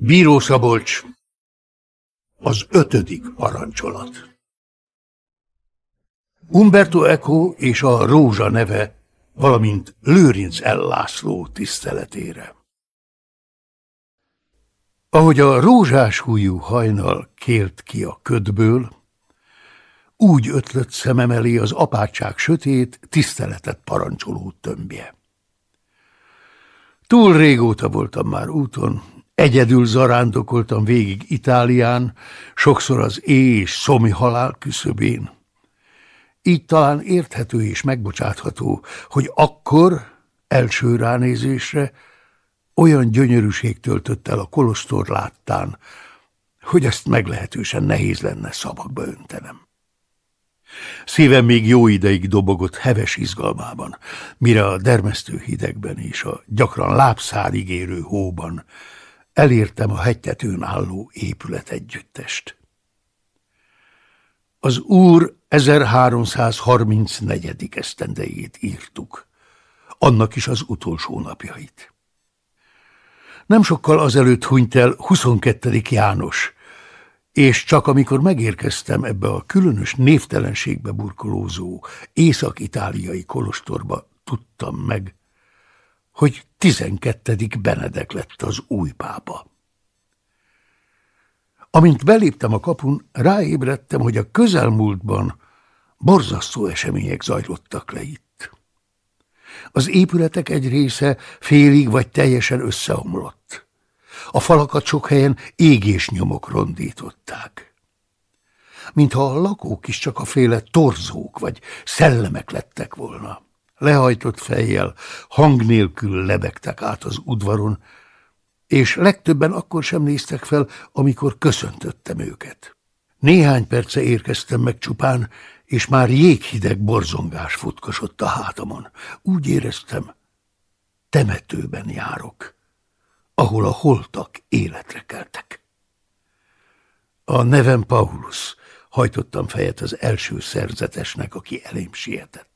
Bíró Szabolcs, az ötödik parancsolat. Umberto Eco és a Rózsa neve, valamint Lőrinc Ellászló tiszteletére. Ahogy a rózsás hújú hajnal kélt ki a ködből, úgy ötlött szemem elé az apátság sötét, tiszteletet parancsoló tömbje. Túl régóta voltam már úton, egyedül zarándokoltam végig Itálián, sokszor az éj és szomi halál küszöbén. Így talán érthető és megbocsátható, hogy akkor, első ránézésre, olyan gyönyörűség töltött el a kolostor láttán, hogy ezt meglehetősen nehéz lenne szavakba öntenem. Szívem még jó ideig dobogott heves izgalmában, mire a dermesztő hidegben és a gyakran lábszárig érő hóban elértem a hegytetőn álló épület együttest. Az úr 1334. esztendejét írtuk, annak is az utolsó napjait. Nem sokkal azelőtt hunyt el 22. János, és csak amikor megérkeztem ebbe a különös névtelenségbe burkolózó észak-itáliai kolostorba, tudtam meg, hogy tizenkettedik Benedek lett az új pápa. Amint beléptem a kapun, ráébredtem, hogy a közelmúltban borzasztó események zajlottak le itt. Az épületek egy része félig vagy teljesen összeomlott. A falakat sok helyen égésnyomok rondították. Mintha a lakók is csak a féle torzók vagy szellemek lettek volna. Lehajtott fejjel, hang nélkül lebegtek át az udvaron, és legtöbben akkor sem néztek fel, amikor köszöntöttem őket. Néhány perce érkeztem meg csupán, és már jéghideg borzongás futkosott a hátamon. Úgy éreztem, temetőben járok ahol a holtak életre keltek. A nevem Paulus, hajtottam fejet az első szerzetesnek, aki elém sietett.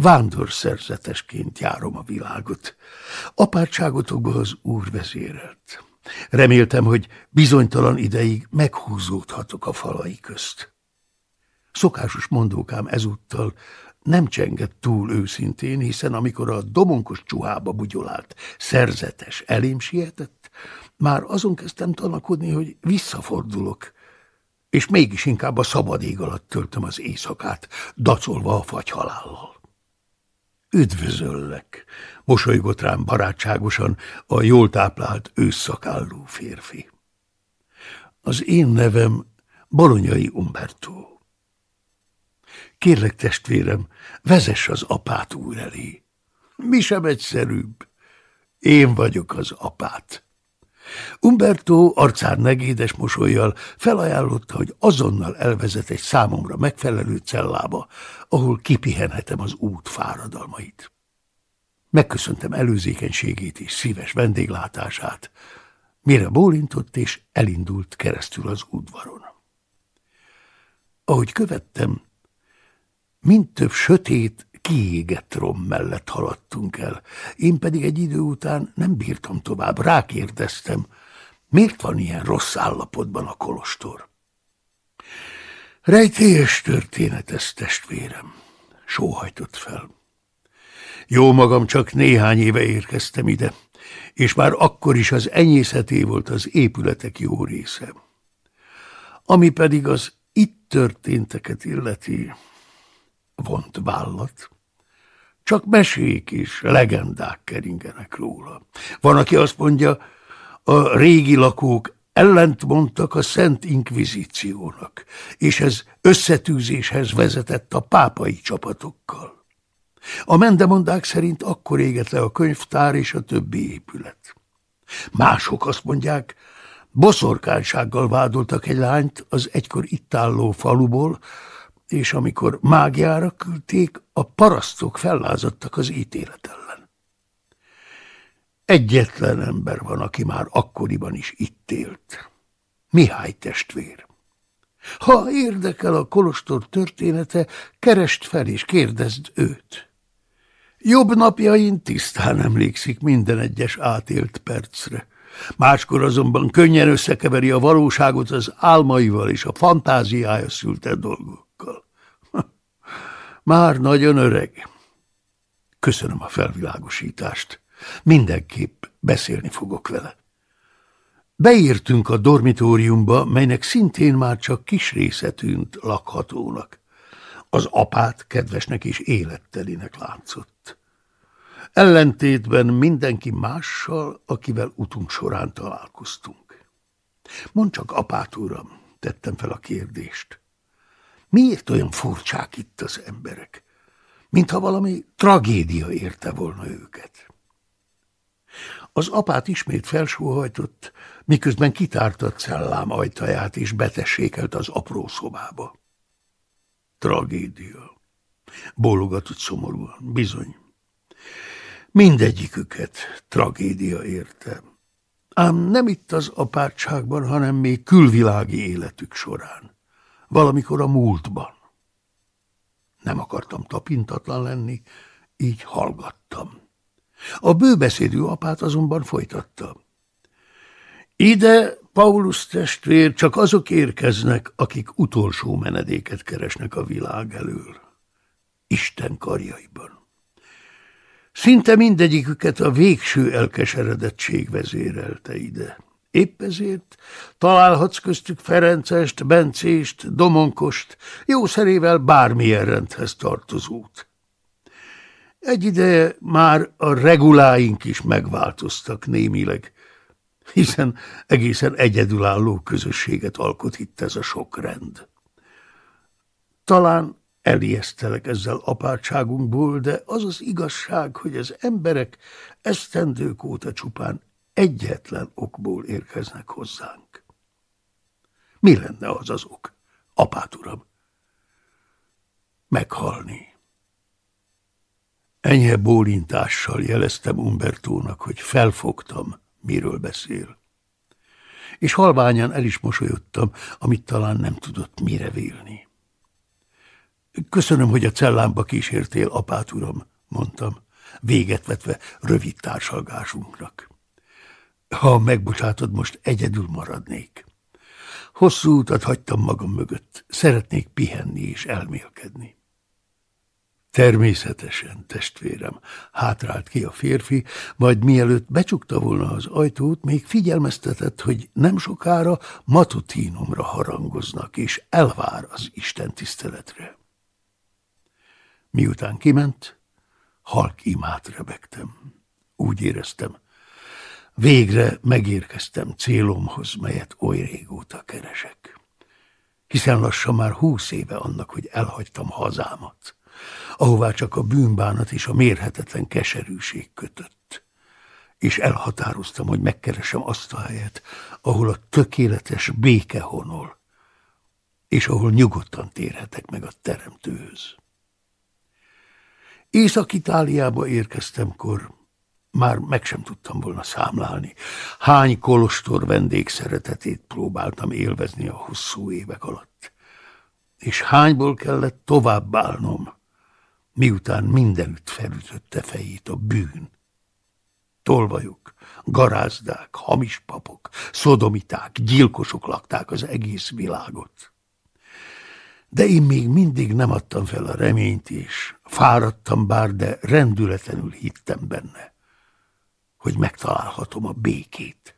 Vándor szerzetesként járom a világot. Apátságotokba az úr vezérelt. Reméltem, hogy bizonytalan ideig meghúzódhatok a falai közt. Szokásos mondókám ezúttal nem csengett túl őszintén, hiszen amikor a domonkos csuhába bugyolált szerzetes elém sietett, már azon kezdtem tanakodni, hogy visszafordulok, és mégis inkább a szabad ég alatt töltöm az éjszakát, dacolva a fagyhalállal. Üdvözöllek, mosolygott rám barátságosan a jól táplált ősszakálló férfi. Az én nevem Bolonyai Umberto. Kérlek, testvérem, vezess az apát úr elé. Mi sem egyszerűbb. Én vagyok az apát. Umberto arcán negédes mosolyjal felajánlotta, hogy azonnal elvezet egy számomra megfelelő cellába, ahol kipihenhetem az út fáradalmait. Megköszöntem előzékenységét és szíves vendéglátását, mire bólintott és elindult keresztül az udvaron. Ahogy követtem, Mind több sötét, kiégett rom mellett haladtunk el. Én pedig egy idő után nem bírtam tovább, rákérdeztem, miért van ilyen rossz állapotban a kolostor? Rejtélyes történet ez, testvérem, sóhajtott fel. Jó magam csak néhány éve érkeztem ide, és már akkor is az enyészeté volt az épületek jó része. Ami pedig az itt történteket illeti, vont vállat. Csak mesék és legendák keringenek róla. Van, aki azt mondja, a régi lakók ellent mondtak a Szent Inkvizíciónak, és ez összetűzéshez vezetett a pápai csapatokkal. A mendemondák szerint akkor égett le a könyvtár és a többi épület. Mások azt mondják, boszorkánysággal vádoltak egy lányt az egykor itt álló faluból, és amikor mágiára küldték, a parasztok fellázadtak az ítélet ellen. Egyetlen ember van, aki már akkoriban is itt élt. Mihály testvér. Ha érdekel a kolostor története, kerest fel és kérdezd őt. Jobb napjain tisztán emlékszik minden egyes átélt percre. Máskor azonban könnyen összekeveri a valóságot az álmaival és a fantáziája szülte dolgokkal. Már nagyon öreg. Köszönöm a felvilágosítást. Mindenképp beszélni fogok vele. Beírtünk a dormitóriumba, melynek szintén már csak kis része tűnt lakhatónak. Az apát kedvesnek és élettelinek látszott. Ellentétben mindenki mással, akivel utunk során találkoztunk. Mondd csak, apát uram, tettem fel a kérdést. Miért olyan furcsák itt az emberek? Mintha valami tragédia érte volna őket. Az apát ismét felsóhajtott, miközben kitárta a cellám ajtaját és betessékelt az apró szobába. Tragédia. Bólogatott szomorúan. Bizony. Mindegyiküket tragédia érte. Ám nem itt az apátságban, hanem még külvilági életük során. Valamikor a múltban. Nem akartam tapintatlan lenni, így hallgattam. A bőbeszédű apát azonban folytatta. Ide, Paulus testvér, csak azok érkeznek, akik utolsó menedéket keresnek a világ elől. Isten karjaiban. Szinte mindegyiküket a végső elkeseredettség vezérelte ide. Épp ezért találhatsz köztük Ferencest, Bencést, Domonkost, jószerével bármilyen rendhez tartozót. Egy ideje már a reguláink is megváltoztak némileg, hiszen egészen egyedülálló közösséget alkot itt ez a sok rend. Talán elijesztelek ezzel apátságunkból, de az az igazság, hogy az emberek esztendők óta csupán egyetlen okból érkeznek hozzánk. Mi lenne az az ok, apát uram? Meghalni. Enyhe bólintással jeleztem Umbertónak, hogy felfogtam, miről beszél. És halványan el is mosolyodtam, amit talán nem tudott mire vélni. Köszönöm, hogy a cellámba kísértél, apát uram, mondtam, véget vetve rövid társalgásunknak. Ha megbocsátod, most egyedül maradnék. Hosszú utat hagytam magam mögött, szeretnék pihenni és elmélkedni. Természetesen, testvérem, hátrált ki a férfi, majd mielőtt becsukta volna az ajtót, még figyelmeztetett, hogy nem sokára matutínomra harangoznak, és elvár az Isten tiszteletre. Miután kiment, halk imát rebegtem. Úgy éreztem, végre megérkeztem célomhoz, melyet oly régóta keresek. Hiszen lassan már húsz éve annak, hogy elhagytam hazámat ahová csak a bűnbánat és a mérhetetlen keserűség kötött. És elhatároztam, hogy megkeresem azt a helyet, ahol a tökéletes béke honol, és ahol nyugodtan térhetek meg a teremtőhöz. Észak-Itáliába érkeztemkor már meg sem tudtam volna számlálni. Hány kolostor vendég szeretetét próbáltam élvezni a hosszú évek alatt. És hányból kellett tovább állnom, miután mindenütt felütötte fejét a bűn. Tolvajok, garázdák, hamis papok, szodomiták, gyilkosok lakták az egész világot. De én még mindig nem adtam fel a reményt, és fáradtam bár, de rendületlenül hittem benne, hogy megtalálhatom a békét.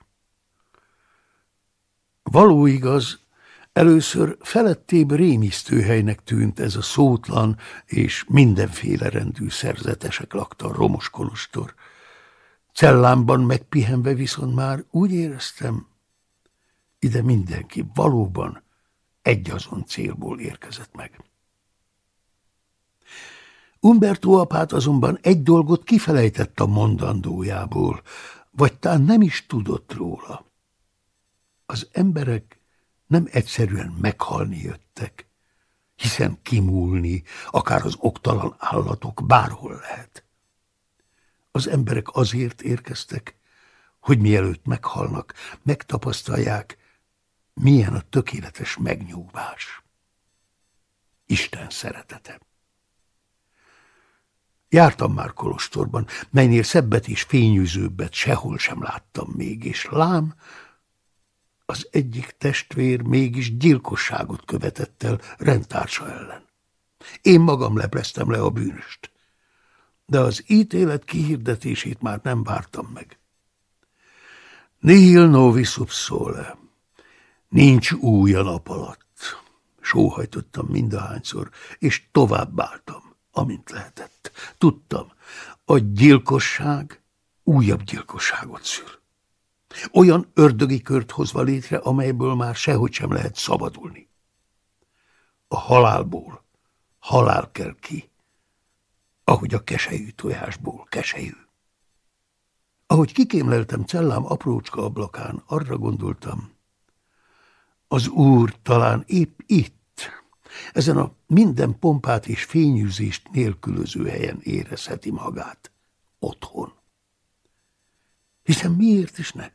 Való igaz, Először felettébb rémisztő helynek tűnt ez a szótlan és mindenféle rendű szerzetesek lakta romos kolostor. Cellámban megpihenve viszont már úgy éreztem, ide mindenki valóban egyazon célból érkezett meg. Umberto apát azonban egy dolgot kifelejtett a mondandójából, vagy talán nem is tudott róla. Az emberek nem egyszerűen meghalni jöttek, hiszen kimúlni, akár az oktalan állatok bárhol lehet. Az emberek azért érkeztek, hogy mielőtt meghalnak, megtapasztalják, milyen a tökéletes megnyugvás. Isten szeretete. Jártam már kolostorban, melynél szebbet és fényűzőbbet sehol sem láttam még, és lám, az egyik testvér mégis gyilkosságot követett el rendtársa ellen. Én magam lepleztem le a bűnöst, de az ítélet kihirdetését már nem vártam meg. Nihil novi subsole. Nincs új a nap alatt. Sóhajtottam mindahányszor, és tovább álltam, amint lehetett. Tudtam, a gyilkosság újabb gyilkosságot szül. Olyan ördögi kört hozva létre, amelyből már sehogy sem lehet szabadulni. A halálból halál kell ki, ahogy a kesejű tojásból kesejű. Ahogy kikémleltem cellám aprócska ablakán, arra gondoltam, az úr talán épp itt, ezen a minden pompát és fényűzést nélkülöző helyen érezheti magát, otthon. Hiszen miért is ne?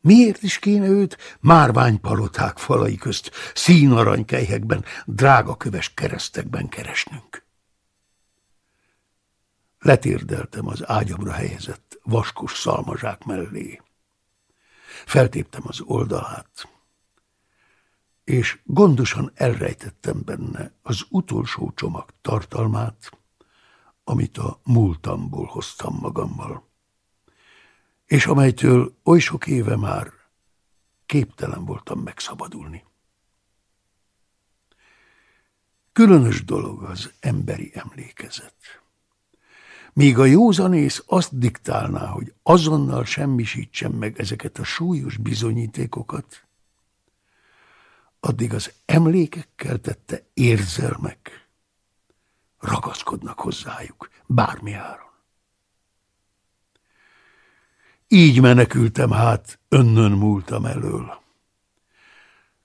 Miért is kéne őt márványpaloták falai közt, színaranykelyhekben, drága köves keresztekben keresnünk? Letérdeltem az ágyamra helyezett vaskos szalmazsák mellé. Feltéptem az oldalát, és gondosan elrejtettem benne az utolsó csomag tartalmát, amit a múltamból hoztam magammal és amelytől oly sok éve már képtelen voltam megszabadulni. Különös dolog az emberi emlékezet. Míg a józanész azt diktálná, hogy azonnal semmisítsen meg ezeket a súlyos bizonyítékokat, addig az emlékekkel tette érzelmek ragaszkodnak hozzájuk bármi áron. Így menekültem hát, önnön múltam elől,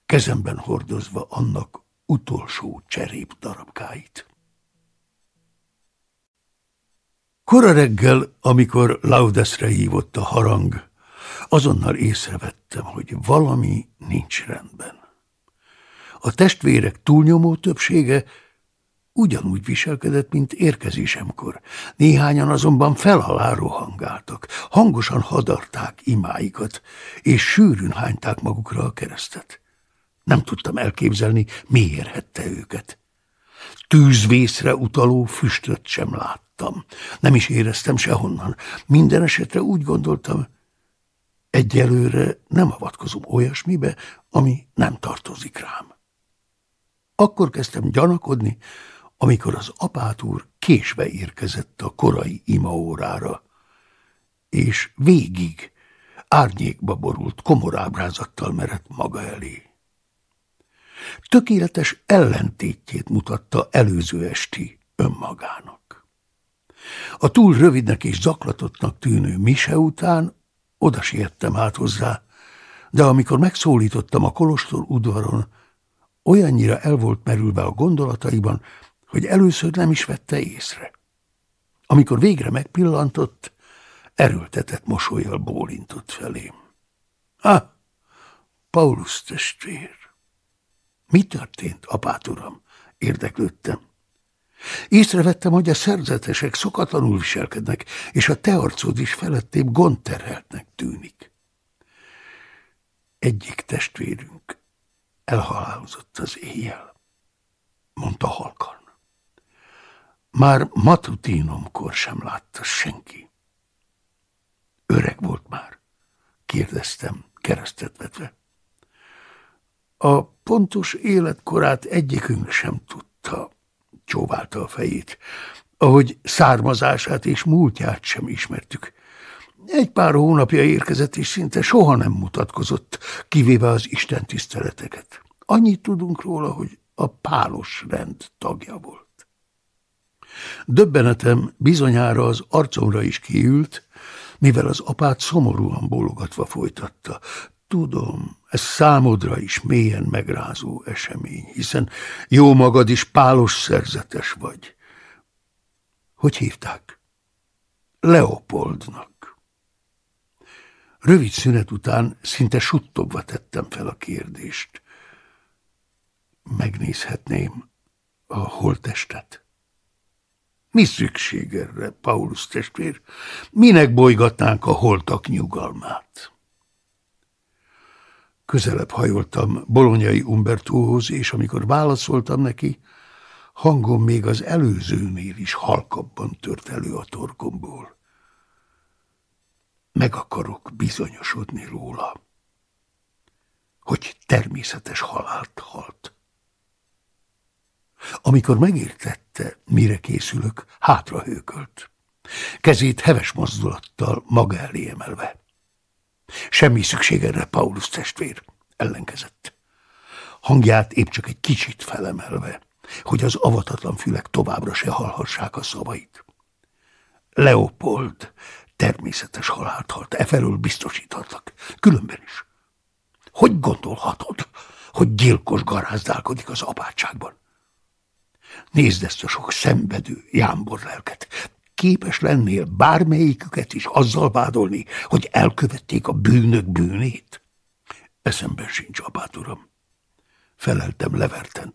kezemben hordozva annak utolsó cserép darabkáit. Kora reggel, amikor Laudesre hívott a harang, azonnal észrevettem, hogy valami nincs rendben. A testvérek túlnyomó többsége ugyanúgy viselkedett, mint érkezésemkor. Néhányan azonban felhalál rohangáltak, hangosan hadarták imáikat, és sűrűn hányták magukra a keresztet. Nem tudtam elképzelni, mi érhette őket. Tűzvészre utaló füstöt sem láttam. Nem is éreztem sehonnan. Minden esetre úgy gondoltam, egyelőre nem avatkozom olyasmibe, ami nem tartozik rám. Akkor kezdtem gyanakodni, amikor az apátúr késve érkezett a korai imaórára, és végig árnyékba borult komorábrázattal merett maga elé. Tökéletes ellentétjét mutatta előző esti önmagának. A túl rövidnek és zaklatottnak tűnő mise után oda siettem át hozzá, de amikor megszólítottam a kolostor udvaron, olyannyira el volt merülve a gondolataiban, hogy először nem is vette észre. Amikor végre megpillantott, erőltetett mosolyjal bólintott felém. Ha, Paulus testvér! Mi történt, apát uram? Érdeklődtem. Észrevettem, hogy a szerzetesek szokatlanul viselkednek, és a te arcod is felettébb gondterheltnek tűnik. Egyik testvérünk elhalálozott az éjjel, mondta halkan. Már matutínomkor sem látta senki. Öreg volt már, kérdeztem, keresztet vetve. A pontos életkorát egyikünk sem tudta, csóválta a fejét, ahogy származását és múltját sem ismertük. Egy pár hónapja érkezett, és szinte soha nem mutatkozott, kivéve az Isten tiszteleteket. Annyit tudunk róla, hogy a pálos rend tagja volt. Döbbenetem bizonyára az arcomra is kiült, mivel az apát szomorúan bólogatva folytatta. Tudom, ez számodra is mélyen megrázó esemény, hiszen jó magad is pálos szerzetes vagy. Hogy hívták? Leopoldnak. Rövid szünet után szinte suttogva tettem fel a kérdést. Megnézhetném a holtestet? Mi szükség erre, Paulus testvér? Minek bolygatnánk a holtak nyugalmát? Közelebb hajoltam bolonyai Umbertóhoz, és amikor válaszoltam neki, hangom még az előzőnél is halkabban tört elő a torkomból. Meg akarok bizonyosodni róla, hogy természetes halált halt. Amikor megértette, mire készülök, hátra hőkölt. Kezét heves mozdulattal maga elé emelve. Semmi szükség erre, Paulus testvér, ellenkezett. Hangját épp csak egy kicsit felemelve, hogy az avatatlan fülek továbbra se hallhassák a szavait. Leopold természetes halált halt, efelől biztosíthatlak, különben is. Hogy gondolhatod, hogy gyilkos garázdálkodik az apátságban? Nézd ezt a sok szenvedő jámbor lelket. Képes lennél bármelyiküket is azzal vádolni, hogy elkövették a bűnök bűnét? Eszemben sincs, apát uram. Feleltem leverten.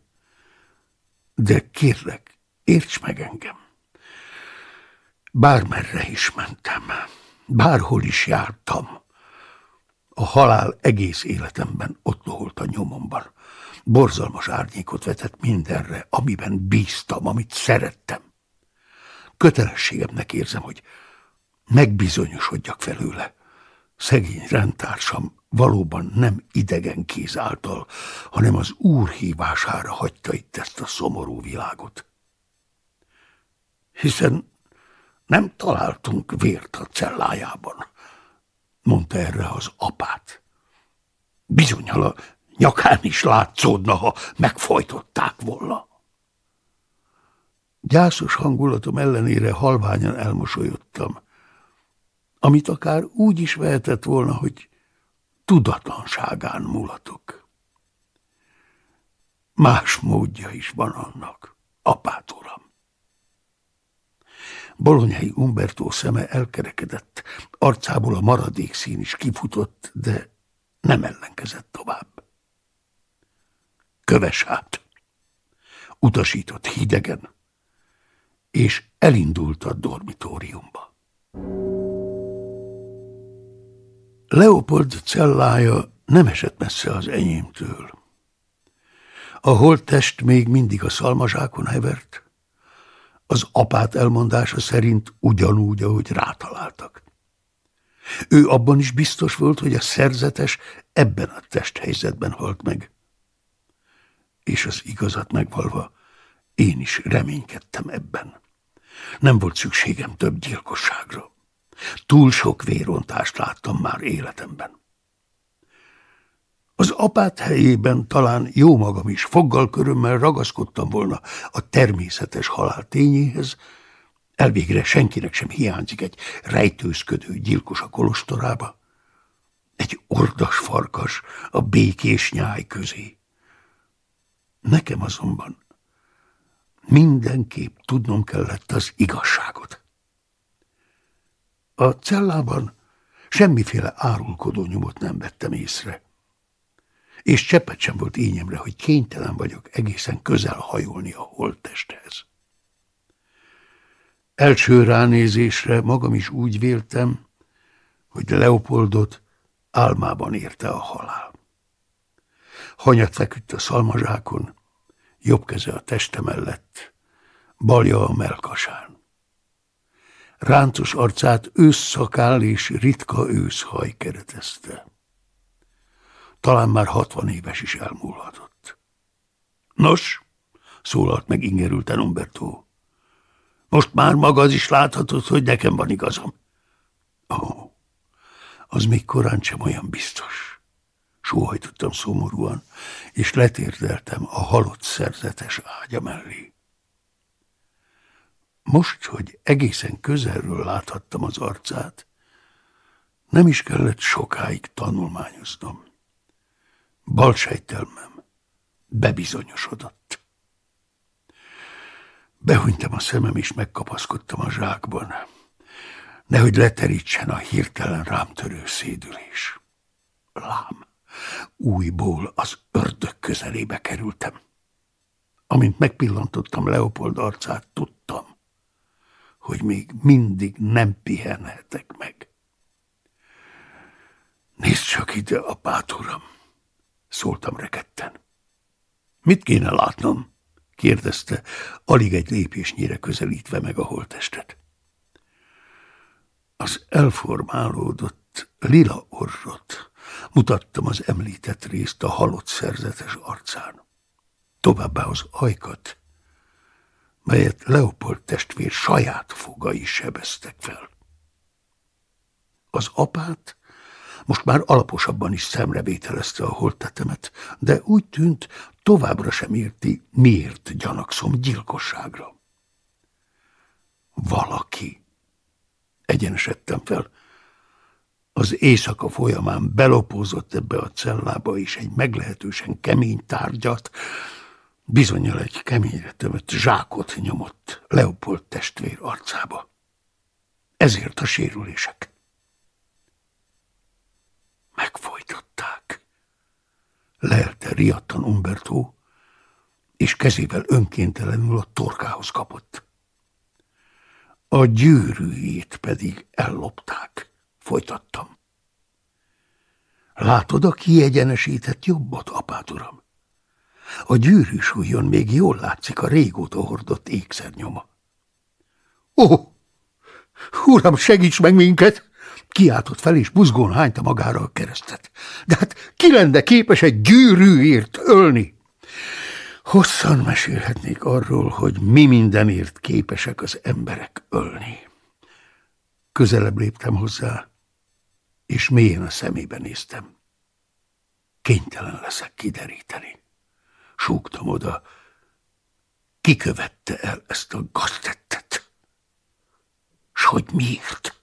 De kérlek, érts meg engem. Bármerre is mentem, bárhol is jártam, a halál egész életemben ott loholt a nyomomban. Borzalmas árnyékot vetett mindenre, amiben bíztam, amit szerettem. Kötelességemnek érzem, hogy megbizonyosodjak felőle. Szegény rendtársam valóban nem idegen kéz által, hanem az úr hívására hagyta itt ezt a szomorú világot. Hiszen nem találtunk vért a cellájában, mondta erre az apát. Bizonyal a Nyakán is látszódna, ha megfojtották volna. Gyászos hangulatom ellenére halványan elmosolyodtam, amit akár úgy is vehetett volna, hogy tudatlanságán mulatok. Más módja is van annak, apát uram. Bolonyai Umbertó szeme elkerekedett, arcából a maradék szín is kifutott, de nem ellenkezett tovább köves át. Utasított hidegen, és elindult a dormitóriumba. Leopold cellája nem esett messze az enyémtől. A holttest még mindig a szalmazsákon hevert, az apát elmondása szerint ugyanúgy, ahogy rátaláltak. Ő abban is biztos volt, hogy a szerzetes ebben a testhelyzetben halt meg és az igazat megvalva, én is reménykedtem ebben. Nem volt szükségem több gyilkosságra. Túl sok vérontást láttam már életemben. Az apát helyében talán jó magam is foggal körömmel ragaszkodtam volna a természetes halál tényéhez, elvégre senkinek sem hiányzik egy rejtőzködő gyilkos a kolostorába, egy ordas farkas a békés nyáj közé. Nekem azonban mindenképp tudnom kellett az igazságot. A cellában semmiféle árulkodó nyomot nem vettem észre, és cseppet sem volt ényemre, hogy kénytelen vagyok egészen közel hajolni a holttesthez. Első ránézésre magam is úgy véltem, hogy Leopoldot álmában érte a halál. Hanyat feküdt a szalmazsákon, jobb keze a teste mellett, balja a melkasán. Ráncos arcát ősszakál és ritka őszhaj keretezte. Talán már hatvan éves is elmúlhatott. Nos, szólalt meg ingerülten Umberto. Most már maga az is láthatod, hogy nekem van igazam. Ó, az még korán sem olyan biztos sóhajtottam szomorúan, és letérdeltem a halott szerzetes ágya mellé. Most, hogy egészen közelről láthattam az arcát, nem is kellett sokáig tanulmányoznom. Balsejtelmem bebizonyosodott. Behunytam a szemem, és megkapaszkodtam a zsákban, nehogy leterítsen a hirtelen rám törő szédülés. Lám! újból az ördög közelébe kerültem. Amint megpillantottam Leopold arcát, tudtam. hogy még mindig nem pihenhetek meg. Nézd csak ide, apát uram, szóltam rekedten. Mit kéne látnom? kérdezte, alig egy lépésnyire közelítve meg a holtestet. Az elformálódott lila orrot mutattam az említett részt a halott szerzetes arcán. Továbbá az ajkat, melyet Leopold testvér saját fogai sebeztek fel. Az apát most már alaposabban is szemrevételezte a holttetemet, de úgy tűnt, továbbra sem érti, miért gyanakszom gyilkosságra. Valaki. Egyenesedtem fel. Az éjszaka folyamán belopózott ebbe a cellába is egy meglehetősen kemény tárgyat, bizonyal egy keményre tömött zsákot nyomott Leopold testvér arcába. Ezért a sérülések. Megfojtották. Lelte riadtan Umberto, és kezével önkéntelenül a torkához kapott. A gyűrűjét pedig ellopták, folytattam. Látod a kiegyenesített jobbat, apát uram? A gyűrű súlyon még jól látszik a régóta hordott ékszernyoma. Ó, uram, segíts meg minket! Kiáltott fel, és buzgón hányta magára a keresztet. De hát ki lenne képes egy gyűrűért ölni? Hosszan mesélhetnék arról, hogy mi mindenért képesek az emberek ölni. Közelebb léptem hozzá, és mélyen a szemébe néztem. Kénytelen leszek kideríteni. Súgtam oda, kikövette el ezt a gaztettet. S hogy miért?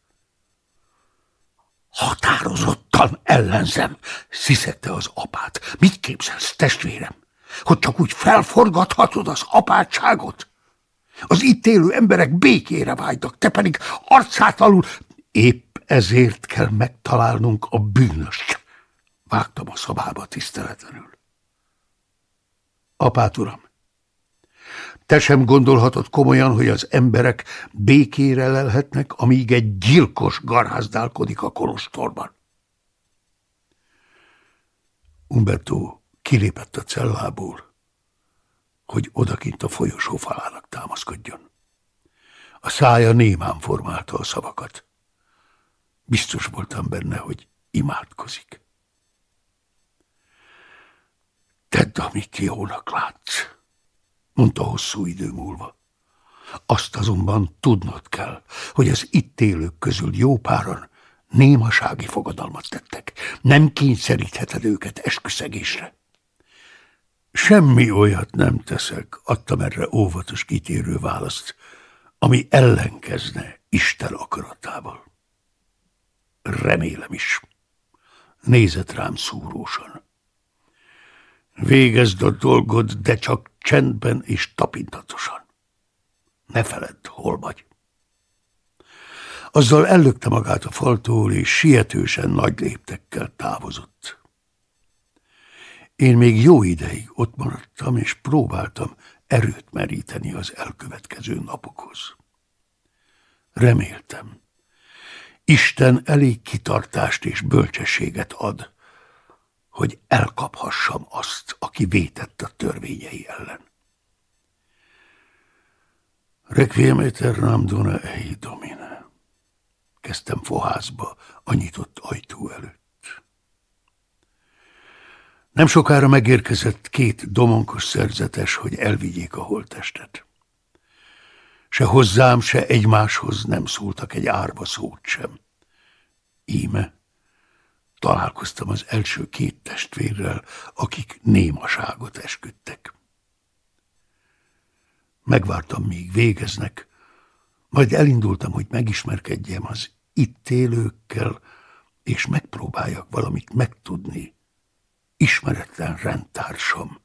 Határozottan ellenzem, sziszegte az apát. Mit képzelsz, testvérem? Hogy csak úgy felforgathatod az apátságot? Az itt élő emberek békére vágynak, te pedig arcát alul. Épp ezért kell megtalálnunk a bűnöst. Vágtam a szobába tiszteletlenül. Apát uram, te sem gondolhatod komolyan, hogy az emberek békére lelhetnek, amíg egy gyilkos garházdálkodik a kolostorban. Umberto kilépett a cellából, hogy odakint a folyosó falának támaszkodjon. A szája némán formálta a szavakat. Biztos voltam benne, hogy imádkozik. Tedd, amit jónak látsz mondta hosszú idő múlva. Azt azonban tudnod kell, hogy az itt élők közül jó páran némasági fogadalmat tettek. Nem kényszerítheted őket esküszegésre. Semmi olyat nem teszek, adtam erre óvatos kitérő választ, ami ellenkezne Isten akaratával. Remélem is. Nézett rám szúrósan. Végezd a dolgod, de csak csendben és tapintatosan. Ne feledd, hol vagy. Azzal ellökte magát a faltól, és sietősen nagy léptekkel távozott. Én még jó ideig ott maradtam, és próbáltam erőt meríteni az elkövetkező napokhoz. Reméltem, Isten elég kitartást és bölcsességet ad, hogy elkaphassam azt, aki vétett a törvényei ellen. Requiem aeternam dona ei domine. Kezdtem foházba a nyitott ajtó előtt. Nem sokára megérkezett két domonkos szerzetes, hogy elvigyék a holtestet. Se hozzám, se egymáshoz nem szóltak egy árva szót sem. Íme találkoztam az első két testvérrel, akik némaságot esküdtek. Megvártam, míg végeznek, majd elindultam, hogy megismerkedjem az itt élőkkel, és megpróbáljak valamit megtudni ismeretlen rendtársam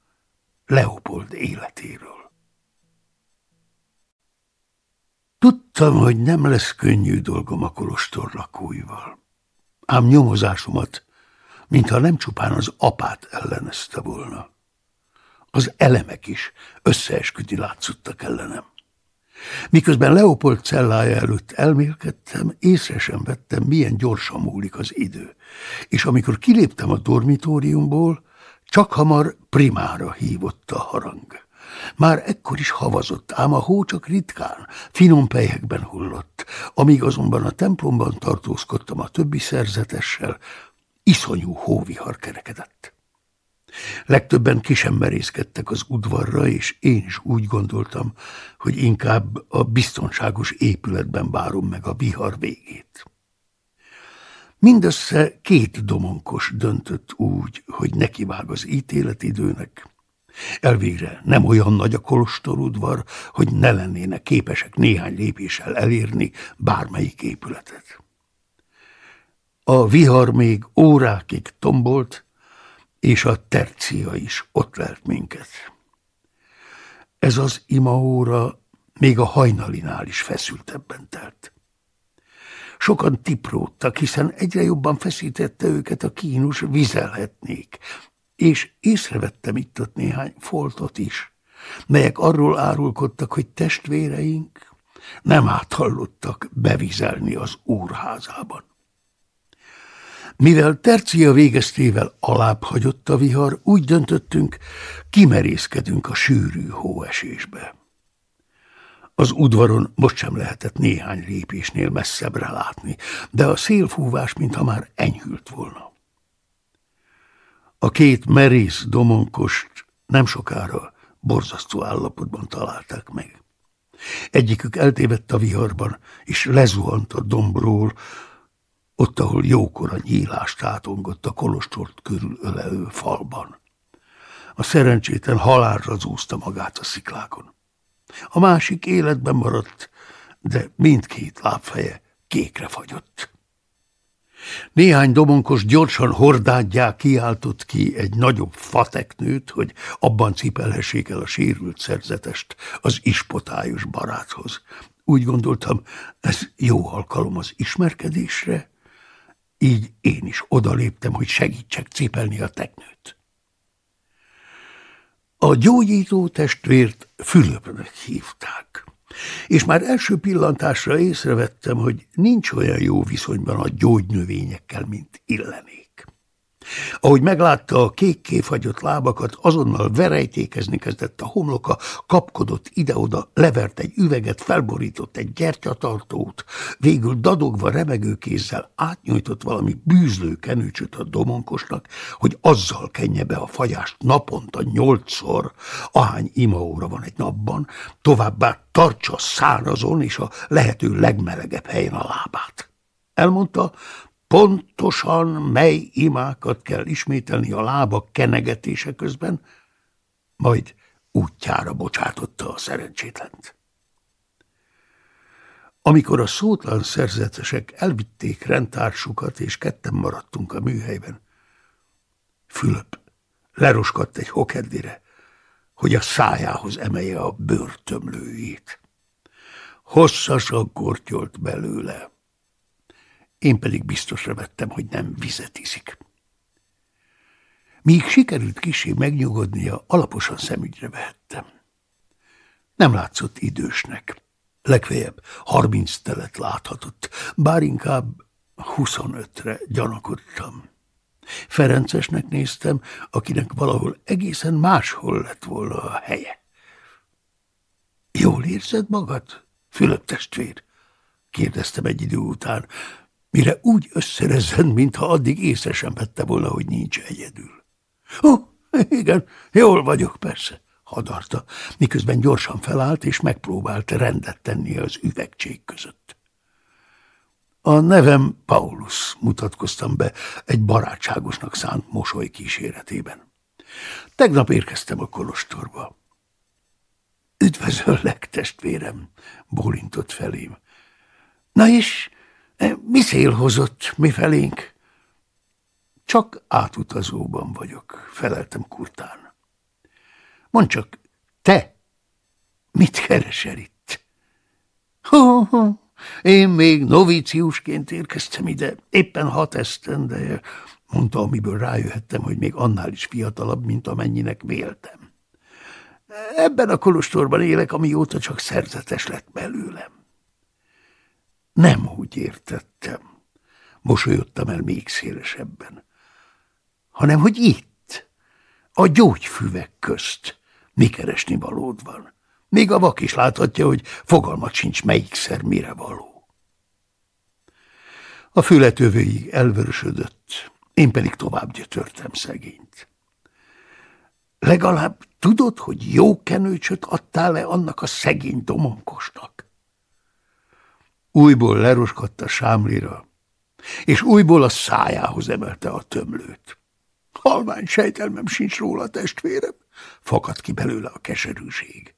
Leopold életéről. Tudtam, hogy nem lesz könnyű dolgom a kolostor lakóival ám nyomozásomat, mintha nem csupán az apát ellenezte volna. Az elemek is összeesküdni látszottak ellenem. Miközben Leopold cellája előtt elmélkedtem, észre sem vettem, milyen gyorsan múlik az idő. És amikor kiléptem a dormitóriumból, csak hamar primára hívott a harang. Már ekkor is havazott, ám a hó csak ritkán, finom pejekben hullott. Amíg azonban a templomban tartózkodtam a többi szerzetessel, iszonyú hóvihar kerekedett. Legtöbben ki sem merészkedtek az udvarra, és én is úgy gondoltam, hogy inkább a biztonságos épületben várom meg a vihar végét. Mindössze két domonkos döntött úgy, hogy nekivág az ítéletidőnek. Elvégre nem olyan nagy a kolostorudvar, hogy ne lennének képesek néhány lépéssel elérni bármelyik épületet. A vihar még órákig tombolt, és a tercia is ott lelt minket. Ez az imaóra még a hajnalinál is feszültebben telt. Sokan tipródtak, hiszen egyre jobban feszítette őket a kínus, vizelhetnék, és észrevettem itt-ott néhány foltot is, melyek arról árulkodtak, hogy testvéreink nem áthallottak bevizelni az úrházában. Mivel tercia végeztével alább hagyott a vihar, úgy döntöttünk, kimerészkedünk a sűrű hóesésbe. Az udvaron most sem lehetett néhány lépésnél messzebbre látni, de a szélfúvás mintha már enyhült volna. A két merész domonkost nem sokára borzasztó állapotban találták meg. Egyikük eltévedt a viharban, és lezuhant a dombról, ott, ahol jókora nyílást átongott a kolostort körül ölelő falban. A szerencsétlen halálra zúzta magát a sziklákon. A másik életben maradt, de mindkét lábfeje kékre fagyott. Néhány domonkos gyorsan hordádjá kiáltott ki egy nagyobb fateknőt, hogy abban cipelhessék el a sérült szerzetest az ispotályos baráthoz. Úgy gondoltam, ez jó alkalom az ismerkedésre, így én is odaléptem, hogy segítsek cipelni a teknőt. A gyógyító testvért Fülöpnek hívták, és már első pillantásra észrevettem, hogy nincs olyan jó viszonyban a gyógynövényekkel, mint illené. Ahogy meglátta a kékké fagyott lábakat, azonnal verejtékezni kezdett a homloka, kapkodott ide-oda, levert egy üveget, felborított egy gyertyatartót, végül dadogva remegő kézzel átnyújtott valami bűzlő kenőcsöt a domonkosnak, hogy azzal kenje be a fagyást naponta nyolcszor, ahány imaóra van egy napban, továbbá tartsa szárazon és a lehető legmelegebb helyen a lábát. Elmondta, pontosan mely imákat kell ismételni a lábak kenegetése közben, majd útjára bocsátotta a szerencsétlent. Amikor a szótlan szerzetesek elvitték rendtársukat, és ketten maradtunk a műhelyben, Fülöp leroskadt egy hokeddire, hogy a szájához emelje a bőrtömlőjét. Hosszasan kortyolt belőle. Én pedig biztosra vettem, hogy nem vizet iszik. Míg sikerült kisé megnyugodnia, alaposan szemügyre vehettem. Nem látszott idősnek. Legfeljebb harminc telet láthatott, bár inkább huszonötre gyanakodtam. Ferencesnek néztem, akinek valahol egészen máshol lett volna a helye. Jól érzed magad, Fülöp testvér? kérdeztem egy idő után, mire úgy összerezzen, mintha addig észre sem vette volna, hogy nincs egyedül. Ó, oh, igen, jól vagyok, persze, hadarta, miközben gyorsan felállt, és megpróbált rendet tenni az üvegcsék között. A nevem Paulus, mutatkoztam be egy barátságosnak szánt mosoly kíséretében. Tegnap érkeztem a kolostorba. Üdvözöllek, testvérem, bólintott felém. Na és mi szél hozott mi felénk? Csak átutazóban vagyok, feleltem kurtán. Mondd csak, te mit keresel itt? Ha, ha, én még novíciusként érkeztem ide, éppen hat esztendeje, mondta, amiből rájöhettem, hogy még annál is fiatalabb, mint amennyinek véltem. Ebben a kolostorban élek, amióta csak szerzetes lett belőlem. Nem úgy értettem, mosolyodtam el még szélesebben, hanem hogy itt, a gyógyfüvek közt mi keresni valód van. Még a vak is láthatja, hogy fogalmat sincs, melyikszer mire való. A fületövőig elvörösödött, én pedig tovább gyötörtem szegényt. Legalább tudod, hogy jó kenőcsöt adtál le annak a szegény domonkosnak? Újból leroskadt a sámlira, és újból a szájához emelte a tömlőt. Halvány sejtelmem sincs róla, testvérem, fakadt ki belőle a keserűség.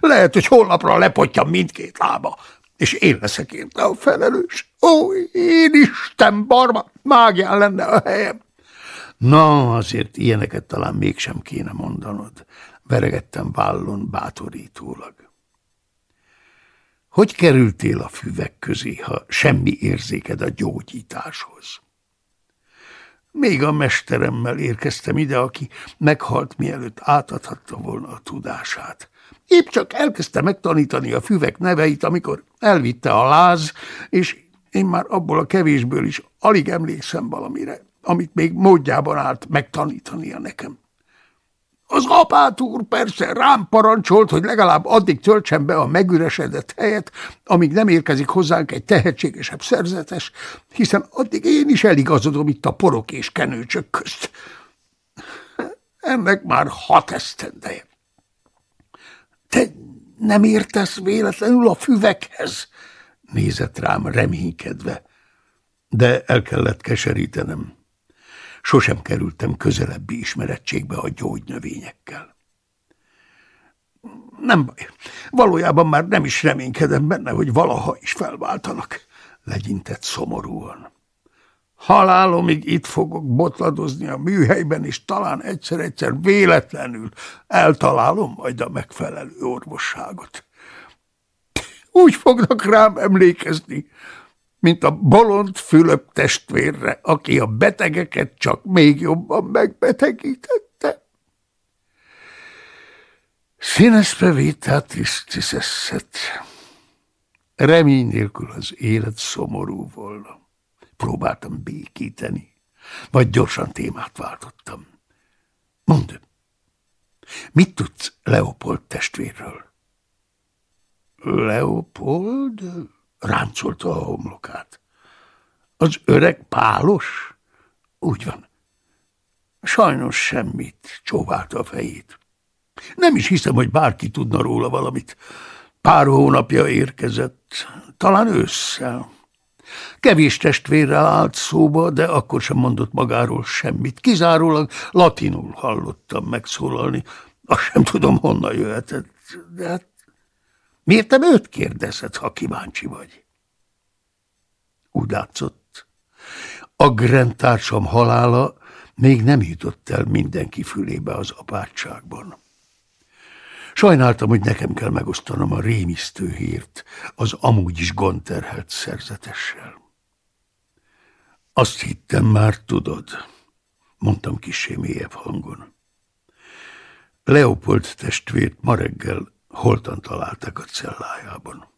Lehet, hogy holnapra lepottya mindkét lába, és én leszek érte a felelős. Ó, én Isten barma, mágián lenne a helyem. Na, azért ilyeneket talán mégsem kéne mondanod. Veregettem vállon bátorítólag. Hogy kerültél a füvek közé, ha semmi érzéked a gyógyításhoz? Még a mesteremmel érkeztem ide, aki meghalt, mielőtt átadhatta volna a tudását. Épp csak elkezdte megtanítani a füvek neveit, amikor elvitte a láz, és én már abból a kevésből is alig emlékszem valamire, amit még módjában állt megtanítania nekem. Az apát úr persze rám parancsolt, hogy legalább addig töltsem be a megüresedett helyet, amíg nem érkezik hozzánk egy tehetségesebb szerzetes, hiszen addig én is eligazodom itt a porok és kenőcsök közt. Ennek már hat esztendeje. Te nem értesz véletlenül a füvekhez? Nézett rám reménykedve, de el kellett keserítenem. Sosem kerültem közelebbi ismerettségbe a gyógynövényekkel. Nem baj, valójában már nem is reménykedem benne, hogy valaha is felváltanak, legyintett szomorúan. Halálomig itt fogok botladozni a műhelyben, és talán egyszer-egyszer véletlenül eltalálom majd a megfelelő orvosságot. Úgy fognak rám emlékezni, mint a bolond Fülöp testvérre, aki a betegeket csak még jobban megbetegítette. Színespe vitatis tiszeszet. Remény nélkül az élet szomorú volna. Próbáltam békíteni, vagy gyorsan témát váltottam. Mondd, mit tudsz Leopold testvérről? Leopold? Ráncolta a homlokát. Az öreg pálos? Úgy van. Sajnos semmit, csóválta a fejét. Nem is hiszem, hogy bárki tudna róla valamit. Pár hónapja érkezett, talán ősszel. Kevés testvérrel állt szóba, de akkor sem mondott magáról semmit. Kizárólag latinul hallottam megszólalni. Azt sem tudom, honnan jöhetett, de hát Miért nem őt kérdezed, ha kíváncsi vagy? Úgy látszott. A grendtársam halála még nem jutott el mindenki fülébe az apátságban. Sajnáltam, hogy nekem kell megosztanom a rémisztő hírt az amúgy is gondterhelt szerzetessel. Azt hittem már tudod, mondtam kisé mélyebb hangon. Leopold testvért ma reggel holtan találták a cellájában.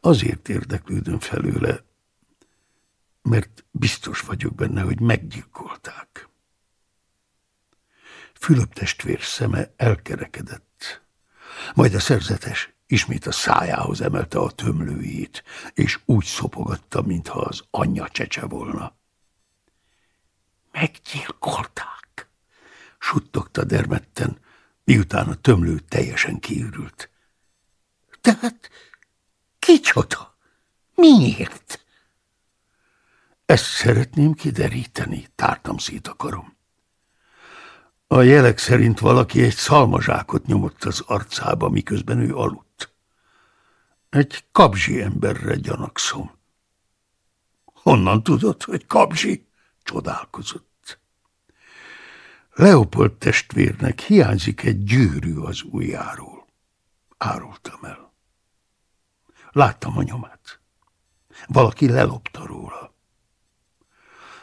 Azért érdeklődöm felőle, mert biztos vagyok benne, hogy meggyilkolták. Fülöp testvér szeme elkerekedett, majd a szerzetes ismét a szájához emelte a tömlőjét, és úgy szopogatta, mintha az anyja csecse volna. Meggyilkolták, suttogta dermedten, miután a tömlő teljesen kiürült. Tehát kicsoda? Miért? Ezt szeretném kideríteni, tártam szét a karom. A jelek szerint valaki egy szalmazsákot nyomott az arcába, miközben ő aludt. Egy kabzsi emberre gyanakszom. Honnan tudod, hogy kabzsi? Csodálkozott. Leopold testvérnek hiányzik egy gyűrű az ujjáról. Árultam el. Láttam a nyomát. Valaki lelopta róla.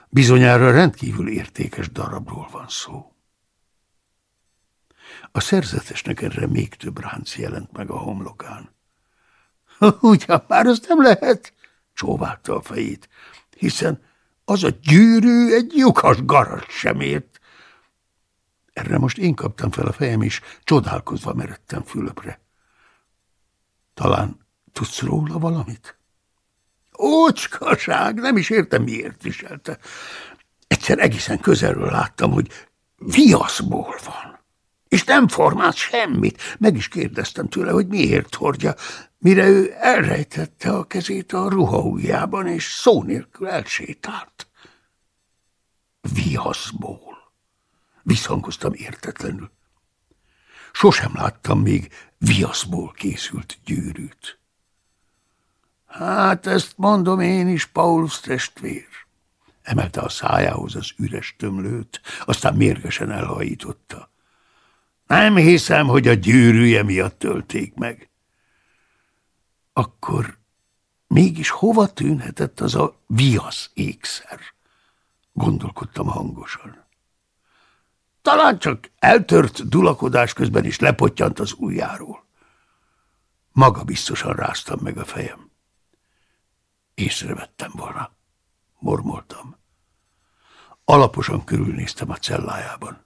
Bizonyára rendkívül értékes darabról van szó. A szerzetesnek erre még több ránc jelent meg a homlokán. Ugyan már azt nem lehet, csóválta a fejét, hiszen az a gyűrű egy lyukas garat sem ért. Erre most én kaptam fel a fejem, és csodálkozva meredtem Fülöpre. Talán tudsz róla valamit? Ócskaság, nem is értem, miért viselte. Egyszer egészen közelről láttam, hogy viaszból van. És nem formált semmit. Meg is kérdeztem tőle, hogy miért hordja, mire ő elrejtette a kezét a ruha ujjában, és szó nélkül elsétált. Viaszból. Visszhangoztam értetlenül. Sosem láttam még viaszból készült gyűrűt. Hát ezt mondom én is, Paulus testvér. Emelte a szájához az üres tömlőt, aztán mérgesen elhajította. Nem hiszem, hogy a gyűrűje miatt tölték meg. Akkor mégis hova tűnhetett az a viasz ékszer? Gondolkodtam hangosan. Talán csak eltört dulakodás közben is lepottyant az ujjáról. Maga biztosan ráztam meg a fejem. Észrevettem volna, mormoltam. Alaposan körülnéztem a cellájában.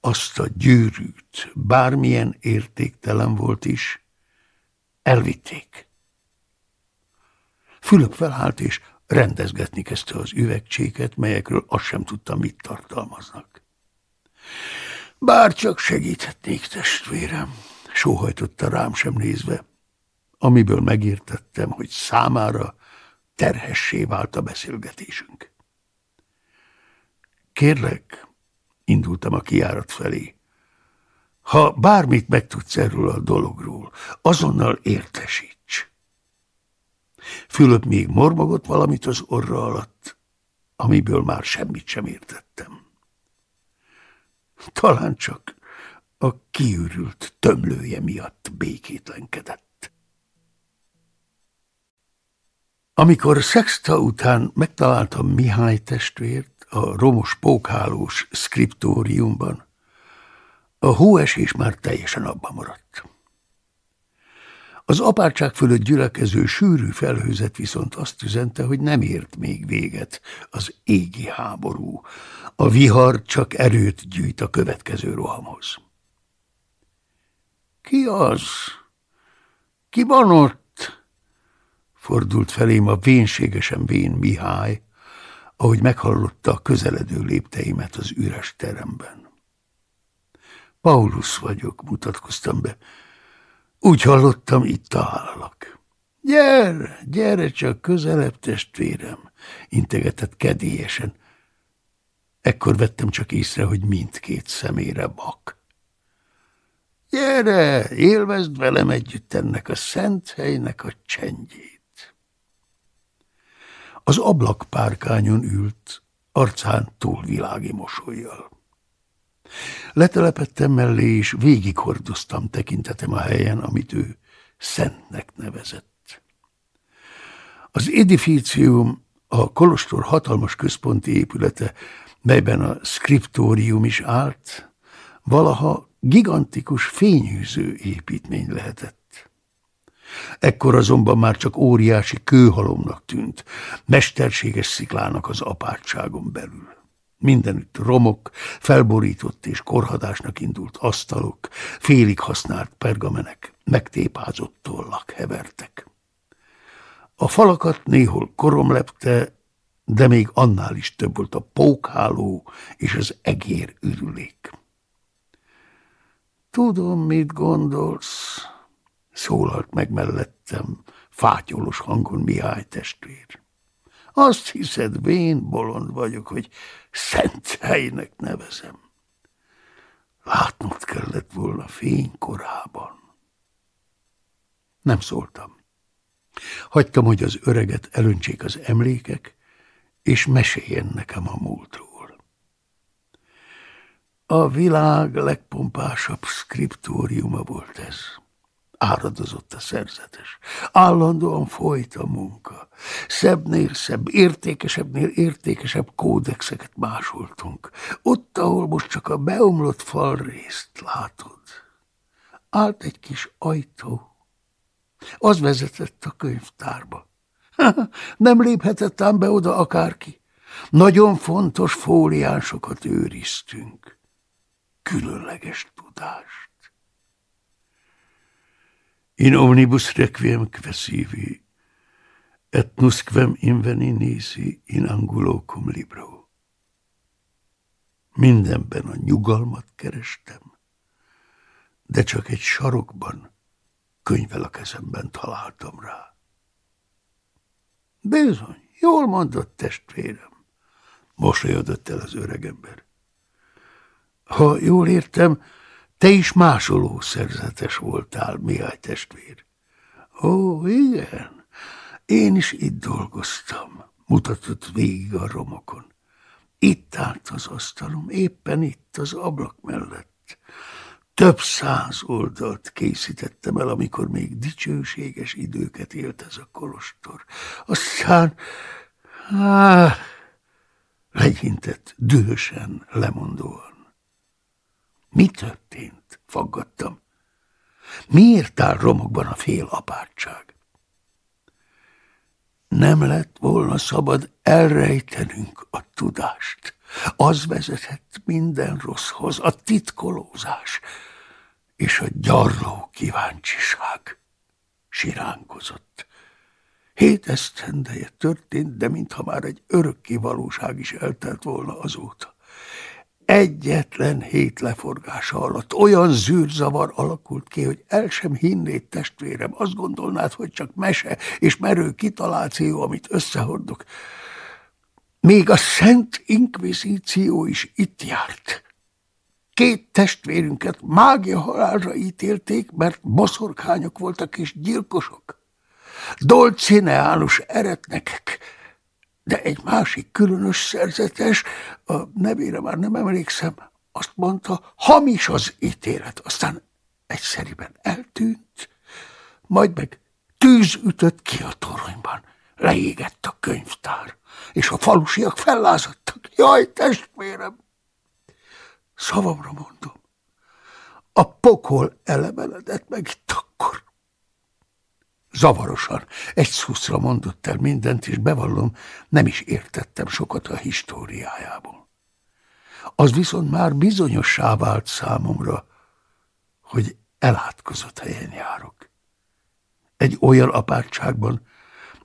Azt a gyűrűt, bármilyen értéktelen volt is, elvitték. Fülöp felállt, és rendezgetni kezdte az üvegcséket, melyekről azt sem tudta, mit tartalmaznak. Bár csak segíthetnék, testvérem, sóhajtotta rám sem nézve, amiből megértettem, hogy számára terhessé vált a beszélgetésünk. Kérlek, indultam a kiárat felé, ha bármit megtudsz erről a dologról, azonnal értesíts. Fülöp még mormogott valamit az orra alatt, amiből már semmit sem értettem. Talán csak a kiürült tömlője miatt békétlenkedett. Amikor szexta után megtaláltam Mihály testvért a romos pókhálós skriptóriumban, a hóesés már teljesen abban maradt. Az apátság fölött gyülekező sűrű felhőzet viszont azt üzente, hogy nem ért még véget az égi háború. A vihar csak erőt gyűjt a következő rohamhoz. Ki az? Ki van ott? Fordult felém a vénségesen vén Mihály, ahogy meghallotta a közeledő lépteimet az üres teremben. Paulus vagyok, mutatkoztam be. Úgy hallottam, itt találok. Gyere, gyere csak közelebb, testvérem, integetett kedélyesen. Ekkor vettem csak észre, hogy mindkét szemére bak. Gyere, élvezd velem együtt ennek a szent helynek a csendjét. Az ablakpárkányon ült, arcán túlvilági mosolyjal. Letelepettem mellé, és végighordoztam tekintetem a helyen, amit ő szentnek nevezett. Az edifícium, a kolostor hatalmas központi épülete, melyben a skriptórium is állt, valaha gigantikus fényűző építmény lehetett. Ekkor azonban már csak óriási kőhalomnak tűnt, mesterséges sziklának az apátságon belül. Mindenütt romok, felborított és korhadásnak indult asztalok, félig használt pergamenek, megtépázott tollak hevertek. A falakat néhol korom lepte, de még annál is több volt a pókháló és az egér ürülék. Tudom, mit gondolsz, szólalt meg mellettem fátyolos hangon Mihály testvér. Azt hiszed, vén bolond vagyok, hogy szent helynek nevezem. Látnod kellett volna fénykorában. Nem szóltam. Hagytam, hogy az öreget elöntsék az emlékek, és meséljen nekem a múltról. A világ legpompásabb skriptóriuma volt ez. Áradozott a szerzetes. Állandóan folyt a munka. Szebbnél szebb, értékesebbnél értékesebb kódexeket másoltunk. Ott, ahol most csak a beomlott fal részt látod. Állt egy kis ajtó. Az vezetett a könyvtárba. Nem léphetett ám be oda akárki. Nagyon fontos fóliánsokat őriztünk. Különleges tudást. In omnibus requiem quesivi, et nusquem inveni nisi in angulo cum libro. Mindenben a nyugalmat kerestem, de csak egy sarokban, könyvel a kezemben találtam rá. Bizony, jól mondott testvérem, mosolyodott el az öregember. Ha jól értem, te is másoló szerzetes voltál, Mihály testvér. Ó, igen, én is itt dolgoztam, mutatott végig a romokon. Itt állt az asztalom, éppen itt az ablak mellett. Több száz oldalt készítettem el, amikor még dicsőséges időket élt ez a kolostor. Aztán, á, legyintett dühösen, lemondóan. Mi történt? Faggattam. Miért áll romokban a fél apátság? Nem lett volna szabad elrejtenünk a tudást. Az vezetett minden rosszhoz, a titkolózás és a gyarló kíváncsiság. Siránkozott. Hét esztendeje történt, de mintha már egy örökké valóság is eltelt volna azóta. Egyetlen hét leforgása alatt olyan zűrzavar alakult ki, hogy el sem hinnéd testvérem, azt gondolnád, hogy csak mese és merő kitaláció, amit összehordok. Még a Szent Inkvizíció is itt járt. Két testvérünket mágia halálra ítélték, mert boszorkányok voltak és gyilkosok. Dolcineánus eretnekek, de egy másik különös szerzetes, a nevére már nem emlékszem, azt mondta, hamis az ítélet, aztán egyszeriben eltűnt, majd meg tűz ütött ki a toronyban, leégett a könyvtár, és a falusiak fellázadtak. Jaj, testvérem! Szavamra mondom, a pokol elemeledett meg itt akkor. Zavarosan, egy szuszra mondott el mindent, és bevallom, nem is értettem sokat a históriájából. Az viszont már bizonyossá vált számomra, hogy elátkozott helyen járok. Egy olyan apátságban,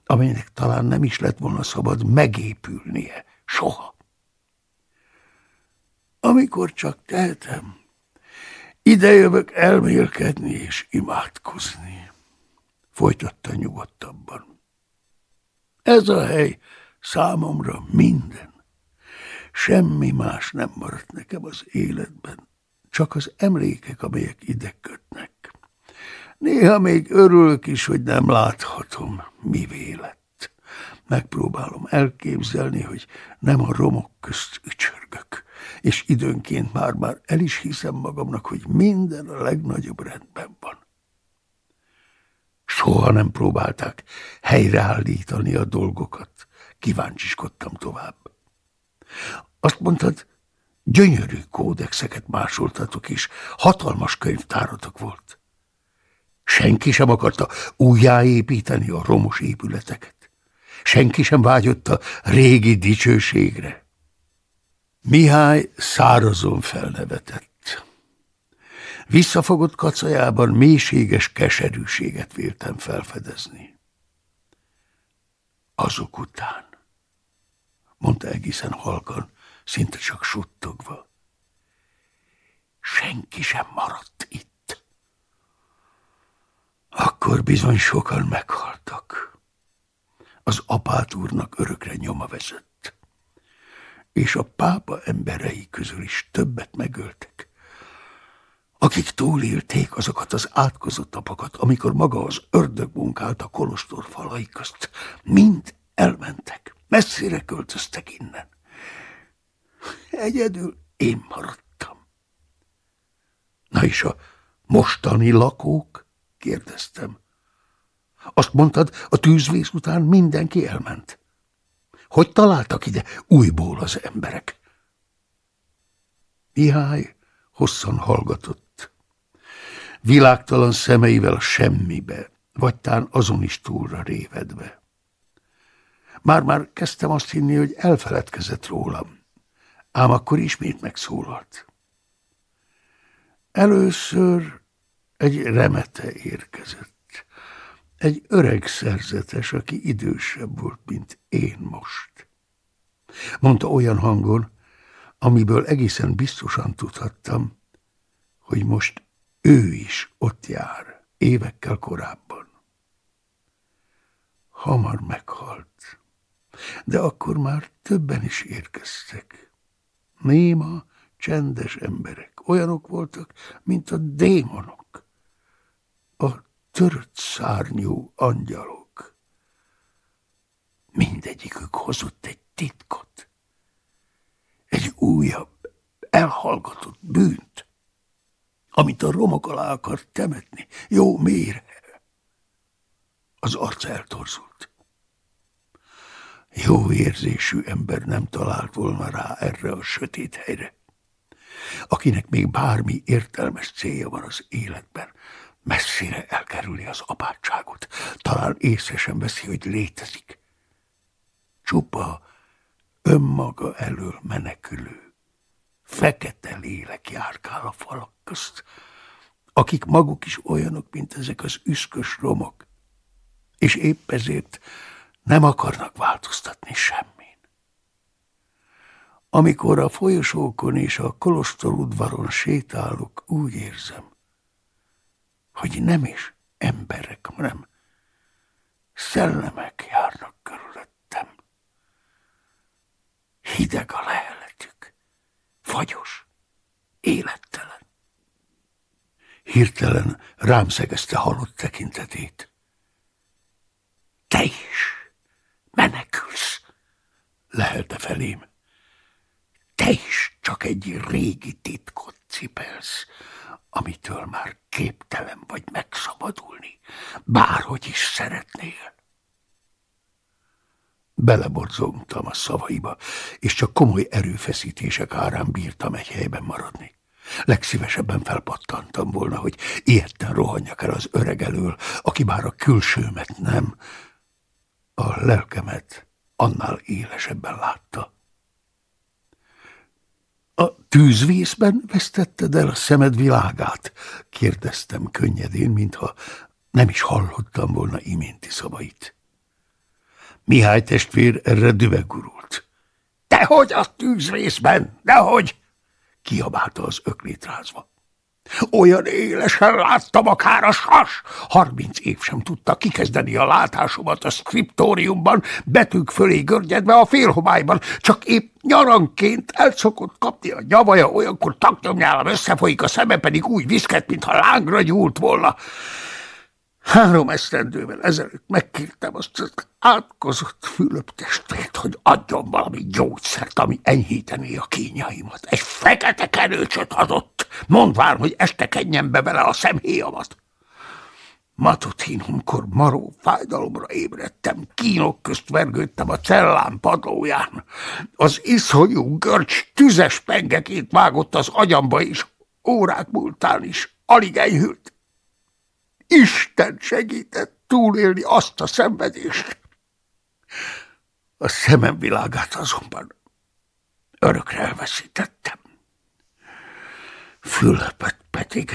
amelynek talán nem is lett volna szabad megépülnie, soha. Amikor csak tehetem, idejövök elmélkedni és imádkozni folytatta nyugodtabban. Ez a hely számomra minden. Semmi más nem maradt nekem az életben, csak az emlékek, amelyek ide kötnek. Néha még örülök is, hogy nem láthatom, mi lett. Megpróbálom elképzelni, hogy nem a romok közt ücsörgök, és időnként már-már el is hiszem magamnak, hogy minden a legnagyobb rendben van. Soha nem próbálták helyreállítani a dolgokat. Kíváncsiskodtam tovább. Azt mondtad, gyönyörű kódexeket másoltatok is, hatalmas könyvtáratok volt. Senki sem akarta újjáépíteni a romos épületeket. Senki sem vágyott a régi dicsőségre. Mihály szárazon felnevetett. Visszafogott kacajában mélységes keserűséget véltem felfedezni. Azok után, mondta egészen halkan, szinte csak suttogva, senki sem maradt itt. Akkor bizony sokan meghaltak. Az apát úrnak örökre nyoma vezett, és a pápa emberei közül is többet megöltek akik túlélték azokat az átkozott napokat, amikor maga az ördög munkált a kolostor falai közt, mind elmentek, messzire költöztek innen. Egyedül én maradtam. Na és a mostani lakók? kérdeztem. Azt mondtad, a tűzvész után mindenki elment. Hogy találtak ide újból az emberek? Mihály hosszan hallgatott. Világtalan szemeivel a semmibe, vagy tán azon is túlra révedve. Már-már kezdtem azt hinni, hogy elfeledkezett rólam, ám akkor ismét megszólalt. Először egy remete érkezett. Egy öreg szerzetes, aki idősebb volt, mint én most. Mondta olyan hangon, amiből egészen biztosan tudhattam, hogy most ő is ott jár, évekkel korábban. Hamar meghalt, de akkor már többen is érkeztek. Néma, csendes emberek, olyanok voltak, mint a démonok, a törött szárnyú angyalok. Mindegyikük hozott egy titkot, egy újabb, elhallgatott bűnt, amit a romok alá akart temetni, jó mélyre. Az arc eltorzult. Jó érzésű ember nem talált volna rá erre a sötét helyre. Akinek még bármi értelmes célja van az életben, messzire elkerüli az apátságot, talán észre sem veszi, hogy létezik. Csupa önmaga elől menekülő, fekete lélek járkál a falak közt, akik maguk is olyanok, mint ezek az üszkös romok, és épp ezért nem akarnak változtatni semmin. Amikor a folyosókon és a kolostor udvaron sétálok, úgy érzem, hogy nem is emberek, hanem szellemek járnak körülöttem. Hideg a leheletük, fagyos, élettelen. Hirtelen rám szegezte halott tekintetét. Te is menekülsz, lehelte felém. Te is csak egy régi titkot cipelsz, amitől már képtelen vagy megszabadulni, bárhogy is szeretnél. Beleborzongtam a szavaiba, és csak komoly erőfeszítések árán bírtam egy helyben maradni. Legszívesebben felpattantam volna, hogy ilyetten rohanjak el az öreg elől, aki már a külsőmet nem, a lelkemet annál élesebben látta. A tűzvészben vesztetted el a szemed világát? kérdeztem könnyedén, mintha nem is hallottam volna iménti szavait. Mihály testvér erre düvegurult. Dehogy a tűzvészben, dehogy! kiabálta az öklét rázva. Olyan élesen láttam akár a sas. Harminc év sem tudta kikezdeni a látásomat a skriptóriumban, betűk fölé görgyedve a félhomályban, csak épp nyaranként el szokott kapni a nyavaja, olyankor taknyomnyálam összefolyik, a szeme pedig úgy viszket, mintha lángra gyúlt volna. Három esztendővel ezelőtt megkértem azt az átkozott Fülöp-testvért, hogy adjon valami gyógyszert, ami enyhíteni a kényaimat. Egy fekete kerőcsöt adott, mondván, hogy este kenjen be vele a szemhéjamat. Matutinumkor maró fájdalomra ébredtem, kínok közt vergődtem a cellám padlóján. Az iszonyú görcs tüzes pengekét vágott az agyamba, és órák múltán is alig enyhült. Isten segített túlélni azt a szenvedést. A szemem világát azonban örökre elveszítettem. Fülöpet pedig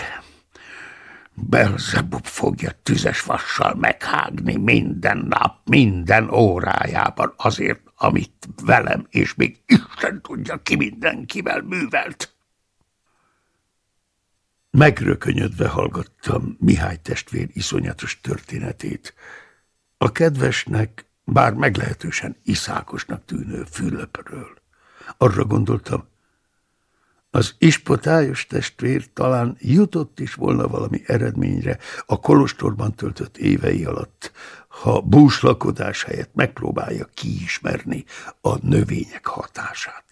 Belzebub fogja tüzes vassal meghágni minden nap, minden órájában azért, amit velem, és még Isten tudja ki mindenkivel művelt. Megrökönyödve hallgattam Mihály testvér iszonyatos történetét. A kedvesnek, bár meglehetősen iszákosnak tűnő Fülöpről. Arra gondoltam, az ispotályos testvér talán jutott is volna valami eredményre a kolostorban töltött évei alatt, ha búslakodás helyett megpróbálja kiismerni a növények hatását.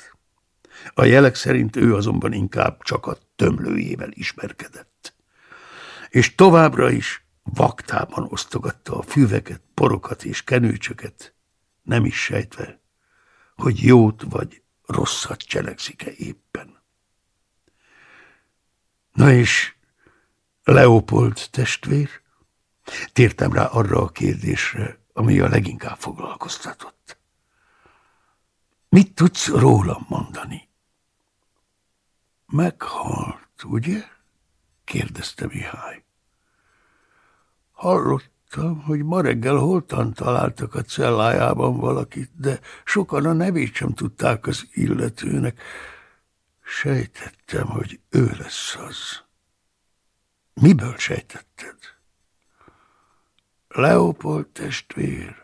A jelek szerint ő azonban inkább csak a tömlőjével ismerkedett. És továbbra is Vaktában osztogatta a füveket, porokat és kenőcsöket, nem is sejtve, hogy jót vagy rosszat cselekszik-e éppen. Na és Leopold testvér? Tértem rá arra a kérdésre, ami a leginkább foglalkoztatott. Mit tudsz rólam mondani? Meghalt, ugye? kérdezte Mihály. Hallottam, hogy ma reggel holtan találtak a cellájában valakit, de sokan a nevét sem tudták az illetőnek. Sejtettem, hogy ő lesz az. Miből sejtetted? Leopold testvér.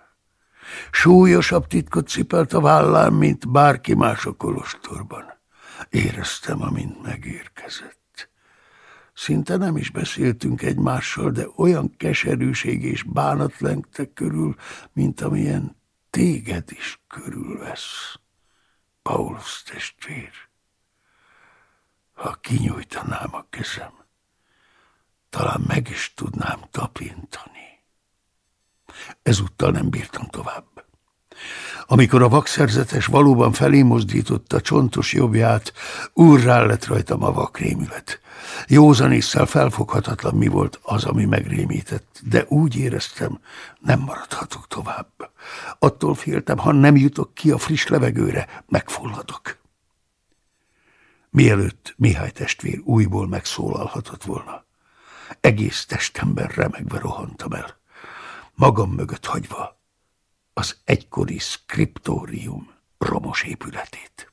Súlyosabb titkot cipelt a vállán, mint bárki más a kolostorban. Éreztem, amint megérkezett. Szinte nem is beszéltünk egymással, de olyan keserűség és bánat lengte körül, mint amilyen téged is körülvesz. Paulus testvér, ha kinyújtanám a kezem, talán meg is tudnám tapintani. Ezúttal nem bírtam tovább. Amikor a vakszerzetes valóban felé mozdította csontos jobbját, úrrá lett rajtam a vakrémület. Józanésszel felfoghatatlan mi volt az, ami megrémített, de úgy éreztem, nem maradhatok tovább. Attól féltem, ha nem jutok ki a friss levegőre, megfulladok. Mielőtt Mihály testvér újból megszólalhatott volna, egész testemben remegve rohantam el magam mögött hagyva az egykori skriptórium romos épületét.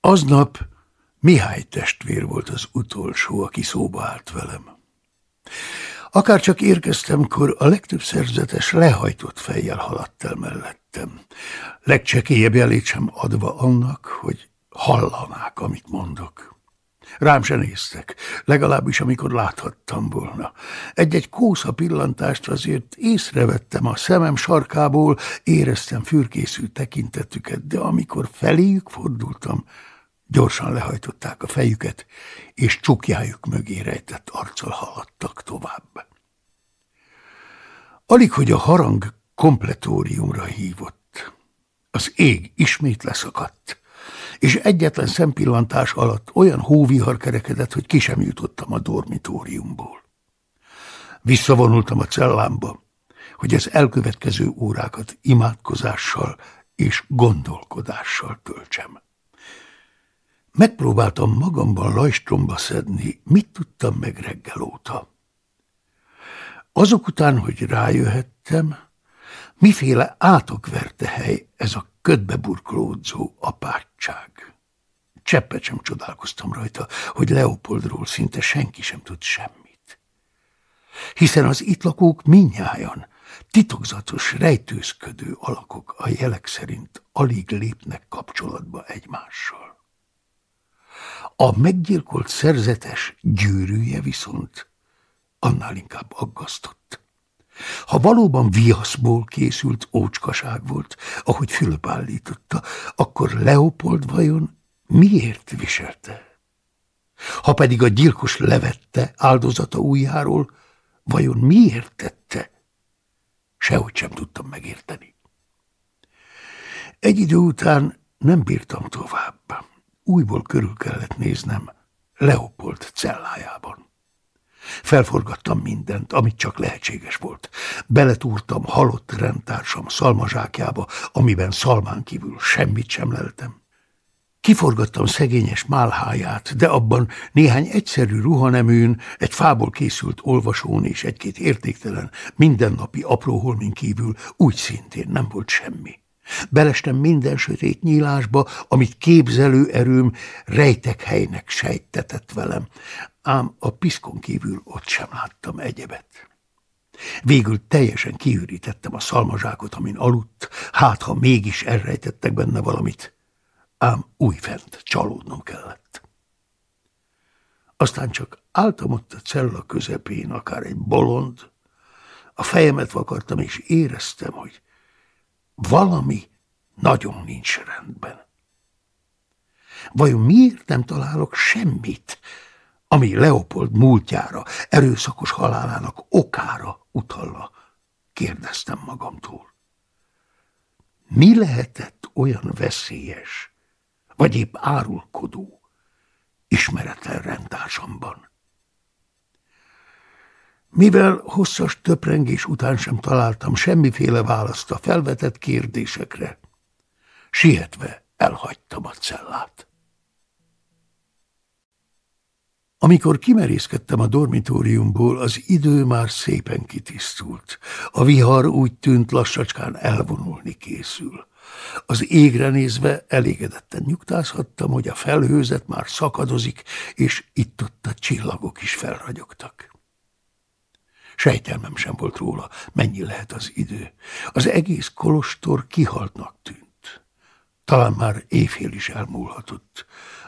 Aznap Mihály testvér volt az utolsó, aki szóba állt velem. Akár csak érkeztem, kor a legtöbb szerzetes lehajtott fejjel haladt el mellettem, legcsekélyebb jelét sem adva annak, hogy hallanák, amit mondok. Rám se néztek, legalábbis amikor láthattam volna. Egy-egy kósza pillantást azért észrevettem a szemem sarkából, éreztem fürkészű tekintetüket, de amikor feléjük fordultam, gyorsan lehajtották a fejüket, és csukjájuk mögé rejtett arccal haladtak tovább. Alig, hogy a harang kompletóriumra hívott. Az ég ismét leszakadt és egyetlen szempillantás alatt olyan hóvihar kerekedett, hogy ki sem jutottam a dormitóriumból. Visszavonultam a cellámba, hogy az elkövetkező órákat imádkozással és gondolkodással töltsem. Megpróbáltam magamban lajstromba szedni, mit tudtam meg reggel óta. Azok után, hogy rájöhettem, miféle átokverte hely ez a ködbe burkolódzó apátság. Cseppet sem csodálkoztam rajta, hogy Leopoldról szinte senki sem tud semmit. Hiszen az itt lakók minnyájan titokzatos, rejtőzködő alakok a jelek szerint alig lépnek kapcsolatba egymással. A meggyilkolt szerzetes gyűrűje viszont annál inkább aggasztott. Ha valóban viaszból készült ócskaság volt, ahogy Fülöp állította, akkor Leopold vajon miért viselte? Ha pedig a gyilkos levette áldozata ujjáról, vajon miért tette? Sehogy sem tudtam megérteni. Egy idő után nem bírtam tovább. Újból körül kellett néznem Leopold cellájában. Felforgattam mindent, amit csak lehetséges volt. Beletúrtam halott rendtársam szalmazsákjába, amiben szalmán kívül semmit sem leltem. Kiforgattam szegényes málháját, de abban néhány egyszerű ruhaneműn, egy fából készült olvasón és egy-két értéktelen, mindennapi apró holmin kívül úgy szintén nem volt semmi. Belestem minden sötét nyílásba, amit képzelő erőm rejtek helynek sejtetett velem ám a piszkon kívül ott sem láttam egyebet. Végül teljesen kiürítettem a szalmazsákot, amin aludt, hát ha mégis elrejtettek benne valamit, ám újfent csalódnom kellett. Aztán csak álltam ott a cella közepén, akár egy bolond, a fejemet vakartam, és éreztem, hogy valami nagyon nincs rendben. Vajon miért nem találok semmit, ami Leopold múltjára, erőszakos halálának okára utalla, kérdeztem magamtól. Mi lehetett olyan veszélyes, vagy épp árulkodó, ismeretlen rendtársamban? Mivel hosszas töprengés után sem találtam semmiféle választ a felvetett kérdésekre, sietve elhagytam a cellát. Amikor kimerészkedtem a dormitóriumból, az idő már szépen kitisztult. A vihar úgy tűnt lassacskán elvonulni készül. Az égre nézve elégedetten nyugtázhattam, hogy a felhőzet már szakadozik, és itt-ott a csillagok is felragyogtak. Sejtelmem sem volt róla, mennyi lehet az idő. Az egész kolostor kihaltnak tűnt. Talán már éjfél is elmúlhatott.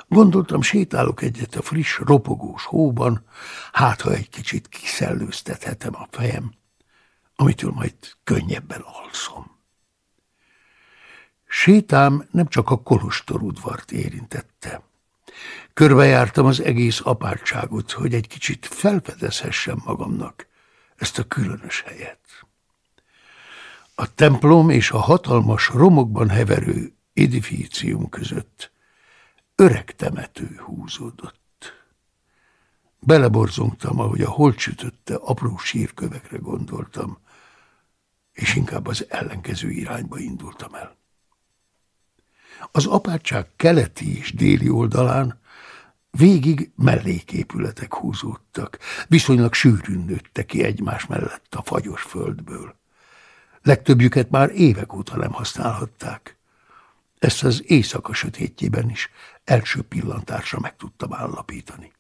Gondoltam, sétálok egyet a friss, ropogós hóban, hát ha egy kicsit kiszellőztethetem a fejem, amitől majd könnyebben alszom. Sétám nem csak a kolostor udvart érintette. Körbejártam az egész apátságot, hogy egy kicsit felfedezhessem magamnak ezt a különös helyet. A templom és a hatalmas romokban heverő edifícium között öreg temető húzódott. Beleborzongtam, ahogy a holcsütötte apró sírkövekre gondoltam, és inkább az ellenkező irányba indultam el. Az apátság keleti és déli oldalán végig melléképületek húzódtak, viszonylag sűrűn nőttek ki egymás mellett a fagyos földből. Legtöbbjüket már évek óta nem használhatták. Ezt az éjszaka sötétjében is első pillantásra meg tudtam állapítani.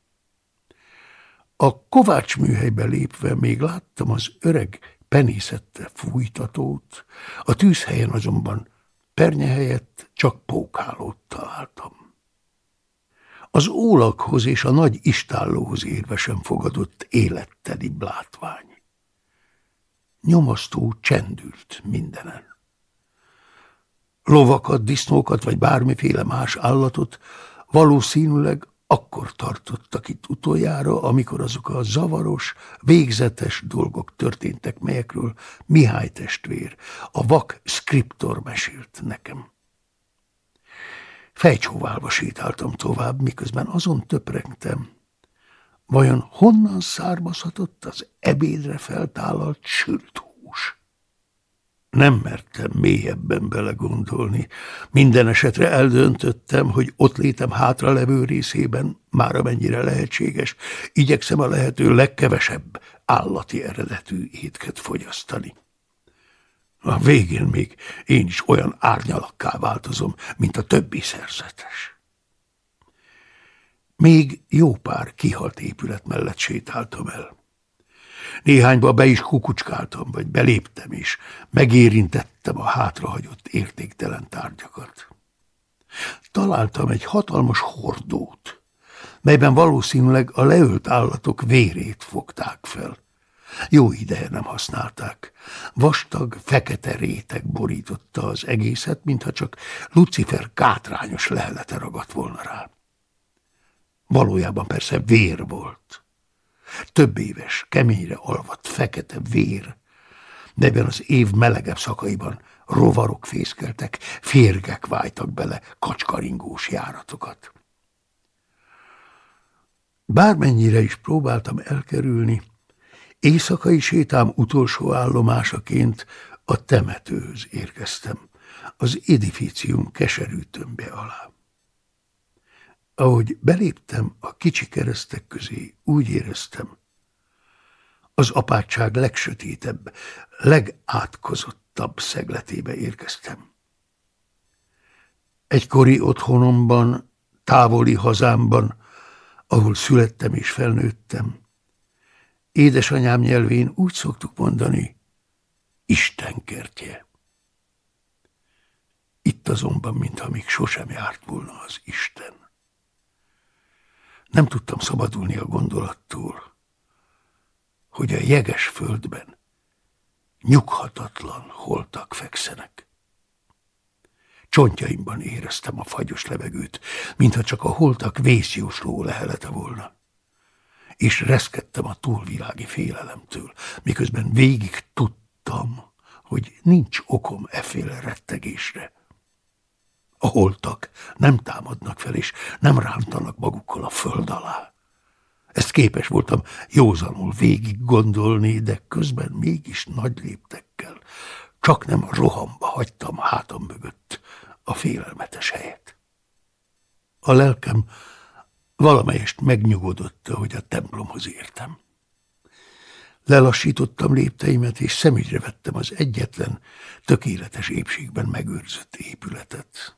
A Kovács műhelybe lépve még láttam az öreg penészette fújtatót, a tűzhelyen azonban pernye helyett csak pókálót találtam. Az ólakhoz és a nagy istállóhoz érve sem fogadott életteli látvány. Nyomasztó csendült mindenen. Lovakat, disznókat vagy bármiféle más állatot valószínűleg akkor tartottak itt utoljára, amikor azok a zavaros, végzetes dolgok történtek, melyekről Mihály testvér, a vak skriptor mesélt nekem. Fejcsóválva sétáltam tovább, miközben azon töprengtem. Vajon honnan származhatott az ebédre feltálalt sült? Nem mertem mélyebben belegondolni. Minden esetre eldöntöttem, hogy ott létem hátra levő részében, már amennyire lehetséges, igyekszem a lehető legkevesebb állati eredetű étket fogyasztani. A végén még én is olyan árnyalakká változom, mint a többi szerzetes. Még jó pár kihalt épület mellett sétáltam el. Néhányba be is kukucskáltam, vagy beléptem is, megérintettem a hátrahagyott értéktelen tárgyakat. Találtam egy hatalmas hordót, melyben valószínűleg a leölt állatok vérét fogták fel. Jó ideje nem használták. Vastag, fekete réteg borította az egészet, mintha csak Lucifer kátrányos lehelete ragadt volna rá. Valójában persze vér volt. Több éves, keményre alvadt, fekete vér, de az év melegebb szakaiban rovarok fészkeltek, férgek vájtak bele kacskaringós járatokat. Bármennyire is próbáltam elkerülni, Éjszakai sétám utolsó állomásaként a temetőhöz érkeztem, az edifícium keserű tömbje alá. Ahogy beléptem a kicsi keresztek közé, úgy éreztem, az apátság legsötétebb, legátkozottabb szegletébe érkeztem. Egykori otthonomban, távoli hazámban, ahol születtem és felnőttem, Édesanyám nyelvén úgy szoktuk mondani, Isten kertje. Itt azonban, mintha még sosem járt volna az Isten. Nem tudtam szabadulni a gondolattól, hogy a jeges földben nyughatatlan holtak fekszenek. Csontjaimban éreztem a fagyos levegőt, mintha csak a holtak vészjósló lehelete volna. és reszkedtem a túlvilági félelemtől, miközben végig tudtam, hogy nincs okom efféle rettegésre. A holtak nem támadnak fel, és nem rántanak magukkal a föld alá. Ezt képes voltam józanul végig gondolni, de közben mégis nagy léptekkel, csak nem a rohamba hagytam hátam mögött a félelmetes helyet. A lelkem valamelyest megnyugodott, hogy a templomhoz értem. Lelassítottam lépteimet, és szemügyre vettem az egyetlen, tökéletes épségben megőrzött épületet.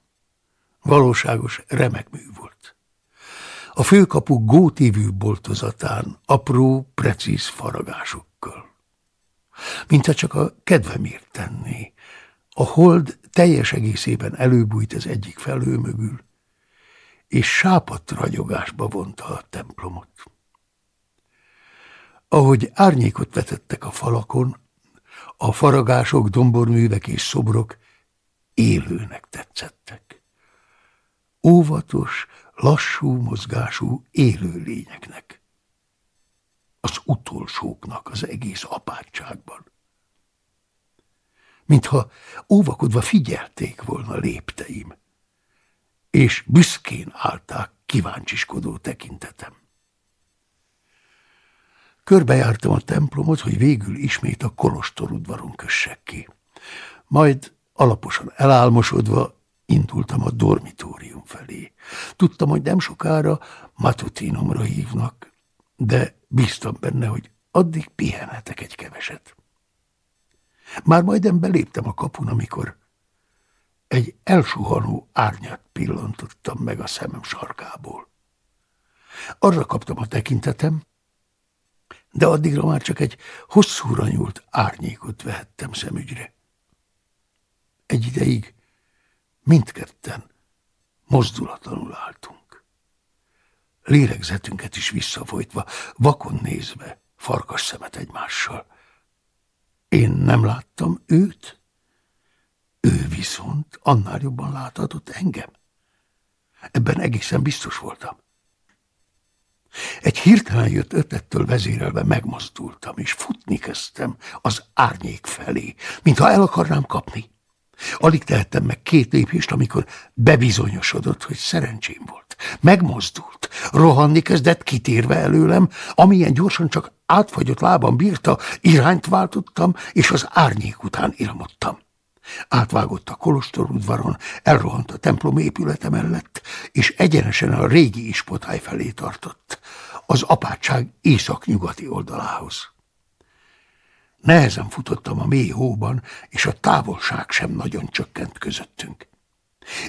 Valóságos, remek mű volt. A főkapu gótévű boltozatán apró, precíz faragásokkal. Mintha csak a kedvemért tenné. A hold teljes egészében előbújt az egyik felő mögül, és sápadt ragyogásba vonta a templomot. Ahogy árnyékot vetettek a falakon, a faragások, domborművek és szobrok élőnek tetszettek. Óvatos, lassú mozgású élő lényeknek. Az utolsóknak az egész apátságban. Mintha óvakodva figyelték volna lépteim, és büszkén állták kíváncsiskodó tekintetem. Körbejártam a templomot, hogy végül ismét a kolostorudvaron kössek ki. Majd alaposan elálmosodva indultam a dormitórium felé. Tudtam, hogy nem sokára matutinomra hívnak, de bíztam benne, hogy addig pihenhetek egy keveset. Már majdnem beléptem a kapun, amikor egy elsuhanó árnyat pillantottam meg a szemem sarkából. Arra kaptam a tekintetem, de addigra már csak egy hosszúra nyúlt árnyékot vehettem szemügyre. Egy ideig mindketten mozdulatlanul álltunk. Lélegzetünket is visszafolytva, vakon nézve, farkas szemet egymással. Én nem láttam őt, ő viszont annál jobban láthatott engem. Ebben egészen biztos voltam. Egy hirtelen jött ötlettől vezérelve megmozdultam, és futni kezdtem az árnyék felé, mintha el akarnám kapni. Alig tehettem meg két lépést, amikor bebizonyosodott, hogy szerencsém volt. Megmozdult, rohanni kezdett, kitérve előlem, amilyen gyorsan csak átfagyott lábam bírta, irányt váltottam, és az árnyék után iramodtam. Átvágott a kolostorudvaron, elrohant a templom épülete mellett, és egyenesen a régi ispotály felé tartott, az apátság északnyugati oldalához. Nehezen futottam a mély hóban, és a távolság sem nagyon csökkent közöttünk.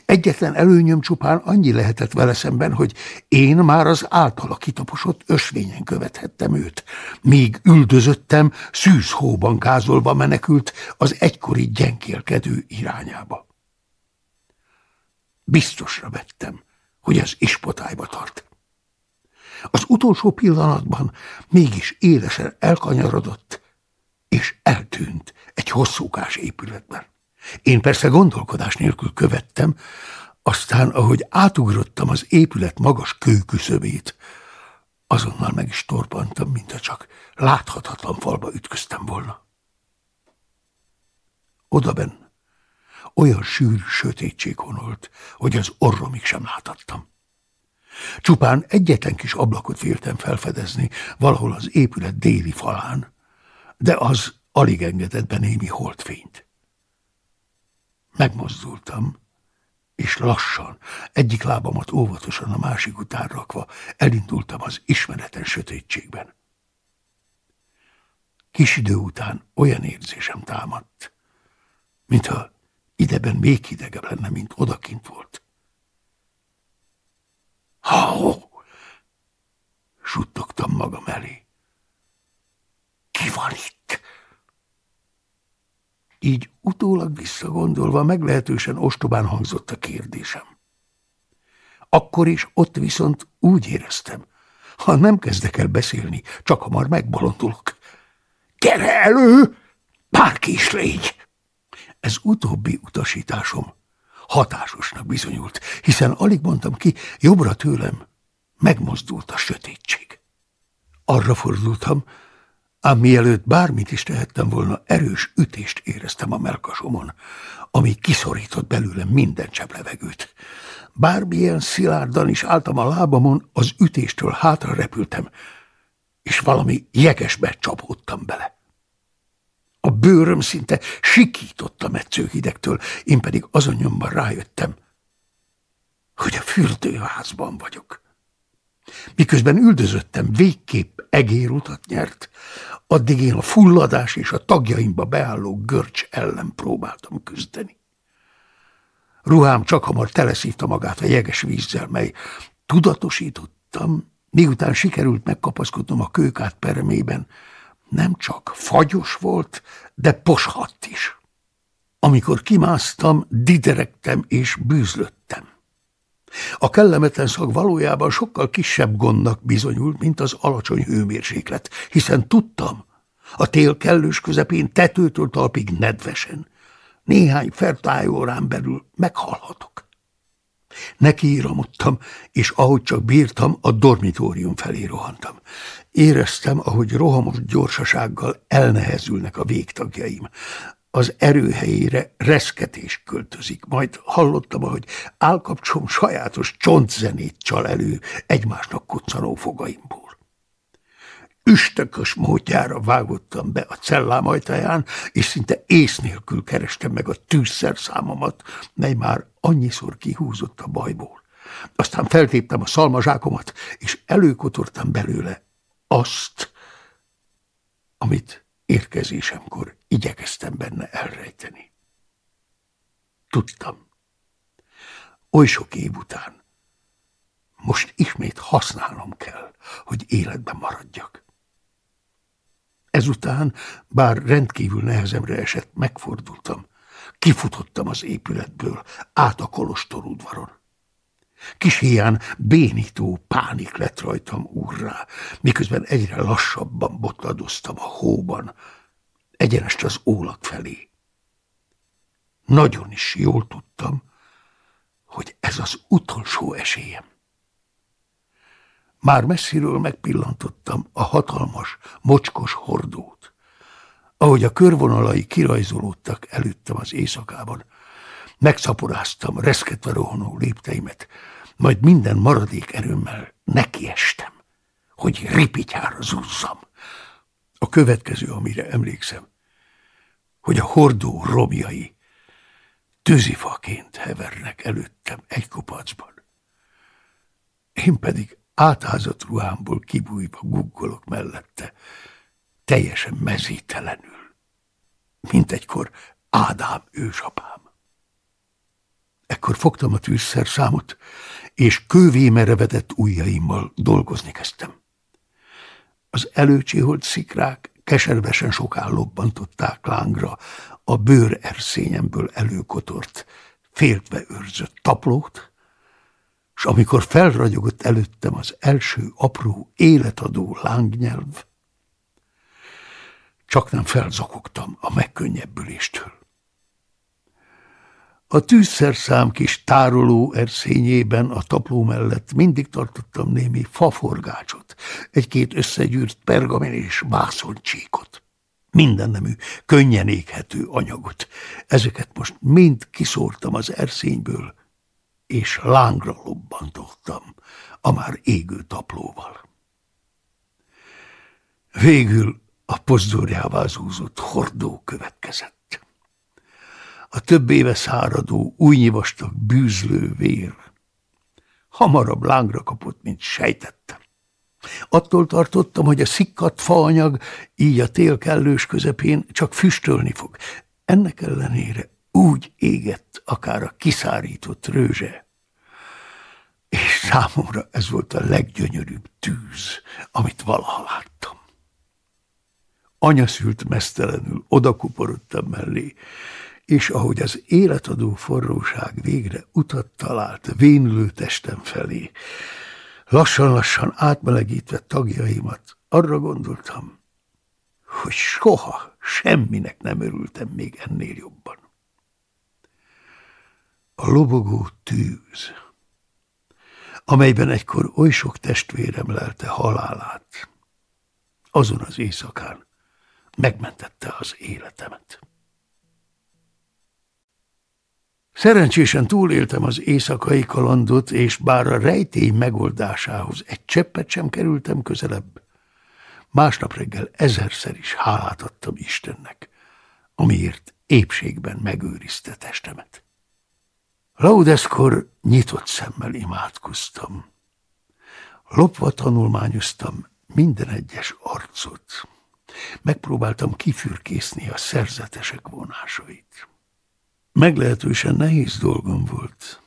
Egyetlen előnyöm csupán annyi lehetett vele szemben, hogy én már az általa kitaposott ösvényen követhettem őt, míg üldözöttem, szűzhóban gázolva menekült az egykori gyengélkedő irányába. Biztosra vettem, hogy az ispotályba tart. Az utolsó pillanatban mégis élesen elkanyarodott, és eltűnt egy hosszúkás épületben. Én persze gondolkodás nélkül követtem, aztán, ahogy átugrottam az épület magas kőküszöbét, azonnal meg is torpantam, mintha csak láthatatlan falba ütköztem volna. Odaben olyan sűrű sötétség honolt, hogy az orromig sem láthattam. Csupán egyetlen kis ablakot véltem felfedezni valahol az épület déli falán, de az alig engedett be némi holdfényt. Megmozdultam, és lassan, egyik lábamat óvatosan a másik után rakva, elindultam az ismereten sötétségben. Kis idő után olyan érzésem támadt, mintha ideben még hidegebb lenne, mint odakint volt. Ha, suttogtam magam elé. Ki van itt? Így utólag visszagondolva meglehetősen ostobán hangzott a kérdésem. Akkor is ott viszont úgy éreztem, ha nem kezdek el beszélni, csak hamar megbolondulok. Gyere elő, bárki is légy! Ez utóbbi utasításom hatásosnak bizonyult, hiszen alig mondtam ki, jobbra tőlem megmozdult a sötétség. Arra fordultam, ám mielőtt bármit is tehettem volna, erős ütést éreztem a melkasomon, ami kiszorított belőlem minden csepp levegőt. Bármilyen szilárdan is álltam a lábamon, az ütéstől hátra repültem, és valami jegesbe csapódtam bele. A bőröm szinte sikított a metszőhidegtől, én pedig azon nyomban rájöttem, hogy a fürdőházban vagyok. Miközben üldözöttem, végképp egérutat nyert, addig én a fulladás és a tagjaimba beálló görcs ellen próbáltam küzdeni. Ruhám csak hamar teleszívta magát a jeges vízzel, mely tudatosítottam, miután sikerült megkapaszkodnom a kőkát peremében, nem csak fagyos volt, de poshatt is. Amikor kimásztam, diderektem és bűzlöttem. A kellemetlen szag valójában sokkal kisebb gondnak bizonyult, mint az alacsony hőmérséklet, hiszen tudtam, a tél kellős közepén tetőtől talpig nedvesen, néhány fertájórán belül meghalhatok. Nekiíramodtam, és ahogy csak bírtam, a dormitórium felé rohantam. Éreztem, ahogy rohamos gyorsasággal elnehezülnek a végtagjaim. Az erőhelyére reszketés költözik, majd hallottam, ahogy állkapcsom sajátos csontzenét csal elő egymásnak koccanó fogaimból. Üstökös módjára vágottam be a cellám ajtaján, és szinte ész nélkül kerestem meg a tűzszer számomat, mely már annyiszor kihúzott a bajból. Aztán feltéptem a szalmazsákomat, és előkotortam belőle azt, amit érkezésemkor igyekeztem benne elrejteni. Tudtam, oly sok év után, most ismét használnom kell, hogy életben maradjak. Ezután, bár rendkívül nehezemre esett, megfordultam. Kifutottam az épületből, át a kolostor udvaron. Kis hián bénító pánik lett rajtam úrrá, miközben egyre lassabban botladoztam a hóban, egyenest az ólak felé. Nagyon is jól tudtam, hogy ez az utolsó esélyem. Már messziről megpillantottam a hatalmas, mocskos hordót. Ahogy a körvonalai kirajzolódtak előttem az éjszakában, megszaporáztam reszketve rohanó lépteimet, majd minden maradék erőmmel nekiestem, hogy ripityára zúzzam. A következő, amire emlékszem, hogy a hordó romjai tűzifaként hevernek előttem egy kopacban. Én pedig átházott ruhámból kibújva guggolok mellette, teljesen mezítelenül, mint egykor Ádám ősapám. Ekkor fogtam a tűzszerszámot, és kővé merevedett ujjaimmal dolgozni kezdtem. Az előcsiholt szikrák keservesen soká lobbantották lángra a bőr erszényemből előkotort, féltve őrzött taplót, és amikor felragyogott előttem az első apró életadó lángnyelv, csak nem felzokogtam a megkönnyebbüléstől. A tűzszerszám kis tároló erszényében a tapló mellett mindig tartottam némi faforgácsot, egy-két összegyűrt pergamin és vászoncsíkot. Mindennemű, könnyen éghető anyagot. Ezeket most mind kiszórtam az erszényből, és lángra lobbantottam a már égő taplóval. Végül a pozdorjává zúzott hordó következett. A több éve száradó, újnyi vastag, bűzlő vér hamarabb lángra kapott, mint sejtettem. Attól tartottam, hogy a szikkat faanyag így a tél kellős közepén csak füstölni fog. Ennek ellenére úgy égett akár a kiszárított rőzse. És számomra ez volt a leggyönyörűbb tűz, amit valaha láttam. Anya szült mesztelenül, odakuporodtam mellé, és ahogy az életadó forróság végre utat talált vénlő testem felé, lassan-lassan átmelegítve tagjaimat, arra gondoltam, hogy soha semminek nem örültem még ennél jobban a lobogó tűz, amelyben egykor oly sok testvérem lelte halálát, azon az éjszakán megmentette az életemet. Szerencsésen túléltem az éjszakai kalandot, és bár a rejtély megoldásához egy cseppet sem kerültem közelebb, másnap reggel ezerszer is hálát adtam Istennek, amiért épségben megőrizte testemet. Laudeszkor nyitott szemmel imádkoztam. Lopva tanulmányoztam minden egyes arcot. Megpróbáltam kifürkészni a szerzetesek vonásait. Meglehetősen nehéz dolgom volt,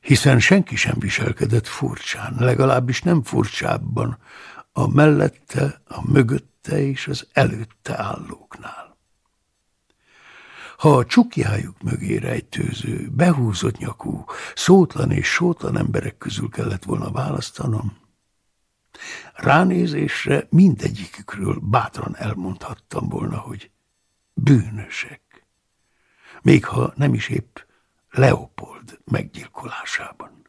hiszen senki sem viselkedett furcsán, legalábbis nem furcsábban a mellette, a mögötte és az előtte állóknál. Ha a csukjájuk mögé rejtőző, behúzott nyakú, szótlan és sótlan emberek közül kellett volna választanom, ránézésre mindegyikükről bátran elmondhattam volna, hogy bűnösek még ha nem is épp Leopold meggyilkolásában.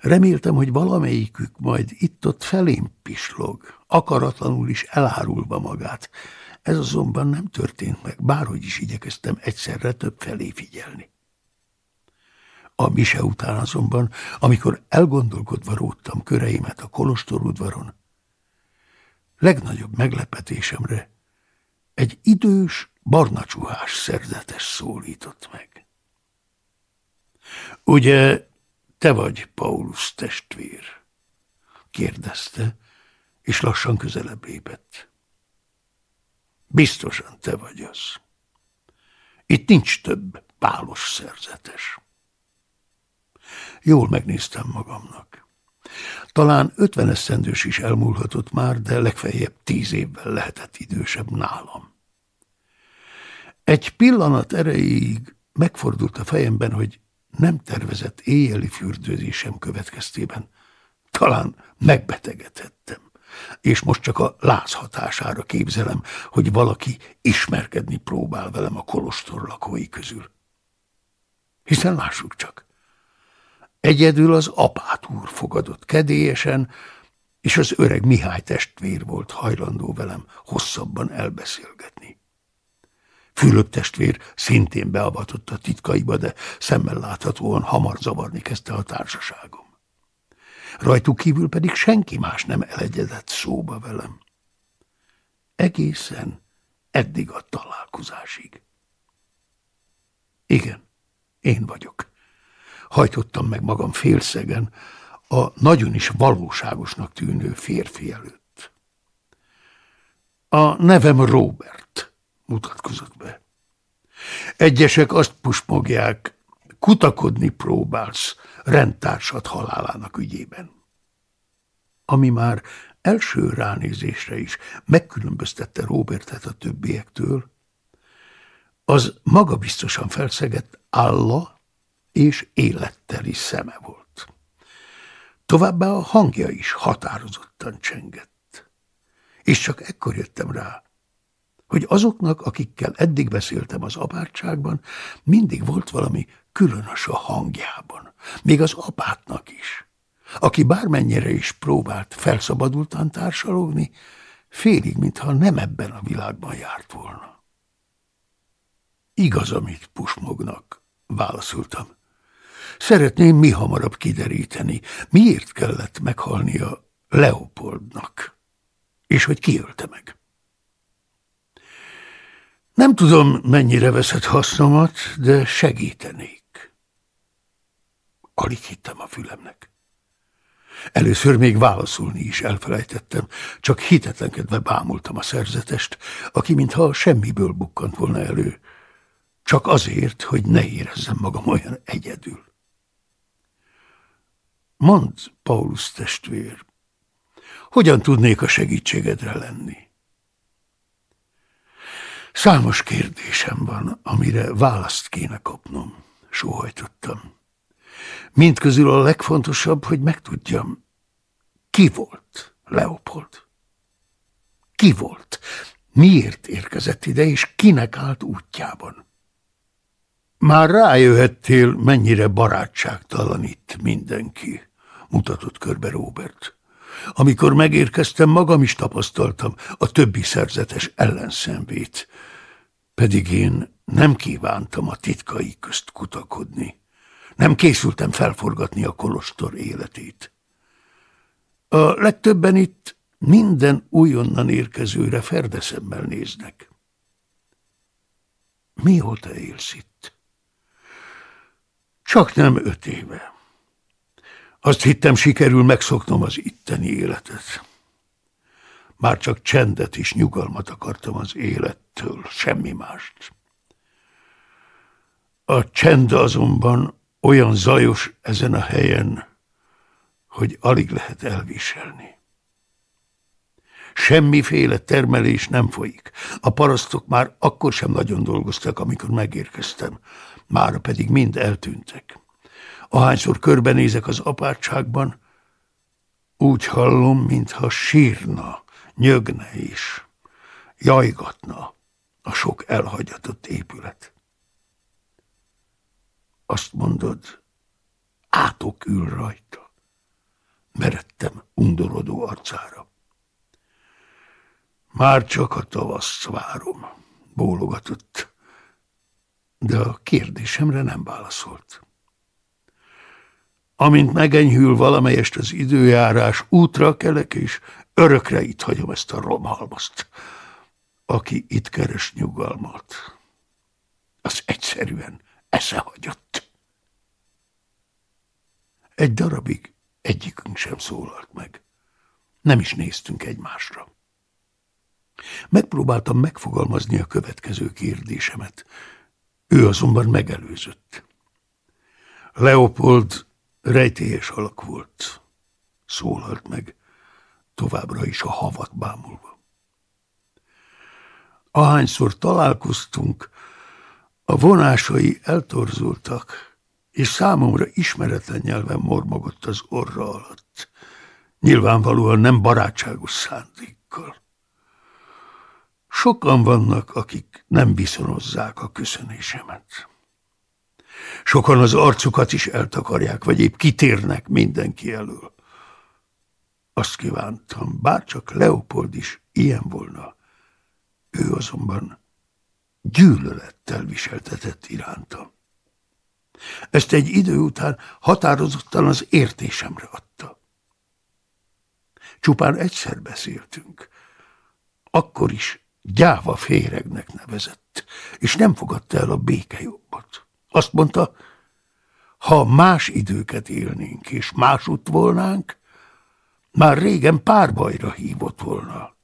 Reméltem, hogy valamelyikük majd itt-ott felém pislog, akaratlanul is elárulva magát. Ez azonban nem történt meg, bárhogy is igyekeztem egyszerre több felé figyelni. A mise után azonban, amikor elgondolkodva róttam köreimet a kolostor udvaron, legnagyobb meglepetésemre egy idős, barna csuhás szerzetes szólított meg. Ugye te vagy Paulus testvér? kérdezte, és lassan közelebb lépett. Biztosan te vagy az. Itt nincs több pálos szerzetes. Jól megnéztem magamnak. Talán ötven eszendős is elmúlhatott már, de legfeljebb tíz évvel lehetett idősebb nálam. Egy pillanat erejéig megfordult a fejemben, hogy nem tervezett éjjeli fürdőzésem következtében. Talán megbetegedhettem, és most csak a láz hatására képzelem, hogy valaki ismerkedni próbál velem a kolostor lakói közül. Hiszen lássuk csak, egyedül az apát úr fogadott kedélyesen, és az öreg Mihály testvér volt hajlandó velem hosszabban elbeszélgetni. Fülöp testvér szintén beavatott a titkaiba, de szemmel láthatóan hamar zavarni kezdte a társaságom. Rajtuk kívül pedig senki más nem elegyedett szóba velem. Egészen eddig a találkozásig. Igen, én vagyok. Hajtottam meg magam félszegen a nagyon is valóságosnak tűnő férfi előtt. A nevem Robert mutatkozott be. Egyesek azt pusmogják, kutakodni próbálsz rendtársad halálának ügyében. Ami már első ránézésre is megkülönböztette Robertet a többiektől, az magabiztosan felszegett álla és életteli szeme volt. Továbbá a hangja is határozottan csengett. És csak ekkor jöttem rá, hogy azoknak, akikkel eddig beszéltem az apátságban, mindig volt valami különös a hangjában, még az apátnak is, aki bármennyire is próbált felszabadultan társalogni, félig, mintha nem ebben a világban járt volna. Igaz, amit pusmognak, válaszoltam. Szeretném mi hamarabb kideríteni, miért kellett meghalnia Leopoldnak, és hogy kiölte meg. Nem tudom, mennyire veszed hasznomat, de segítenék. Alig hittem a fülemnek. Először még válaszolni is elfelejtettem, csak hitetlenkedve bámultam a szerzetest, aki mintha semmiből bukkant volna elő, csak azért, hogy ne érezzem magam olyan egyedül. Mondd, Paulus testvér, hogyan tudnék a segítségedre lenni? Számos kérdésem van, amire választ kéne kapnom, sóhajtottam. Mindközül a legfontosabb, hogy megtudjam, ki volt Leopold? Ki volt? Miért érkezett ide, és kinek állt útjában? Már rájöhettél, mennyire barátságtalan itt mindenki, mutatott körbe Robert. Amikor megérkeztem, magam is tapasztaltam a többi szerzetes ellenszenvét, pedig én nem kívántam a titkai közt kutakodni. Nem készültem felforgatni a kolostor életét. A legtöbben itt minden újonnan érkezőre ferdeszemmel néznek. Mióta élsz itt? Csak nem öt éve. Azt hittem, sikerül megszoknom az itteni életet. Már csak csendet és nyugalmat akartam az élettől, semmi mást. A csend azonban olyan zajos ezen a helyen, hogy alig lehet elviselni. Semmiféle termelés nem folyik. A parasztok már akkor sem nagyon dolgoztak, amikor megérkeztem. Mára pedig mind eltűntek. Ahányszor körbenézek az apátságban, úgy hallom, mintha sírna, nyögne is, jajgatna a sok elhagyatott épület. Azt mondod, átok ül rajta. Meredtem undorodó arcára. Már csak a tavasz várom, bólogatott, de a kérdésemre nem válaszolt. Amint megenyhül valamelyest az időjárás, útra kelek, és örökre itt hagyom ezt a romhalmaszt, aki itt keres nyugalmat. Az egyszerűen eszehagyott. Egy darabig egyikünk sem szólalt meg. Nem is néztünk egymásra. Megpróbáltam megfogalmazni a következő kérdésemet. Ő azonban megelőzött. Leopold rejtélyes alak volt. Szólalt meg, továbbra is a havat bámulva. Ahányszor találkoztunk, a vonásai eltorzultak, és számomra ismeretlen nyelven mormogott az orra alatt. Nyilvánvalóan nem barátságos szándékkal. Sokan vannak, akik nem viszonozzák a köszönésemet. Sokan az arcukat is eltakarják, vagy épp kitérnek mindenki elől. Azt kívántam, bárcsak Leopold is ilyen volna. Ő azonban gyűlölettel viseltetett iránta. Ezt egy idő után határozottan az értésemre adta. Csupán egyszer beszéltünk. Akkor is gyáva féregnek nevezett, és nem fogadta el a békejobbot. Azt mondta, ha más időket élnénk, és másút volnánk, már régen párbajra hívott volna.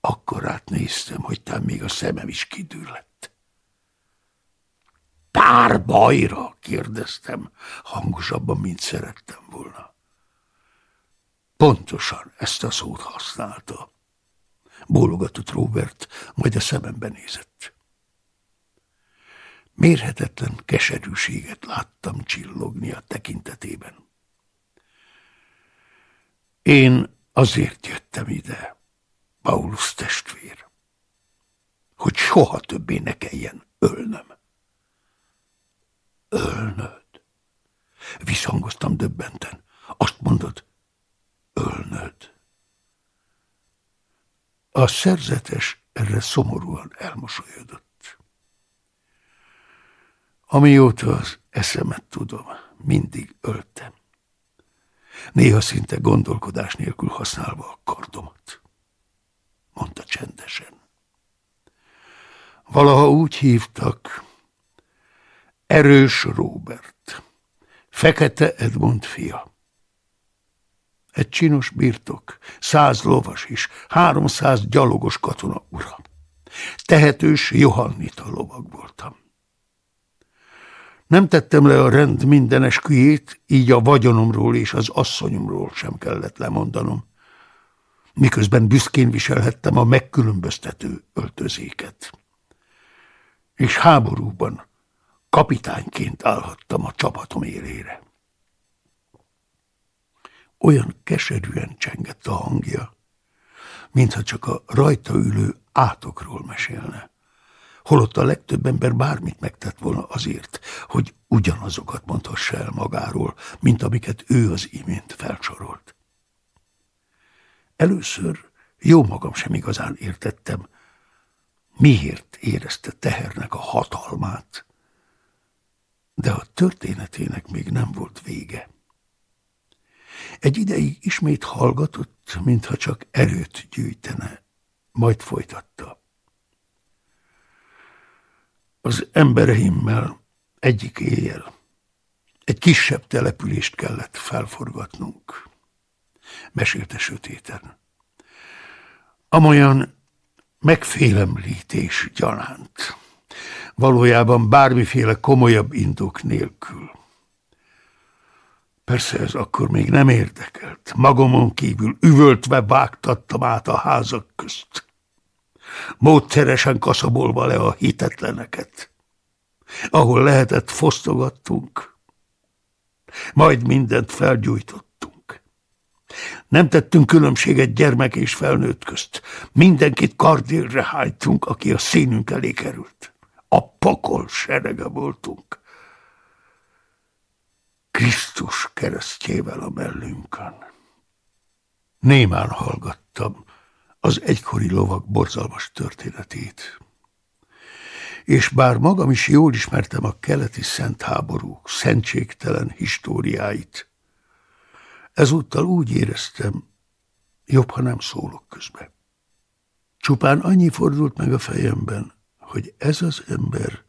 Akkor átnéztem, hogy tám még a szemem is kidüllett. Párbajra? kérdeztem, hangosabban, mint szerettem volna. Pontosan ezt a szót használta. Bólogatott Robert, majd a szemembe nézett. Mérhetetlen keserűséget láttam csillogni a tekintetében. Én azért jöttem ide, Paulus testvér, hogy soha többé ne kelljen ölnöm. Ölnöd? Visszhangoztam döbbenten. Azt mondod, ölnöd. A szerzetes erre szomorúan elmosolyodott. Amióta az eszemet tudom, mindig öltem. Néha szinte gondolkodás nélkül használva a kardomat. Mondta csendesen. Valaha úgy hívtak, Erős Róbert, Fekete Edmond fia. Egy csinos birtok, száz lovas is, háromszáz gyalogos katona ura. Tehetős Johannita lovag voltam. Nem tettem le a rend minden esküjét, így a vagyonomról és az asszonyomról sem kellett lemondanom. Miközben büszkén viselhettem a megkülönböztető öltözéket. És háborúban kapitányként állhattam a csapatom élére. Olyan keserűen csengett a hangja, mintha csak a rajta ülő átokról mesélne. Holott a legtöbb ember bármit megtett volna azért, hogy ugyanazokat mondhassa el magáról, mint amiket ő az imént felsorolt. Először jó magam sem igazán értettem, miért érezte tehernek a hatalmát, de a történetének még nem volt vége. Egy ideig ismét hallgatott, mintha csak erőt gyűjtene, majd folytatta. Az embereimmel egyik éjjel egy kisebb települést kellett felforgatnunk, mesélte sötéten. Amolyan megfélemlítés gyanánt, valójában bármiféle komolyabb indok nélkül. Persze ez akkor még nem érdekelt. Magamon kívül üvöltve vágtattam át a házak közt. Módszeresen kaszabolva le a hitetleneket. Ahol lehetett, fosztogattunk. Majd mindent felgyújtottunk. Nem tettünk különbséget gyermek és felnőtt közt. Mindenkit kardélre hájtunk, aki a színünk elé került. A pokol serege voltunk. Krisztus keresztjével a mellünkön. Némán hallgattam az egykori lovak borzalmas történetét. És bár magam is jól ismertem a keleti szent háborúk szentségtelen históriáit, ezúttal úgy éreztem, jobb, ha nem szólok közbe. Csupán annyi fordult meg a fejemben, hogy ez az ember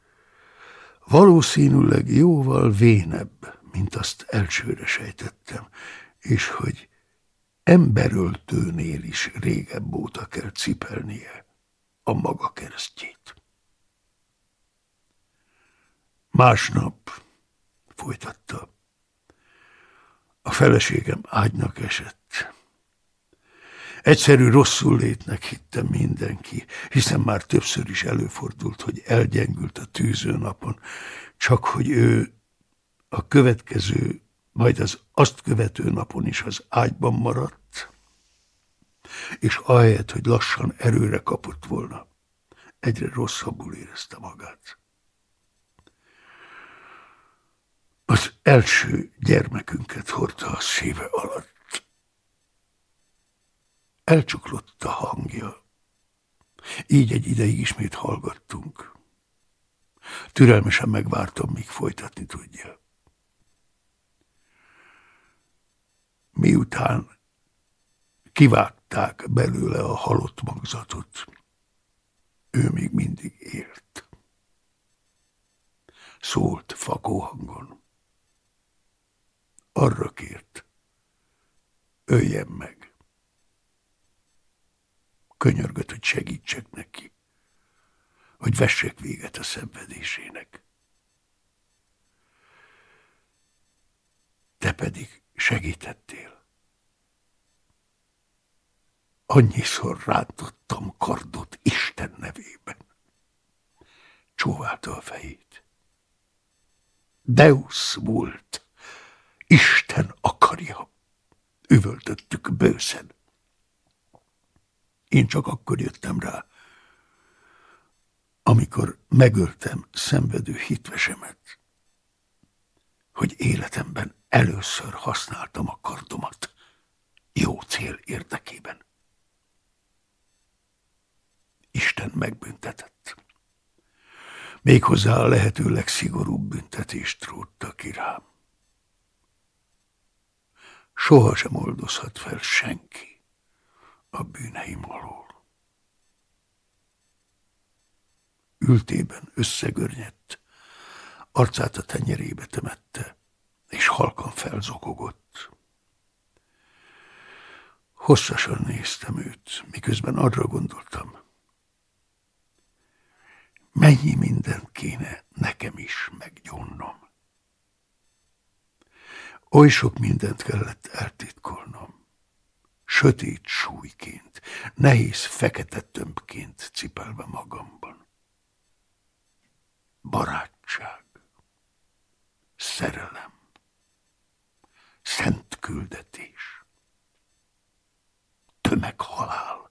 valószínűleg jóval vénebb, mint azt elsőre sejtettem, és hogy emberöltőnél is régebb óta kell cipelnie a maga keresztjét. Másnap folytatta. A feleségem ágynak esett. Egyszerű rosszul létnek hittem mindenki, hiszen már többször is előfordult, hogy elgyengült a tűző napon, csak hogy ő a következő, majd az azt követő napon is az ágyban maradt, és ahelyett, hogy lassan erőre kapott volna, egyre rosszabbul érezte magát. Az első gyermekünket hordta a szíve alatt. Elcsuklott a hangja. Így egy ideig ismét hallgattunk. Türelmesen megvártam, míg folytatni tudja. Miután kivágták belőle a halott magzatot, ő még mindig élt. Szólt fakó hangon. Arra kért, öljem meg. Könyörgött, hogy segítsek neki, hogy vessek véget a szenvedésének. Te pedig segítettél. Annyiszor rántottam kardot Isten nevében. Csóválta a fejét. Deus volt. Isten akarja. Üvöltöttük bőszen. Én csak akkor jöttem rá, amikor megöltem szenvedő hitvesemet, hogy életemben Először használtam a kardomat jó cél érdekében. Isten megbüntetett. Méghozzá a lehető legszigorúbb büntetést rótta ki rám. Soha sem oldozhat fel senki a bűneim alól. Ültében összegörnyedt, arcát a tenyerébe temette, és halkan felzokogott. Hosszasan néztem őt, miközben arra gondoltam, mennyi mindent kéne nekem is meggyónnom. Oly sok mindent kellett eltitkolnom. Sötét súlyként, nehéz fekete tömbként cipelve magamban. Barátság, szerelem, szent küldetés. Tömeghalál.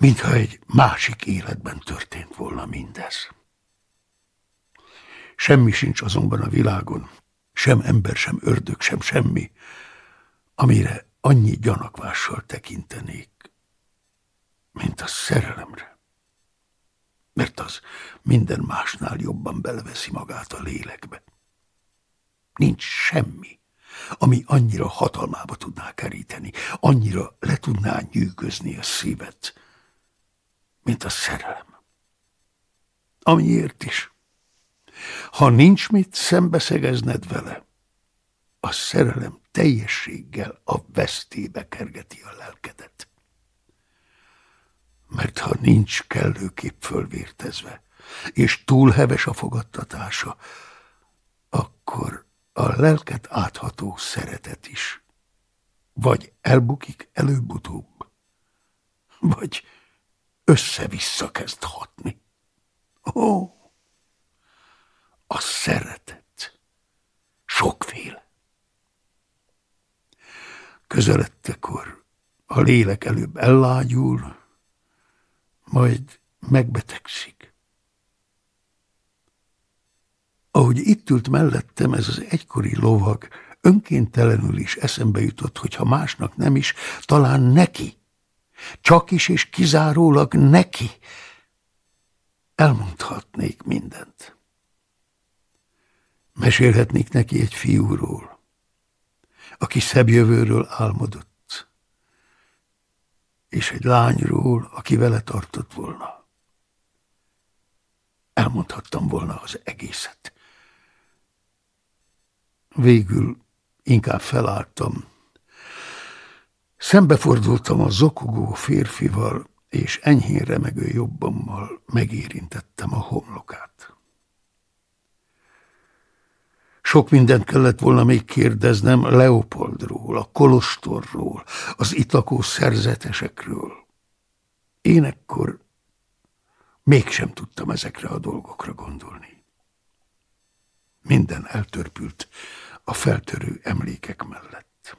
mintha egy másik életben történt volna mindez. Semmi sincs azonban a világon, sem ember, sem ördög, sem semmi, amire annyi gyanakvással tekintenék, mint a szerelemre. Mert az minden másnál jobban beleveszi magát a lélekbe. Nincs semmi, ami annyira hatalmába tudná keríteni, annyira le tudná nyűgözni a szívet, mint a szerelem. Amiért is. Ha nincs mit szembeszegezned vele, a szerelem teljességgel a vesztébe kergeti a lelkedet. Mert ha nincs kellőképp fölvértezve, és túl heves a fogadtatása, akkor a lelket átható szeretet is vagy elbukik előbb-utóbb, vagy össze-vissza kezd hatni. Ó, a szeretet sokféle. Közelettekor a lélek előbb ellágyul, majd megbetegszik. Ahogy itt ült mellettem ez az egykori lovag, önkéntelenül is eszembe jutott, hogy ha másnak nem is, talán neki, csak is és kizárólag neki elmondhatnék mindent. Mesélhetnék neki egy fiúról, aki szebb jövőről álmodott, és egy lányról, aki vele tartott volna. Elmondhattam volna az egészet. Végül inkább felálltam. Szembefordultam a zokogó férfival, és enyhén remegő jobbammal megérintettem a homlokát. Sok mindent kellett volna még kérdeznem Leopoldról, a kolostorról, az itt lakó szerzetesekről. Én ekkor mégsem tudtam ezekre a dolgokra gondolni. Minden eltörpült a feltörő emlékek mellett.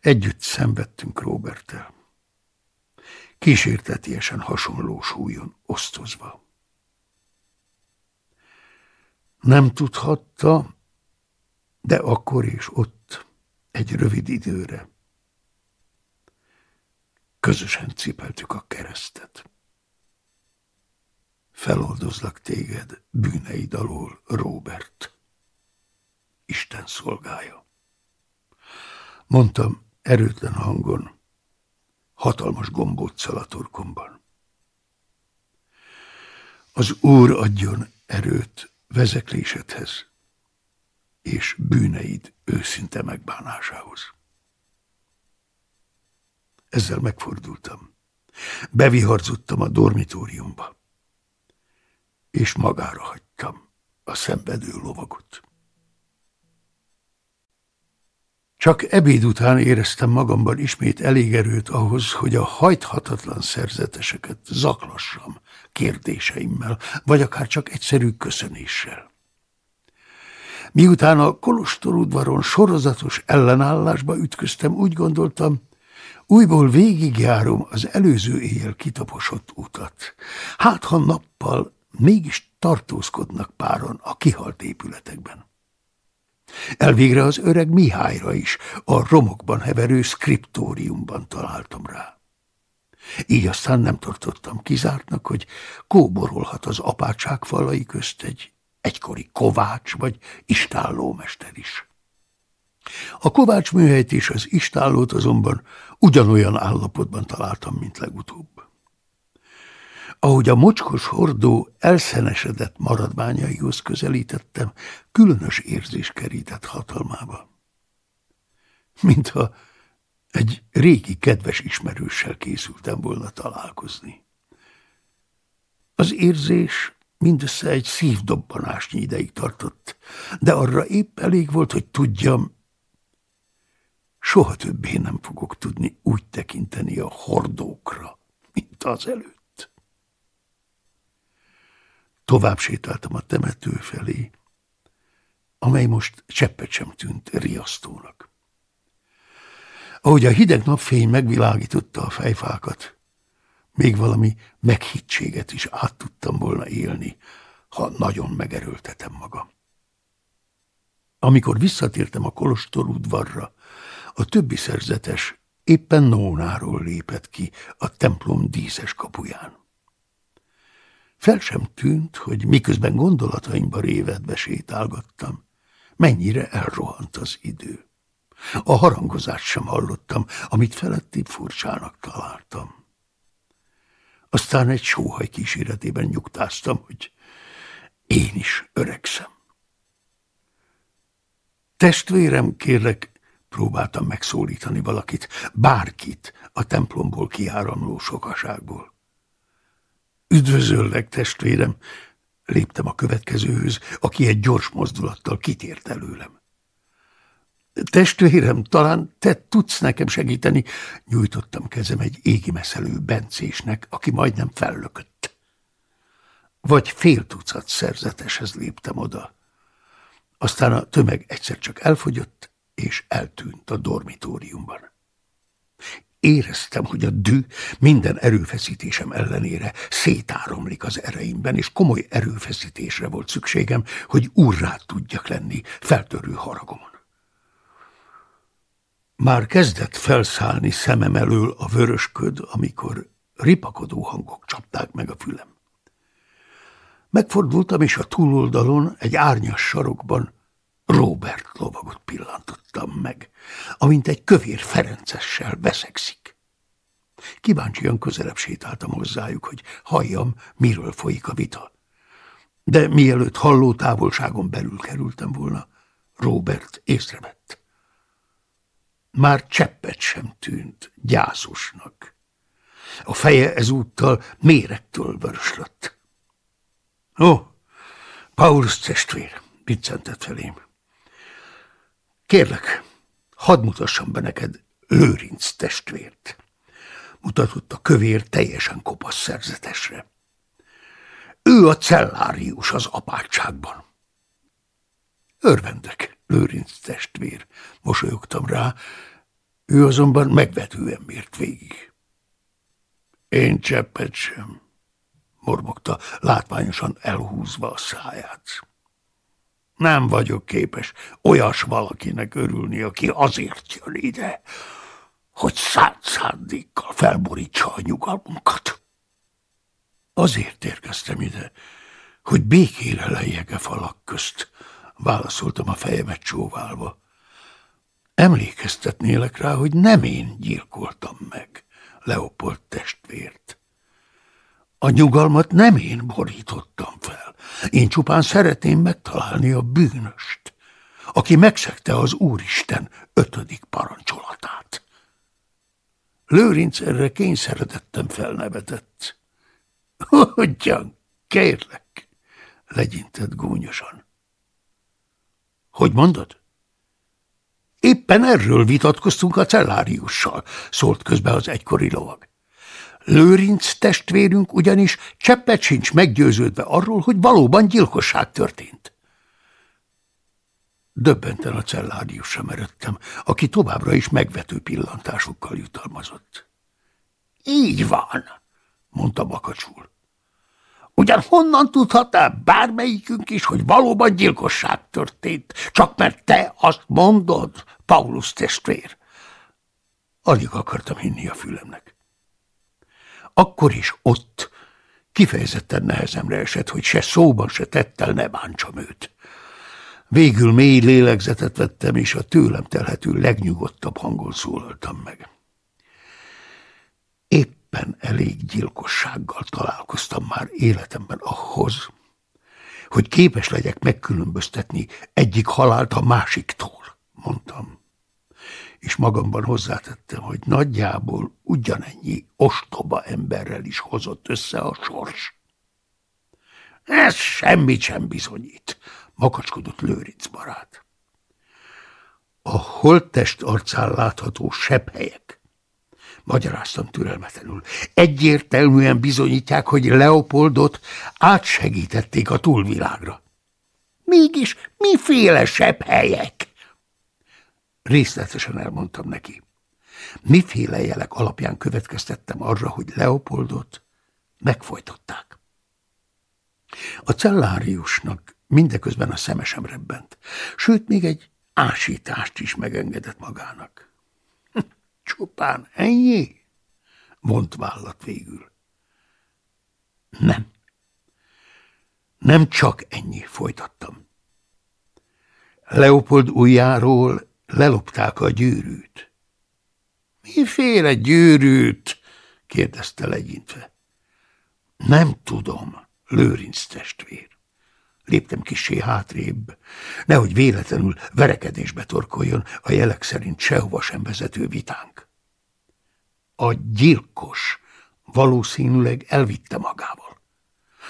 Együtt szenvedtünk Robertel. Kísértetiesen hasonló súlyon osztozva. Nem tudhatta, de akkor és ott, egy rövid időre. Közösen cipeltük a keresztet. Feloldozlak téged bűneid alól, Robert. Isten szolgája. Mondtam erőtlen hangon, hatalmas gombóccal a torkomban. Az Úr adjon erőt vezeklésedhez és bűneid őszinte megbánásához. Ezzel megfordultam. Beviharzottam a dormitóriumba, és magára hagytam a szenvedő lovagot. Csak ebéd után éreztem magamban ismét elég erőt ahhoz, hogy a hajthatatlan szerzeteseket zaklassam kérdéseimmel, vagy akár csak egyszerű köszönéssel. Miután a Kolostor udvaron sorozatos ellenállásba ütköztem, úgy gondoltam, újból végigjárom az előző éjjel kitaposott utat. Hát, ha nappal mégis tartózkodnak páron a kihalt épületekben. Elvégre az öreg Mihályra is a romokban heverő skriptóriumban találtam rá. Így aztán nem tartottam kizártnak, hogy kóborolhat az apátság falai közt egy egykori kovács vagy istállómester is. A kovács műhelyt és az istállót azonban ugyanolyan állapotban találtam, mint legutóbb. Ahogy a mocskos hordó elszenesedett maradványaihoz közelítettem, különös érzés kerített hatalmába. Mintha egy régi kedves ismerőssel készültem volna találkozni. Az érzés mindössze egy szívdobbanásnyi ideig tartott, de arra épp elég volt, hogy tudjam, soha többé nem fogok tudni úgy tekinteni a hordókra, mint az előtt. Tovább sétáltam a temető felé, amely most cseppet sem tűnt riasztónak. Ahogy a hideg napfény megvilágította a fejfákat, Még valami meghittséget is át tudtam volna élni, ha nagyon megerőltetem magam. Amikor visszatértem a kolostor udvarra, a többi szerzetes éppen Nónáról lépett ki a templom díszes kapuján. Fel sem tűnt, hogy miközben gondolataimba révedve sétálgattam, mennyire elrohant az idő. A harangozást sem hallottam, amit feletti furcsának találtam. Aztán egy sóhaj kíséretében nyugtáztam, hogy én is öregszem. Testvérem, kérlek, próbáltam megszólítani valakit, bárkit a templomból kiáramló sokaságból. Üdvözöllek, testvérem, léptem a következőhöz, aki egy gyors mozdulattal kitért előlem. Testvérem, talán te tudsz nekem segíteni, nyújtottam kezem egy égi meszelő bencésnek, aki majdnem fellökött. Vagy fél tucat szerzeteshez léptem oda. Aztán a tömeg egyszer csak elfogyott, és eltűnt a dormitóriumban. Éreztem, hogy a dű minden erőfeszítésem ellenére szétáramlik az ereimben, és komoly erőfeszítésre volt szükségem, hogy urrá tudjak lenni feltörő haragomon. Már kezdett felszállni szemem elől a vörösköd, amikor ripakodó hangok csapták meg a fülem. Megfordultam, és a túloldalon, egy árnyas sarokban Robert lovagot pillantottam meg, amint egy kövér Ferencessel beszegszik. Kíváncsian közelebb sétáltam hozzájuk, hogy halljam, miről folyik a vita. De mielőtt halló távolságon belül kerültem volna, Robert észrevett. Már cseppet sem tűnt gyászosnak. A feje ezúttal mérettől vöröslött. Ó, Paulus testvér, viccentett felém. Kérlek, hadd mutassam be neked Lőrinc testvért. Mutatott a kövér teljesen kopasz szerzetesre. Ő a cellárius az apátságban. Örvendek, Lőrinc testvér, mosolyogtam rá, ő azonban megvetően mért végig. Én cseppet sem, mormogta, látványosan elhúzva a száját. Nem vagyok képes olyas valakinek örülni, aki azért jön ide, hogy szánt szándékkal felborítsa a nyugalmunkat. Azért érkeztem ide, hogy békére lejjek a falak közt, válaszoltam a fejemet csóválva. Emlékeztetnélek rá, hogy nem én gyilkoltam meg Leopold testvért. A nyugalmat nem én borítottam fel. Én csupán szeretném megtalálni a bűnöst, aki megszegte az Úristen ötödik parancsolatát. Lőrinc erre kényszeredettem felnevetett. Hogyan, kérlek, legyintett gúnyosan. Hogy mondod? Éppen erről vitatkoztunk a celláriussal, szólt közbe az egykori lovag. Lőrinc testvérünk ugyanis cseppet sincs meggyőződve arról, hogy valóban gyilkosság történt. Döbbenten a celláriusra meredtem, aki továbbra is megvető pillantásokkal jutalmazott. Így van, mondta makacsul. Ugyan honnan tudhatná bármelyikünk is, hogy valóban gyilkosság történt, csak mert te azt mondod, Paulus testvér? Alig akartam hinni a fülemnek. Akkor is ott kifejezetten nehezemre esett, hogy se szóban, se tettel ne bántsam őt. Végül mély lélegzetet vettem, és a tőlem telhető legnyugodtabb hangon szólaltam meg. Éppen elég gyilkossággal találkoztam már életemben ahhoz, hogy képes legyek megkülönböztetni egyik halált a másiktól, mondtam és magamban hozzátettem, hogy nagyjából ugyanennyi ostoba emberrel is hozott össze a sors. Ez semmit sem bizonyít, makacskodott Lőrinc barát. A holttest arcán látható sebb helyek, magyaráztam türelmetlenül, egyértelműen bizonyítják, hogy Leopoldot átsegítették a túlvilágra. Mégis miféle sebb helyek? Részletesen elmondtam neki. Miféle jelek alapján következtettem arra, hogy Leopoldot megfojtották. A celláriusnak mindeközben a szemesem rebbent, sőt, még egy ásítást is megengedett magának. Csupán ennyi? Vont vállat végül. Nem. Nem csak ennyi, folytattam. Leopold ujjáról lelopták a gyűrűt. Miféle gyűrűt? kérdezte legyintve. Nem tudom, Lőrinc testvér. Léptem kisé hátrébb, nehogy véletlenül verekedésbe torkoljon a jelek szerint sehova sem vezető vitánk. A gyilkos valószínűleg elvitte magával.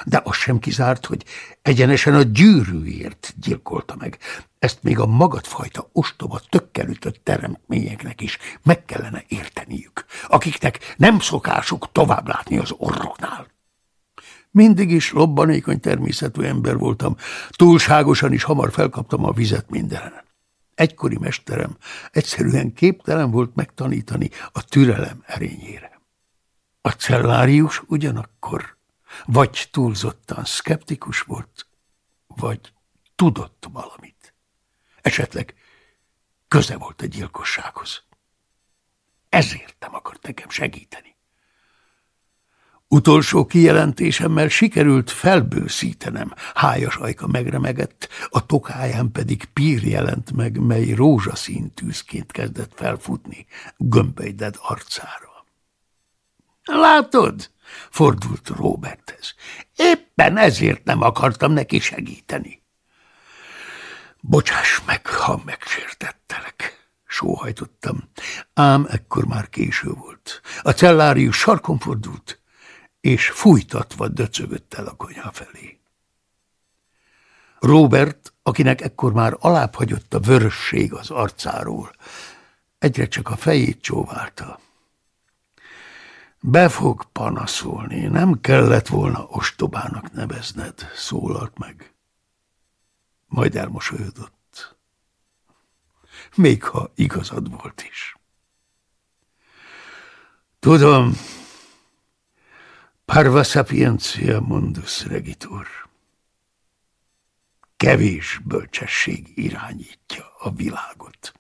De az sem kizárt, hogy egyenesen a gyűrűért gyilkolta meg. Ezt még a magadfajta ostoba tökkel ütött teremtményeknek is meg kellene érteniük, akiknek nem szokásuk tovább látni az orroknál. Mindig is robbanékony természetű ember voltam, túlságosan is hamar felkaptam a vizet mindenen. Egykori mesterem egyszerűen képtelen volt megtanítani a türelem erényére. A cellárius ugyanakkor vagy túlzottan szkeptikus volt, vagy tudott valamit. Esetleg köze volt a gyilkossághoz. Ezért nem akart nekem segíteni. Utolsó kijelentésemmel sikerült felbőszítenem. Hájas ajka megremegett, a tokáján pedig pír jelent meg, mely rózsaszín tűzként kezdett felfutni gömbölyded arcára. Látod? fordult Roberthez. Éppen ezért nem akartam neki segíteni. Bocsáss meg, ha megsértettelek, sóhajtottam, ám ekkor már késő volt. A cellárius sarkon fordult, és fújtatva döcögött el a konyha felé. Robert, akinek ekkor már alább hagyott a vörösség az arcáról, egyre csak a fejét csóválta. Be fog panaszolni, nem kellett volna ostobának nevezned, szólalt meg. Majd elmosolyodott. Még ha igazad volt is. Tudom, Parva sapientia mundus regitur. Kevés bölcsesség irányítja a világot.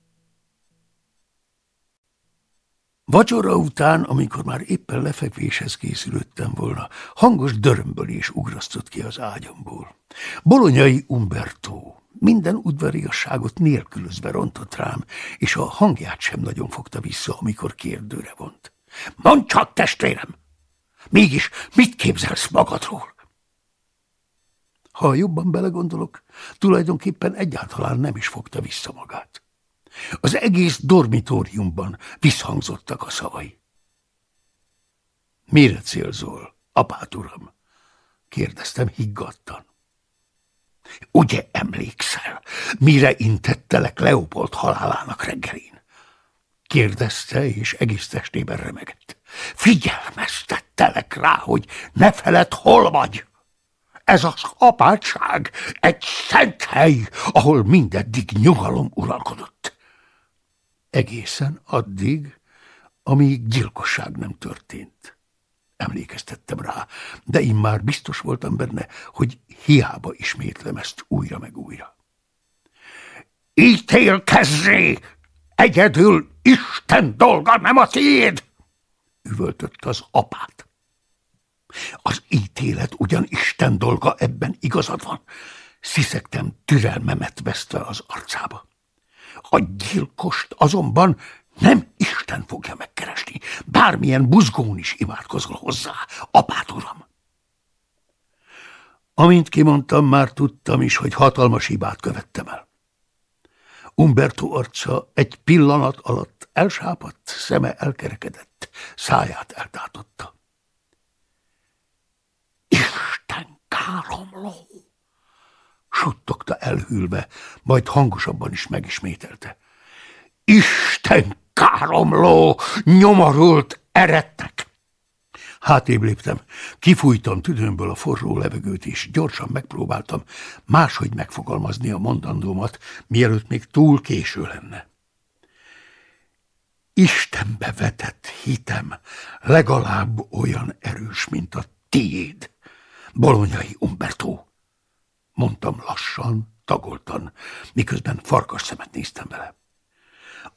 Vacsora után, amikor már éppen lefekvéshez készülöttem volna, hangos dörömbölés ugrasztott ki az ágyamból. Bolonyai Umberto minden udvariasságot nélkülözve rontott rám, és a hangját sem nagyon fogta vissza, amikor kérdőre vont. – Mondd csak, testvérem! Mégis mit képzelsz magadról? Ha jobban belegondolok, tulajdonképpen egyáltalán nem is fogta vissza magát. Az egész dormitóriumban visszhangzottak a szavai. Mire célzol, apát uram? kérdeztem higgadtan. Ugye emlékszel, mire intettelek Leopold halálának reggelén? kérdezte, és egész testében remegett. Figyelmeztettelek rá, hogy ne feled hol vagy. Ez az apátság egy szent hely, ahol mindeddig nyugalom uralkodott. Egészen addig, amíg gyilkosság nem történt. Emlékeztettem rá, de én már biztos voltam benne, hogy hiába ismétlem ezt újra meg újra. Ítélkezzé! Egyedül Isten dolga, nem a tiéd! üvöltött az apát. Az ítélet ugyan Isten dolga, ebben igazad van. Sziszegtem türelmemet vesztve az arcába. A gyilkost azonban nem Isten fogja megkeresni, bármilyen buzgón is imádkozol hozzá, apát uram. Amint kimondtam, már tudtam is, hogy hatalmas hibát követtem el. Umberto arca egy pillanat alatt elsápadt, szeme elkerekedett, száját eltátotta. Isten káromló! Suttogta elhűlve, majd hangosabban is megismételte. Isten káromló, nyomorult erettek! Hátrébb léptem, kifújtam tüdőmből a forró levegőt, és gyorsan megpróbáltam máshogy megfogalmazni a mondandómat, mielőtt még túl késő lenne. Istenbe vetett hitem legalább olyan erős, mint a tiéd, bolonyai Umberto, mondtam lassan, tagoltan, miközben farkas szemet néztem vele.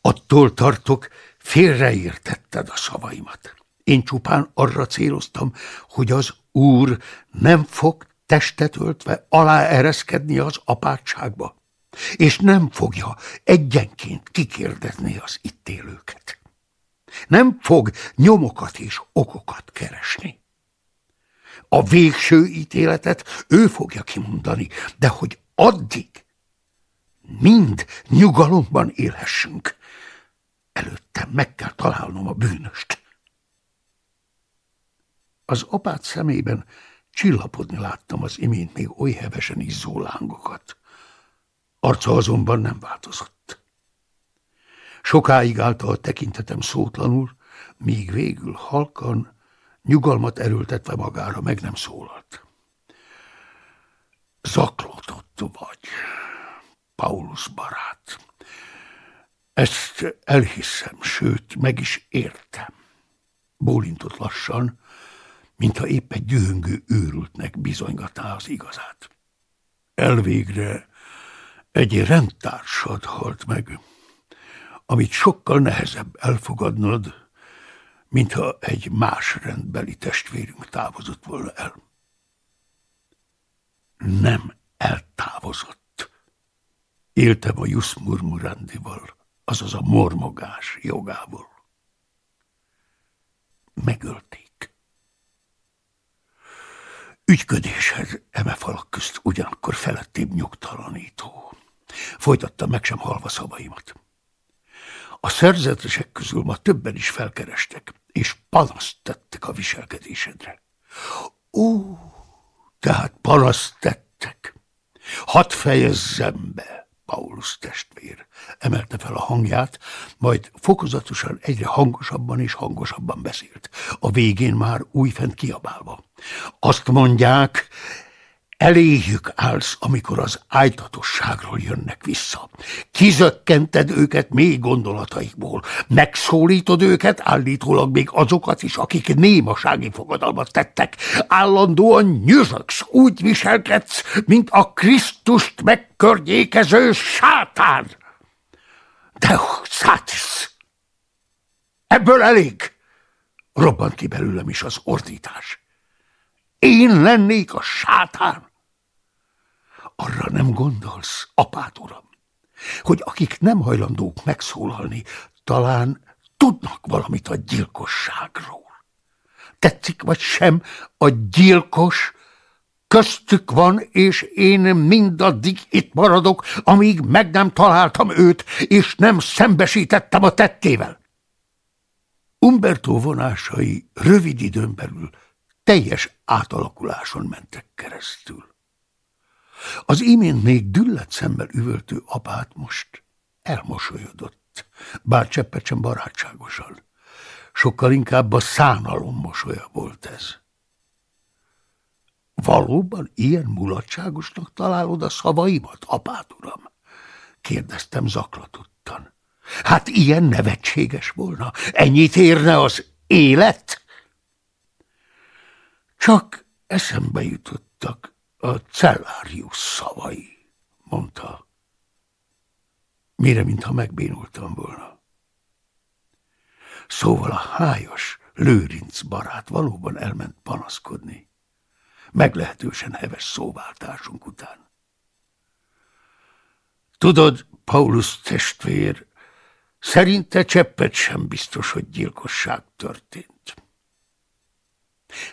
Attól tartok, félreértetted a szavaimat. Én csupán arra céloztam, hogy az úr nem fog testet öltve aláereszkedni az apátságba, és nem fogja egyenként kikérdezni az itt élőket. Nem fog nyomokat és okokat keresni. A végső ítéletet ő fogja kimondani, de hogy addig mind nyugalomban élhessünk, előtte meg kell találnom a bűnöst. Az apát szemében csillapodni láttam az imént még oly hevesen izzó lángokat. Arca azonban nem változott. Sokáig állta a tekintetem szótlanul, míg végül halkan, nyugalmat erőltetve magára meg nem szólalt. Zaklatott vagy, Paulus barát. Ezt elhiszem, sőt, meg is értem. Bólintott lassan, mintha épp egy gyöngő őrültnek bizonygatná az igazát. Elvégre egy rendtársad halt meg, amit sokkal nehezebb elfogadnod, mintha egy más rendbeli testvérünk távozott volna el. Nem eltávozott. Éltem a Jusz Murmurandival, azaz a mormogás jogával. Megölték. Ügyködéshez eme falak közt ugyanakkor felettébb nyugtalanító. Folytatta meg sem halva szavaimat. A szerzetesek közül ma többen is felkerestek, és panaszt tettek a viselkedésedre. Ó, tehát panaszt tettek. Hadd fejezzem be, Paulus testvér, emelte fel a hangját, majd fokozatosan egyre hangosabban és hangosabban beszélt, a végén már újfent kiabálva. Azt mondják, Eléjük állsz, amikor az ájtatosságról jönnek vissza. Kizökkented őket mély gondolataikból. Megszólítod őket, állítólag még azokat is, akik némasági fogadalmat tettek. Állandóan nyüzsöksz, úgy viselkedsz, mint a Krisztust megkörnyékező sátán. De szátisz! Ebből elég! Robbant ki belőlem is az ordítás. Én lennék a sátán? Arra nem gondolsz, apát uram, hogy akik nem hajlandók megszólalni, talán tudnak valamit a gyilkosságról. Tetszik vagy sem, a gyilkos köztük van, és én mindaddig itt maradok, amíg meg nem találtam őt, és nem szembesítettem a tettével. Umberto vonásai rövid időn belül teljes átalakuláson mentek keresztül. Az imént még düllet szemmel üvöltő apát most elmosolyodott, bár cseppet sem barátságosan. Sokkal inkább a szánalom mosolya volt ez. Valóban ilyen mulatságosnak találod a szavaimat, apát uram? kérdeztem zaklatottan. Hát ilyen nevetséges volna. Ennyit érne az élet? Csak eszembe jutottak a cellárius szavai, mondta. Mire, mintha megbénultam volna. Szóval a hájas Lőrinc barát valóban elment panaszkodni. Meglehetősen heves szóváltásunk után. Tudod, Paulus testvér, szerinte cseppet sem biztos, hogy gyilkosság történt.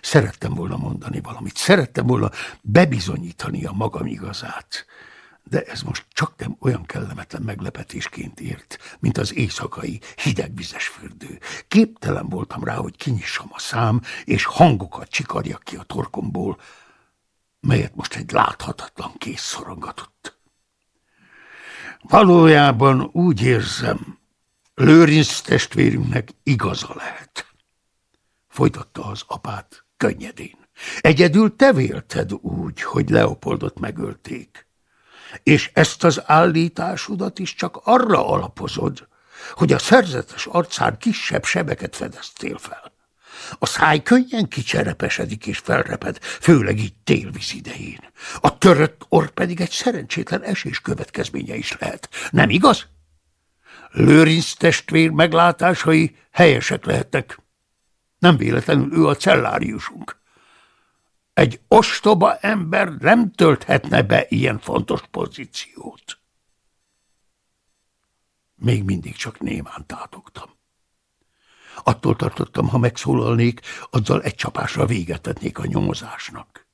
Szerettem volna mondani valamit, szerettem volna bebizonyítani a magam igazát, de ez most csak nem olyan kellemetlen meglepetésként ért, mint az éjszakai hidegvizes fürdő. Képtelen voltam rá, hogy kinyissam a szám, és hangokat csikarjak ki a torkomból, melyet most egy láthatatlan kész szorongatott. Valójában úgy érzem, Lőrinc testvérünknek igaza lehet folytatta az apát könnyedén. Egyedül te vélted úgy, hogy Leopoldot megölték. És ezt az állításodat is csak arra alapozod, hogy a szerzetes arcán kisebb sebeket fedeztél fel. A száj könnyen kicserepesedik és felreped, főleg így télvíz idején. A törött orr pedig egy szerencsétlen esés következménye is lehet. Nem igaz? Lőrinc testvér meglátásai helyesek lehetnek. Nem véletlenül ő a celláriusunk. Egy ostoba ember nem tölthetne be ilyen fontos pozíciót. Még mindig csak némán tátogtam. Attól tartottam, ha megszólalnék, azzal egy csapásra véget tetnék a nyomozásnak.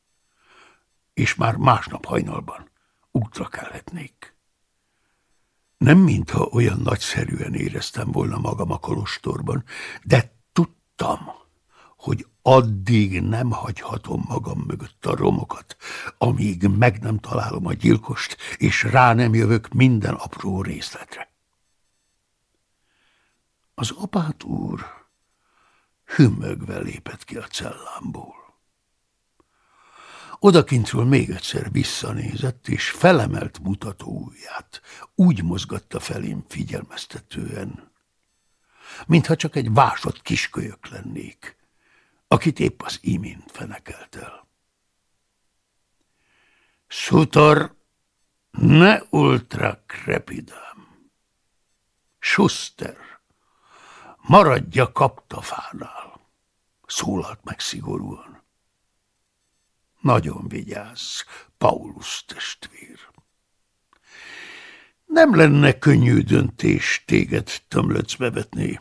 És már másnap hajnalban útra kelhetnék. Nem mintha olyan nagyszerűen éreztem volna magam a kolostorban, de tudtam, hogy addig nem hagyhatom magam mögött a romokat, amíg meg nem találom a gyilkost, és rá nem jövök minden apró részletre. Az apát úr hümmögve lépett ki a cellámból. Odakintről még egyszer visszanézett, és felemelt mutató ujját úgy mozgatta felém figyelmeztetően, mintha csak egy vásott kiskölyök lennék, akit épp az imént fenekelt el. Sutor ne ultra crepidam. Schuster, maradja kaptafánál, szólalt meg szigorúan. Nagyon vigyázz, Paulus testvér. Nem lenne könnyű döntés téged tömlöcbe vetni,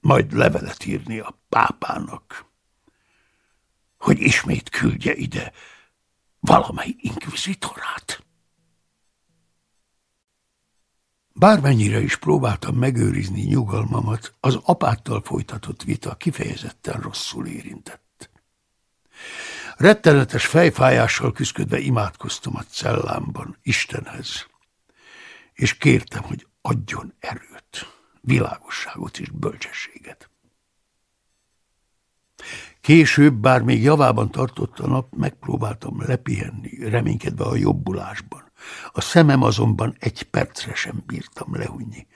majd levelet írni a pápának hogy ismét küldje ide valamely inkvizitorát. Bármennyire is próbáltam megőrizni nyugalmamat, az apáttal folytatott vita kifejezetten rosszul érintett. Rettenetes fejfájással küzdködve imádkoztam a cellámban Istenhez, és kértem, hogy adjon erőt, világosságot és bölcsességet. Később, bár még javában tartott a nap, megpróbáltam lepihenni, reménykedve a jobbulásban. A szemem azonban egy percre sem bírtam lehunni.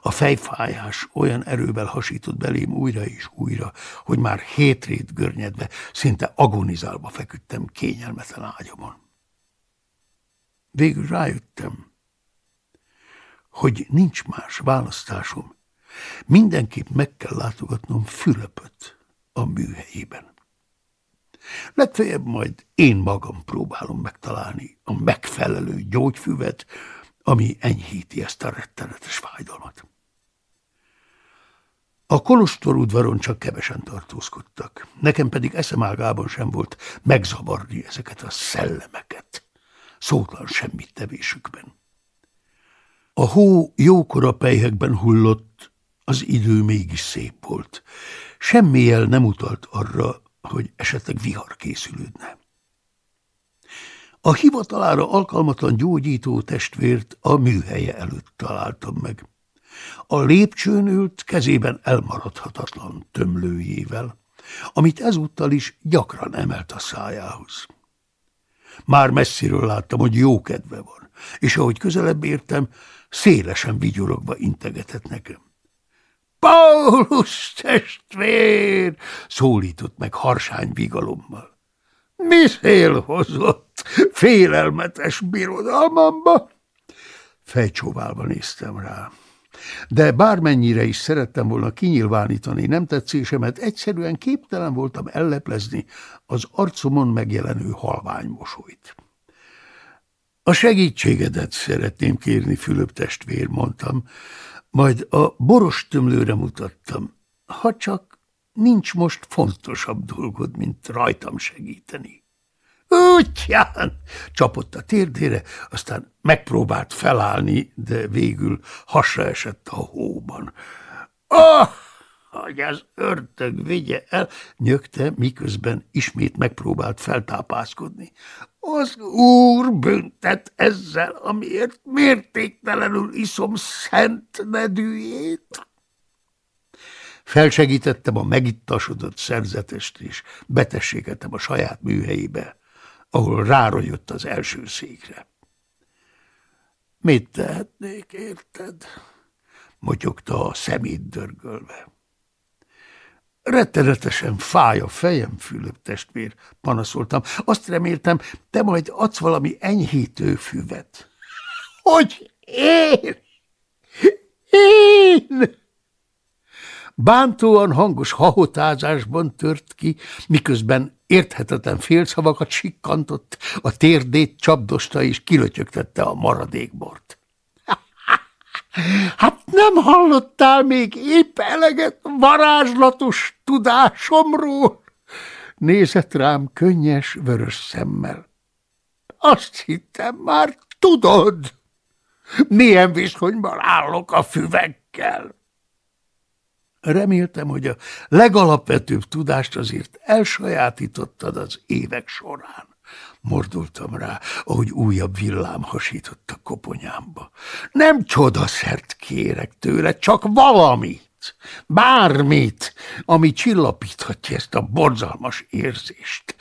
A fejfájás olyan erővel hasított belém újra és újra, hogy már hétrét görnyedve, szinte agonizálva feküdtem kényelmetlen ágyamon. Végül rájöttem, hogy nincs más választásom. Mindenképp meg kell látogatnom Fülöpöt, a műhelyében. Legfeljebb majd én magam próbálom megtalálni a megfelelő gyógyfüvet, ami enyhíti ezt a rettenetes fájdalmat. A kolostor udvaron csak kevesen tartózkodtak, nekem pedig eszemágában sem volt megzavarni ezeket a szellemeket, szótlan semmit tevésükben. A hó jókora pejhekben hullott, az idő mégis szép volt, Semmi jel nem utalt arra, hogy esetleg vihar készülődne. A hivatalára alkalmatlan gyógyító testvért a műhelye előtt találtam meg. A lépcsőn ült kezében elmaradhatatlan tömlőjével, amit ezúttal is gyakran emelt a szájához. Már messziről láttam, hogy jó kedve van, és ahogy közelebb értem, szélesen vigyorogva integetett nekem. Paulus testvér! szólított meg harsány vigalommal. Mi szél hozott félelmetes birodalmamba? Fejcsóválva néztem rá. De bármennyire is szerettem volna kinyilvánítani nem tetszésemet, egyszerűen képtelen voltam elleplezni az arcomon megjelenő halvány mosolyt. A segítségedet szeretném kérni, Fülöp testvér, mondtam, majd a boros tömlőre mutattam, ha csak nincs most fontosabb dolgod, mint rajtam segíteni. Útján! Csapott a térdére, aztán megpróbált felállni, de végül hasra esett a hóban. Ah! hogy az ördög vigye el, nyögte, miközben ismét megpróbált feltápászkodni. Az úr büntet ezzel, amiért mértéktelenül iszom szent nedűjét. Felsegítettem a megittasodott szerzetest, és betességettem a saját műhelyébe, ahol rárojott az első székre. Mit tehetnék, érted? motyogta a szemét dörgölve. Rettenetesen fáj a fejem, Fülöp testvér, panaszoltam. Azt reméltem, te majd adsz valami enyhítő füvet. Hogy én? Én? Bántóan hangos hahotázásban tört ki, miközben érthetetlen félszavakat sikkantott, a térdét csapdosta és kilötyögtette a maradékbort. Hát nem hallottál még épp eleget varázslatos tudásomról? Nézett rám könnyes, vörös szemmel. Azt hittem már tudod, milyen viszonyban állok a füvekkel. Reméltem, hogy a legalapvetőbb tudást azért elsajátítottad az évek során. Mordultam rá, ahogy újabb villám hasított a koponyámba. Nem csodaszert kérek tőle, csak valamit, bármit, ami csillapíthatja ezt a borzalmas érzést.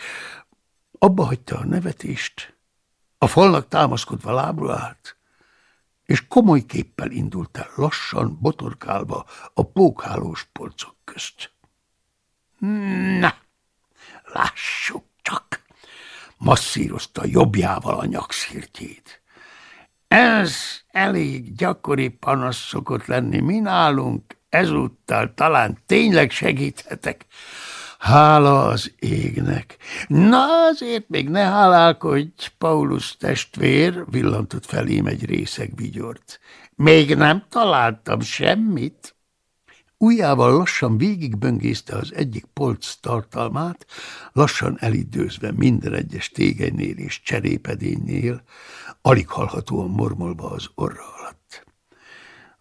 Abba hagyta a nevetést, a falnak támaszkodva lábra állt, és komoly képpel indult el lassan, botorkálva a pókhálós polcok közt. Na, lássuk csak! Masszírozta jobbjával a nyakszirtjét. Ez elég gyakori panasz szokott lenni mi nálunk, ezúttal talán tényleg segíthetek. Hála az égnek. Na, azért még ne hálálkodj, Paulus testvér, villantott felém egy részeg vigyort. Még nem találtam semmit. Ujjával lassan végigböngészte az egyik polc tartalmát, lassan elidőzve minden egyes tégelynél és cserépedénynél, alig hallhatóan mormolva az orra alatt.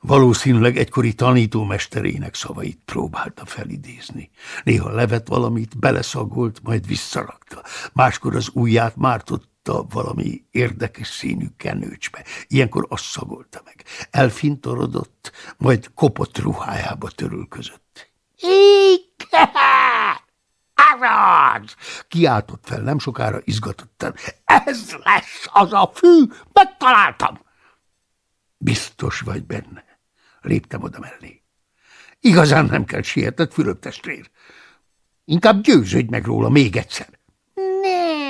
Valószínűleg egykori tanítómesterének szavait próbálta felidézni. Néha levet valamit, beleszagolt, majd visszarakta. Máskor az ujját mártotta valami érdekes színű kenőcsbe. Ilyenkor azt szagolta meg. Elfintorodott, majd kopott ruhájába törülközött. Ike! Ez Kiáltott fel nem sokára izgatottan. Ez lesz az a fű! Megtaláltam! Biztos vagy benne. Léptem oda mellé. Igazán nem kell sietett, Fülöp testvér. Inkább győződj meg róla még egyszer.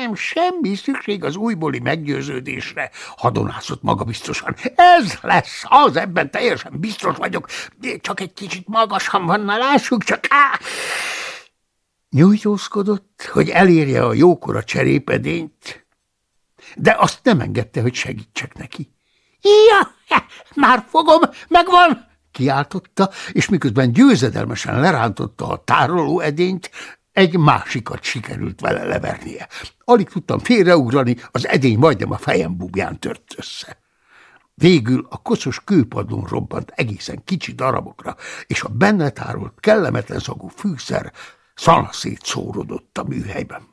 Nem, semmi szükség az újbóli meggyőződésre, hadonászott maga biztosan. Ez lesz az, ebben teljesen biztos vagyok. Csak egy kicsit magasan van, na lássuk csak. Á! Nyújtózkodott, hogy elérje a jókora cserépedényt, de azt nem engedte, hogy segítsek neki. Ja, már fogom, megvan! kiáltotta, és miközben győzedelmesen lerántotta a tároló edényt, egy másikat sikerült vele levernie. Alig tudtam félreugrani, az edény majdnem a fejem bubján tört össze. Végül a koszos kőpadlón robbant egészen kicsi darabokra, és a benne tárolt kellemetlen szagú fűszer szanaszét szórodott a műhelyben.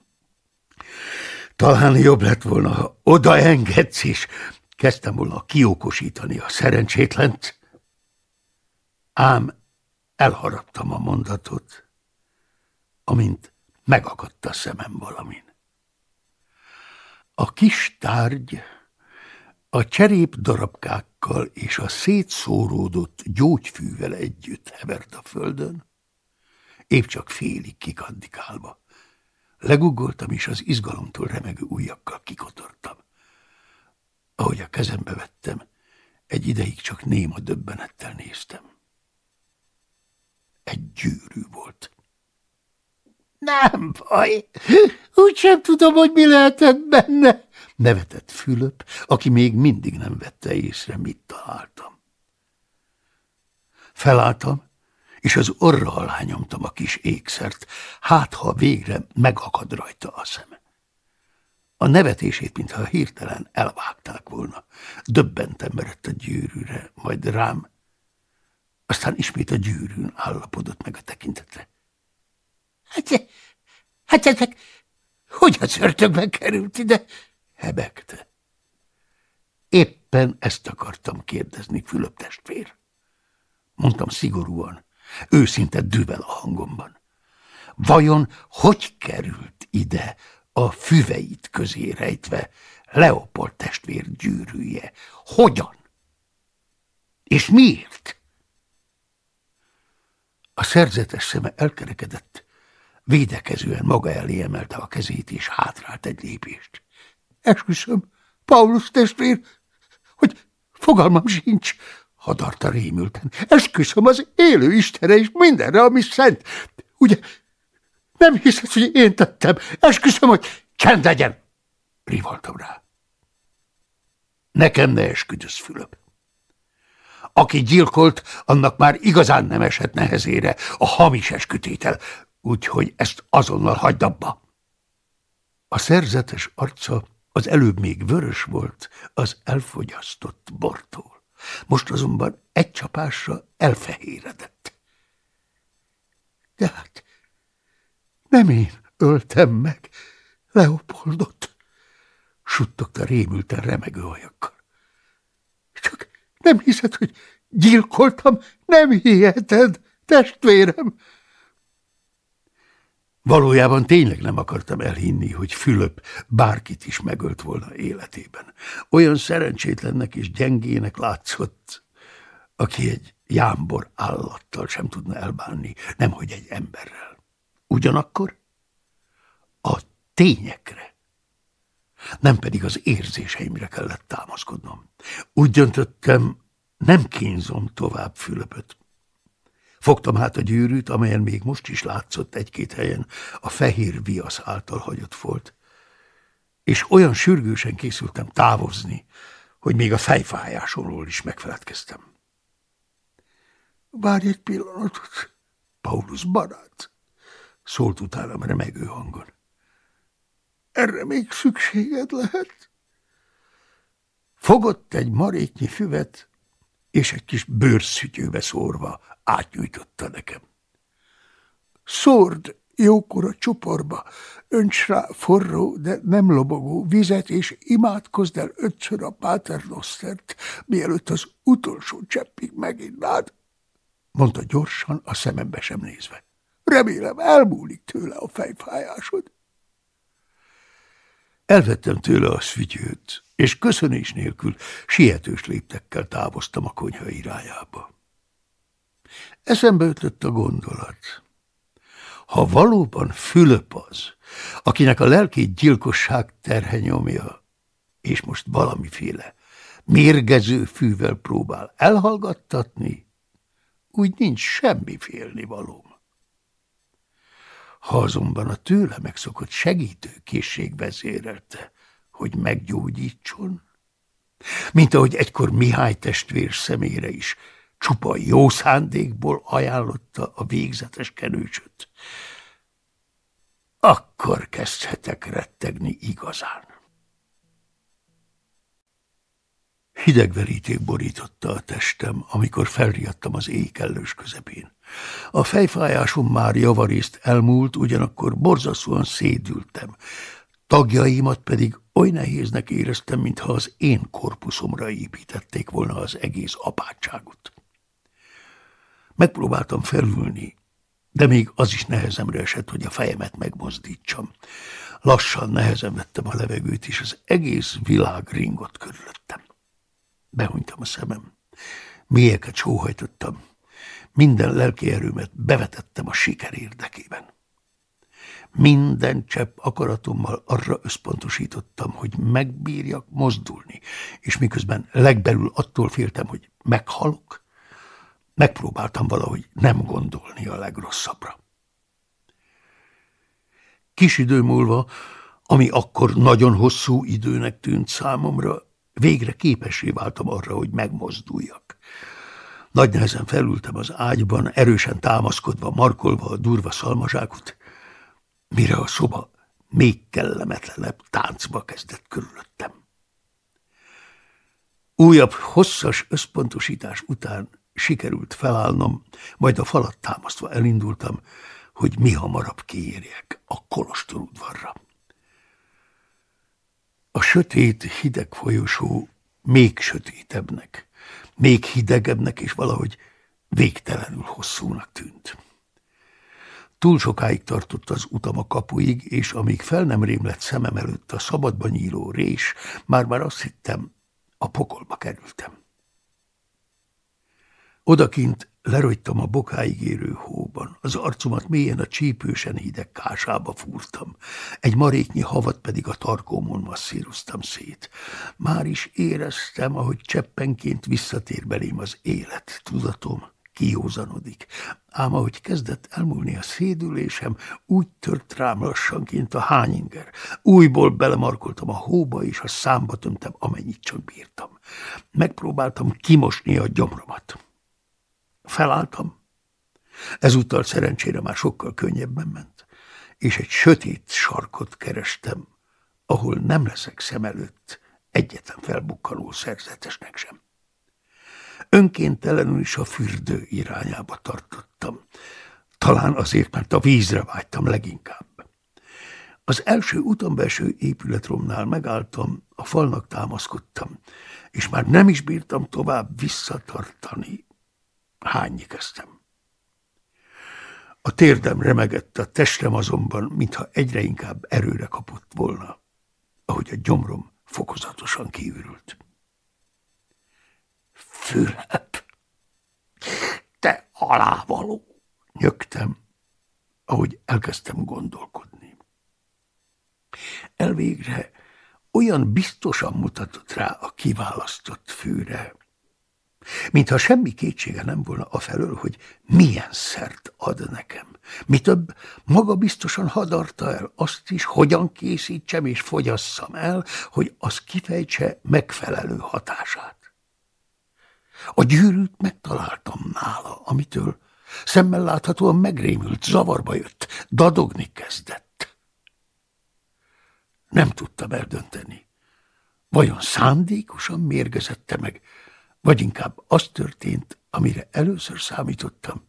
Talán jobb lett volna, ha odaengedsz, és Kezdtem volna kiokosítani a szerencsétlent, ám elharaptam a mondatot, amint megakadt a szemem valamin. A kis tárgy a cserép darabkákkal és a szétszóródott gyógyfűvel együtt hevert a földön, épp csak félig kikandikálva. Legugoltam, és az izgalomtól remegő ujjakkal kikotortam. Ahogy a kezembe vettem, egy ideig csak néma döbbenettel néztem. Egy gyűrű volt. Nem baj, úgysem tudom, hogy mi lehetett benne, nevetett Fülöp, aki még mindig nem vette észre, mit találtam. Felálltam, és az orra alá nyomtam a kis ékszert, hát ha végre megakad rajta a szeme. A nevetését, mintha hirtelen elvágták volna. Döbbenten merett a gyűrűre, majd rám. Aztán ismét a gyűrűn állapodott meg a tekintete. Hát, hát ezek hogy a szörtökbe került ide? Hebegte. Éppen ezt akartam kérdezni, Fülöp testvér. Mondtam szigorúan, őszinte düvel a hangomban. Vajon hogy került ide a füveit közé rejtve Leopold testvér gyűrűje. Hogyan? És miért? A szerzetes szeme elkerekedett, védekezően maga elé emelte a kezét, és hátrált egy lépést. Esküszöm, Paulus testvér, hogy fogalmam sincs, hadarta rémülten. Esküszöm az élő Istere és mindenre, ami szent. Ugye nem hiszed, hogy én tettem? Esküszöm, hogy csend legyen! Rivaltam rá. Nekem ne esküdöz, Fülöp. Aki gyilkolt, annak már igazán nem esett nehezére a hamis eskütétel, úgyhogy ezt azonnal hagyd abba. A szerzetes arca az előbb még vörös volt az elfogyasztott bortól. Most azonban egy csapásra elfehéredett. De hát nem én öltem meg Leopoldot, suttogta rémülten remegő ajakkal. Csak nem hiszed, hogy gyilkoltam? Nem hiheted, testvérem! Valójában tényleg nem akartam elhinni, hogy Fülöp bárkit is megölt volna életében. Olyan szerencsétlennek és gyengének látszott, aki egy jámbor állattal sem tudna elbánni, nemhogy egy emberrel. Ugyanakkor a tényekre, nem pedig az érzéseimre kellett támaszkodnom. Úgy döntöttem, nem kínzom tovább Fülöpöt. Fogtam hát a gyűrűt, amelyen még most is látszott egy-két helyen a fehér viasz által hagyott volt, és olyan sürgősen készültem távozni, hogy még a fejfájásomról is megfeledkeztem. Várj egy pillanatot, Paulus barát, szólt utánam remegő hangon. Erre még szükséged lehet? Fogott egy maréknyi füvet, és egy kis bőrszütyőbe szórva átnyújtotta nekem. Szórd jókora csuporba, önts rá forró, de nem lobogó vizet, és imádkozd el ötször a Nostert, mielőtt az utolsó cseppig meginnád, mondta gyorsan, a szemembe sem nézve. Remélem elmúlik tőle a fejfájásod. Elvettem tőle a szvityőt, és köszönés nélkül sietős léptekkel távoztam a konyha irányába. Eszembe ötlött a gondolat. Ha valóban Fülöp az, akinek a lelkét gyilkosság terhe nyomja, és most valamiféle mérgező fűvel próbál elhallgattatni, úgy nincs semmi félnivalóm. Ha azonban a tőle megszokott segítőkészség vezérelte, hogy meggyógyítson, mint ahogy egykor Mihály testvér szemére is csupa jó szándékból ajánlotta a végzetes kenőcsöt, akkor kezdhetek rettegni igazán. Hideg veríték borította a testem, amikor felriadtam az éj kellős közepén. A fejfájásom már javarészt elmúlt, ugyanakkor borzasztóan szédültem. Tagjaimat pedig oly nehéznek éreztem, mintha az én korpuszomra építették volna az egész apátságot. Megpróbáltam felülni, de még az is nehezemre esett, hogy a fejemet megmozdítsam. Lassan nehezen vettem a levegőt, és az egész világ ringott körülöttem. Behunytam a szemem. Mélyeket sóhajtottam. Minden lelki erőmet bevetettem a siker érdekében. Minden csepp akaratommal arra összpontosítottam, hogy megbírjak mozdulni, és miközben legbelül attól féltem, hogy meghalok, megpróbáltam valahogy nem gondolni a legrosszabbra. Kis idő múlva, ami akkor nagyon hosszú időnek tűnt számomra, Végre képessé váltam arra, hogy megmozduljak. Nagy nehezen felültem az ágyban, erősen támaszkodva, markolva a durva szalmazsákot, mire a szoba még kellemetlenebb táncba kezdett körülöttem. Újabb hosszas összpontosítás után sikerült felállnom, majd a falat támasztva elindultam, hogy mi hamarabb kiérjek a kolostor udvarra. A sötét, hideg folyosó még sötétebbnek, még hidegebbnek és valahogy végtelenül hosszúnak tűnt. Túl sokáig tartott az utam a kapuig, és amíg fel nem rémlett szemem előtt a szabadba nyíló rés, már-már azt hittem, a pokolba kerültem. Odakint Lerogytam a bokáig érő hóban, az arcomat mélyen a csípősen hideg kásába fúrtam, egy maréknyi havat pedig a tarkómon masszíroztam szét. Már is éreztem, ahogy cseppenként visszatér belém az élet, tudatom, kiózanodik. Ám ahogy kezdett elmúlni a szédülésem, úgy tört rám lassanként a hányinger. Újból belemarkoltam a hóba, és a számba tömtem, amennyit csak bírtam. Megpróbáltam kimosni a gyomromat. Felálltam. Ezúttal szerencsére már sokkal könnyebben ment, és egy sötét sarkot kerestem, ahol nem leszek szem előtt egyetlen felbukkanó szerzetesnek sem. Önkéntelenül is a fürdő irányába tartottam. Talán azért, mert a vízre vágytam leginkább. Az első utambelső épületromnál megálltam, a falnak támaszkodtam, és már nem is bírtam tovább visszatartani. Hányni kezdtem. A térdem remegett, a testem azonban, mintha egyre inkább erőre kapott volna, ahogy a gyomrom fokozatosan kiürült. Fülep, te alávaló, nyögtem, ahogy elkezdtem gondolkodni. Elvégre olyan biztosan mutatott rá a kiválasztott fűre, mintha semmi kétsége nem volna afelől, hogy milyen szert ad nekem. Mi több, maga biztosan hadarta el azt is, hogyan készítsem és fogyasszam el, hogy az kifejtse megfelelő hatását. A gyűrűt megtaláltam nála, amitől szemmel láthatóan megrémült, zavarba jött, dadogni kezdett. Nem tudtam eldönteni. Vajon szándékosan mérgezette meg, vagy inkább az történt, amire először számítottam,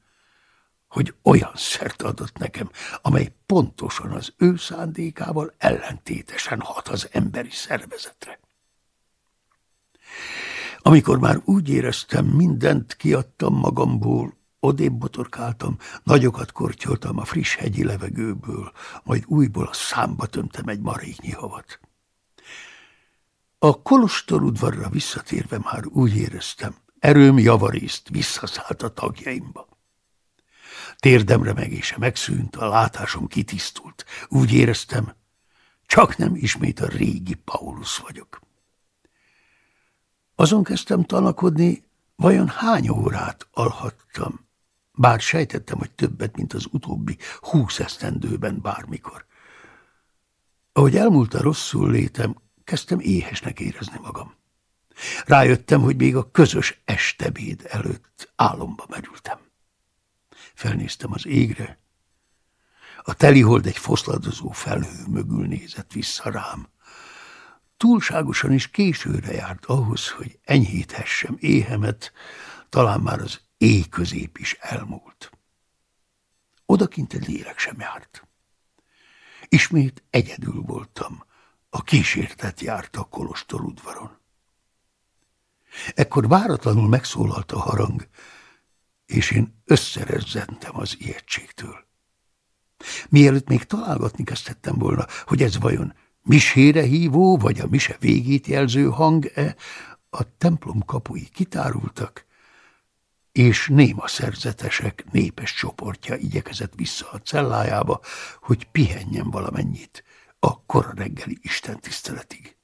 hogy olyan szert adott nekem, amely pontosan az ő szándékával ellentétesen hat az emberi szervezetre. Amikor már úgy éreztem, mindent kiadtam magamból, odébb botorkáltam, nagyokat kortyoltam a friss hegyi levegőből, majd újból a számba tömtem egy maréknyi havat. A kolostor udvarra visszatérve már úgy éreztem, erőm javarészt visszaszállt a tagjaimba. Térdemre megése megszűnt, a látásom kitisztult. Úgy éreztem, csak nem ismét a régi Paulus vagyok. Azon kezdtem tanakodni, vajon hány órát alhattam, bár sejtettem, hogy többet, mint az utóbbi húsz esztendőben bármikor. Ahogy elmúlt a rosszul létem, kezdtem éhesnek érezni magam. Rájöttem, hogy még a közös estebéd előtt álomba merültem. Felnéztem az égre. A telihold egy foszladozó felhő mögül nézett vissza rám túlságosan is későre járt ahhoz, hogy enyhíthessem éhemet, talán már az éj közép is elmúlt. Odakint egy lélek sem járt. Ismét egyedül voltam, a kísértet járt a kolostor udvaron. Ekkor váratlanul megszólalt a harang, és én összerezzentem az ijegységtől. Mielőtt még találgatni kezdtettem volna, hogy ez vajon misére hívó, vagy a mise végét jelző hang-e, a templom kapui kitárultak, és néma szerzetesek népes csoportja igyekezett vissza a cellájába, hogy pihenjen valamennyit a kora reggeli istentiszteletig.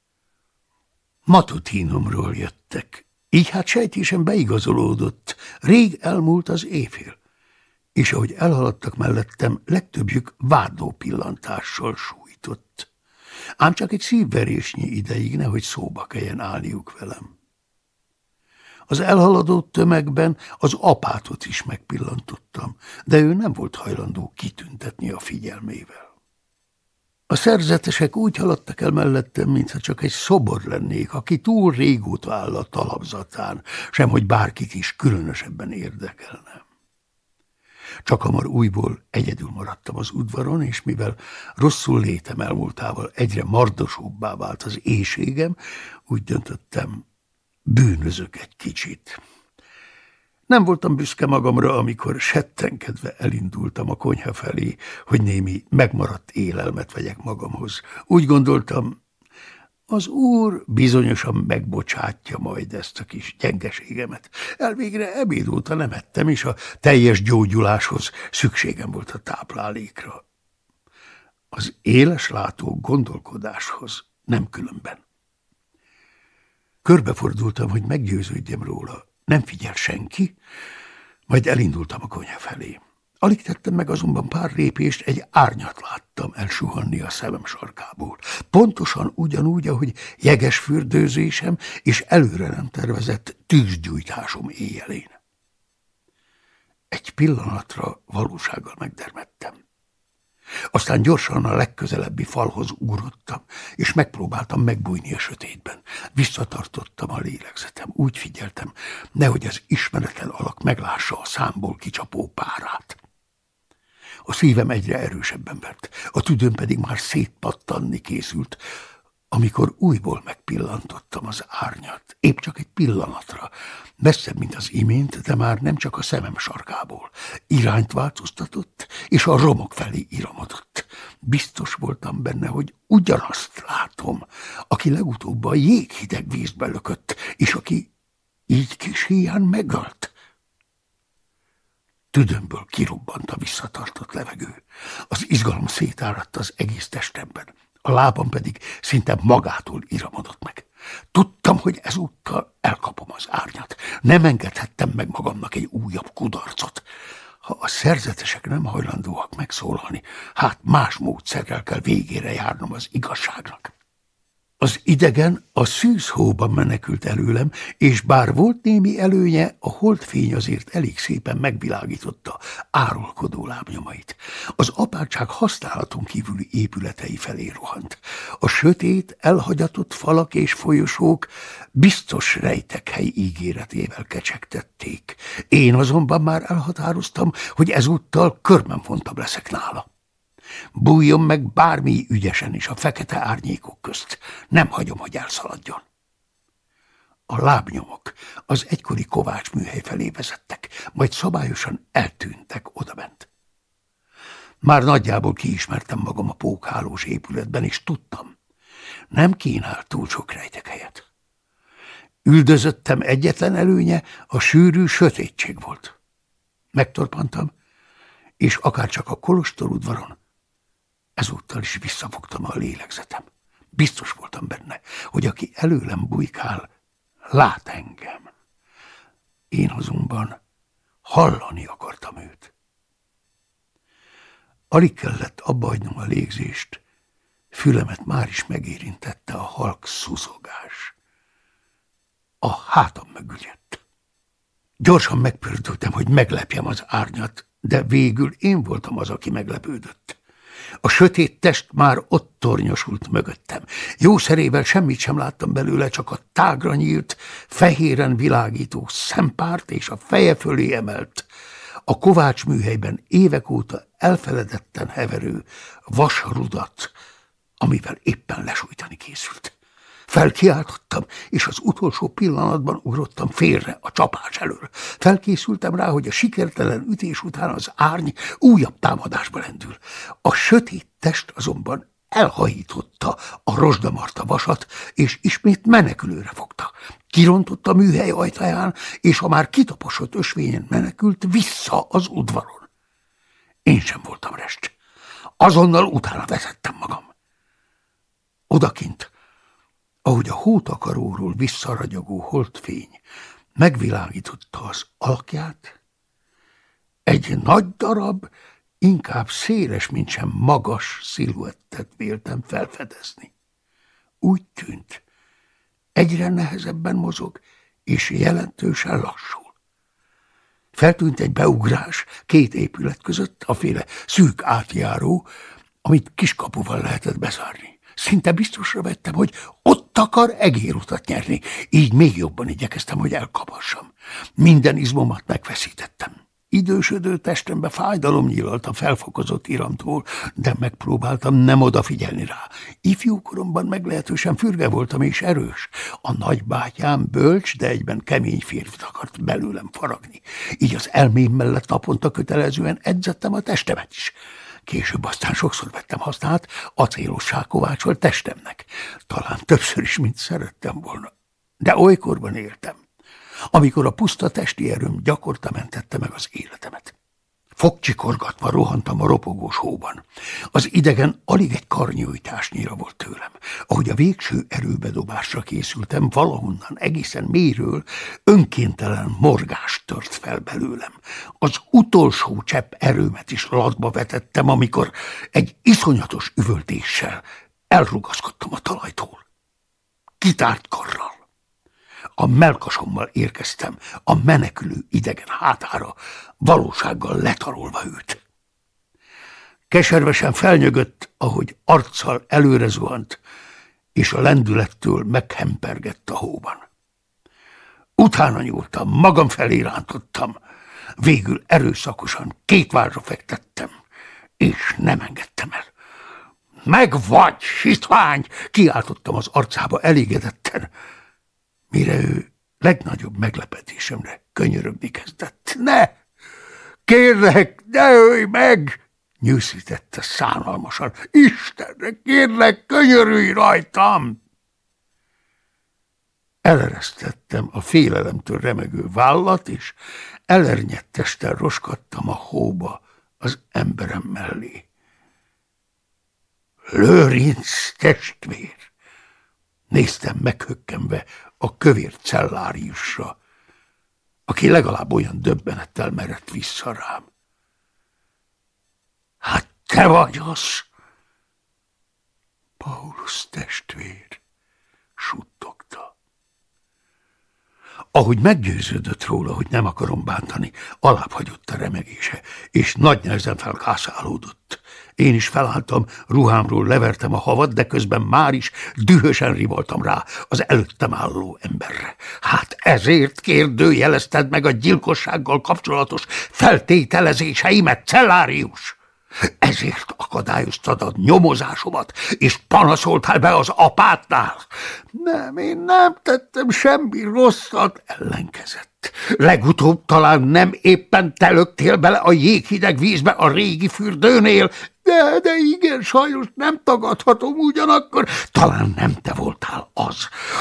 Matutinomról jöttek, így hát sejtésem beigazolódott, rég elmúlt az éjfél, és ahogy elhaladtak mellettem, legtöbbjük vádló pillantással sújtott ám csak egy szívverésnyi ideig nehogy szóba kelljen állniuk velem. Az elhaladó tömegben az apátot is megpillantottam, de ő nem volt hajlandó kitüntetni a figyelmével. A szerzetesek úgy haladtak el mellettem, mintha csak egy szobor lennék, aki túl régóta áll a talapzatán, sem hogy bárkit is különösebben érdekelne. Csak hamar újból egyedül maradtam az udvaron, és mivel rosszul létem elmúltával egyre mardosóbbá vált az éjségem, úgy döntöttem, bűnözök egy kicsit. Nem voltam büszke magamra, amikor settenkedve elindultam a konyha felé, hogy némi megmaradt élelmet vegyek magamhoz. Úgy gondoltam, Az úr bizonyosan megbocsátja majd ezt a kis gyengeségemet. Elvégre ebéd óta nem ettem, és a teljes gyógyuláshoz szükségem volt a táplálékra. Az éles látó gondolkodáshoz nem különben. Körbefordultam, hogy meggyőződjem róla. Nem figyel senki, majd elindultam a konyha felé. Alig tettem meg azonban pár lépést, egy árnyat láttam elsuhanni a szemem sarkából. Pontosan ugyanúgy, ahogy jeges fürdőzésem és előre nem tervezett tűzgyújtásom éjjelén. Egy pillanatra valósággal megdermedtem. Aztán gyorsan a legközelebbi falhoz ugrottam, és megpróbáltam megbújni a sötétben. Visszatartottam a lélegzetem, úgy figyeltem, nehogy az ismeretlen alak meglássa a számból kicsapó párát. A szívem egyre erősebben vert, a tüdőm pedig már szétpattanni készült, amikor újból megpillantottam az árnyat, épp csak egy pillanatra, messzebb, mint az imént, de már nem csak a szemem sarkából. Irányt változtatott, és a romok felé iramodott. Biztos voltam benne, hogy ugyanazt látom, aki legutóbb a jéghideg vízbe lökött, és aki így kis híján megölt. Tüdömből kirobbant a visszatartott levegő. Az izgalom szétáradt az egész testemben a lábam pedig szinte magától iramodott meg. Tudtam, hogy ezúttal elkapom az árnyat. Nem engedhettem meg magamnak egy újabb kudarcot. Ha a szerzetesek nem hajlandóak megszólalni, hát más módszerrel kell végére járnom az igazságnak. Az idegen a szűzhóban menekült előlem, és bár volt némi előnye, a holdfény azért elég szépen megvilágította árulkodó lábnyomait. Az apátság használaton kívüli épületei felé rohant. A sötét, elhagyatott falak és folyosók biztos rejtekhely ígéretével kecsegtették. Én azonban már elhatároztam, hogy ezúttal körmenfontabb leszek nála. Bújjon meg bármi ügyesen is a fekete árnyékok közt. Nem hagyom, hogy elszaladjon. A lábnyomok az egykori Kovács műhely felé vezettek, majd szabályosan eltűntek odabent. Már nagyjából kiismertem magam a pókhálós épületben, és tudtam, nem kínál túl sok rejtek helyet. Üldözöttem egyetlen előnye, a sűrű sötétség volt. Megtorpantam, és akárcsak a kolostor udvaron, Ezúttal is visszafogtam a lélegzetem. Biztos voltam benne, hogy aki előlem bujkál, lát engem. Én azonban hallani akartam őt. Alig kellett abbahagynom a légzést, fülemet már is megérintette a halk szuszogás. A hátam mögül jött. Gyorsan megpördültem, hogy meglepjem az árnyat, de végül én voltam az, aki meglepődött. A sötét test már ott tornyosult mögöttem. Jószerével semmit sem láttam belőle, csak a tágra nyílt, fehéren világító szempárt és a feje fölé emelt, a Kovács műhelyben évek óta elfeledetten heverő vasrudat, amivel éppen lesújtani készült. Felkiáltottam, és az utolsó pillanatban ugrottam félre a csapás elől. Felkészültem rá, hogy a sikertelen ütés után az árny újabb támadásba lendül. A sötét test azonban elhajította a rozsdamarta vasat, és ismét menekülőre fogta. Kirontott a műhely ajtaján, és a már kitaposott ösvényen menekült vissza az udvaron. Én sem voltam rest. Azonnal utána vezettem magam. Odakint ahogy a hótakaróról visszaragyogó holdfény megvilágította az alakját, egy nagy darab, inkább széles, mint sem magas sziluettet véltem felfedezni. Úgy tűnt, egyre nehezebben mozog, és jelentősen lassul. Feltűnt egy beugrás két épület között, a féle szűk átjáró, amit kiskapuval lehetett bezárni. Szinte biztosra vettem, hogy ott akar egérutat nyerni, így még jobban igyekeztem, hogy elkapassam. Minden izmomat megfeszítettem. Idősödő testembe fájdalom nyílt a felfokozott iramtól, de megpróbáltam nem odafigyelni rá. Ifjúkoromban meglehetősen fürge voltam és erős. A nagybátyám bölcs, de egyben kemény férfit akart belőlem faragni. Így az elmém mellett naponta kötelezően edzettem a testemet is. Később aztán sokszor vettem hasznát acélossá kovácsolt testemnek. Talán többször is, mint szerettem volna. De olykorban éltem, amikor a puszta testi erőm gyakorta mentette meg az életemet. Fogcsikorgatva rohantam a ropogós hóban. Az idegen alig egy karnyújtásnyira volt tőlem. Ahogy a végső erőbedobásra készültem, valahonnan egészen mélyről önkéntelen morgás tört fel belőlem. Az utolsó csepp erőmet is latba vetettem, amikor egy iszonyatos üvöltéssel elrugaszkodtam a talajtól. Kitárt karral. A melkasommal érkeztem a menekülő idegen hátára, valósággal letarolva őt. Keservesen felnyögött, ahogy arccal előre zuhant, és a lendülettől meghempergett a hóban. Utána nyúltam, magam felé rántottam, végül erőszakosan két várra fektettem, és nem engedtem el. Meg vagy, hitvány! kiáltottam az arcába elégedetten, mire ő legnagyobb meglepetésemre könyörögni kezdett. Ne! Kérlek, ne ölj meg! nyűszítette szánalmasan. Istenre, kérlek, könyörülj rajtam! Eleresztettem a félelemtől remegő vállat, és elernyett testtel roskadtam a hóba az emberem mellé. Lőrinc testvér! Néztem meghökkenve a kövér celláriusra, aki legalább olyan döbbenettel merett vissza rám. Hát te vagy az! Paulus testvér, suttogta. Ahogy meggyőződött róla, hogy nem akarom bántani, alább a remegése, és nagy nehezen felkászálódott. Én is felálltam, ruhámról levertem a havat, de közben már is dühösen rivoltam rá az előttem álló emberre. Hát ezért kérdőjelezted meg a gyilkossággal kapcsolatos feltételezéseimet, Cellárius! Ezért akadályoztad a nyomozásomat, és panaszoltál be az apátnál. Nem, én nem tettem semmi rosszat, ellenkezett. Legutóbb talán nem éppen te bele a jéghideg vízbe a régi fürdőnél, de, de igen, sajnos nem tagadhatom ugyanakkor. Talán nem te voltál az,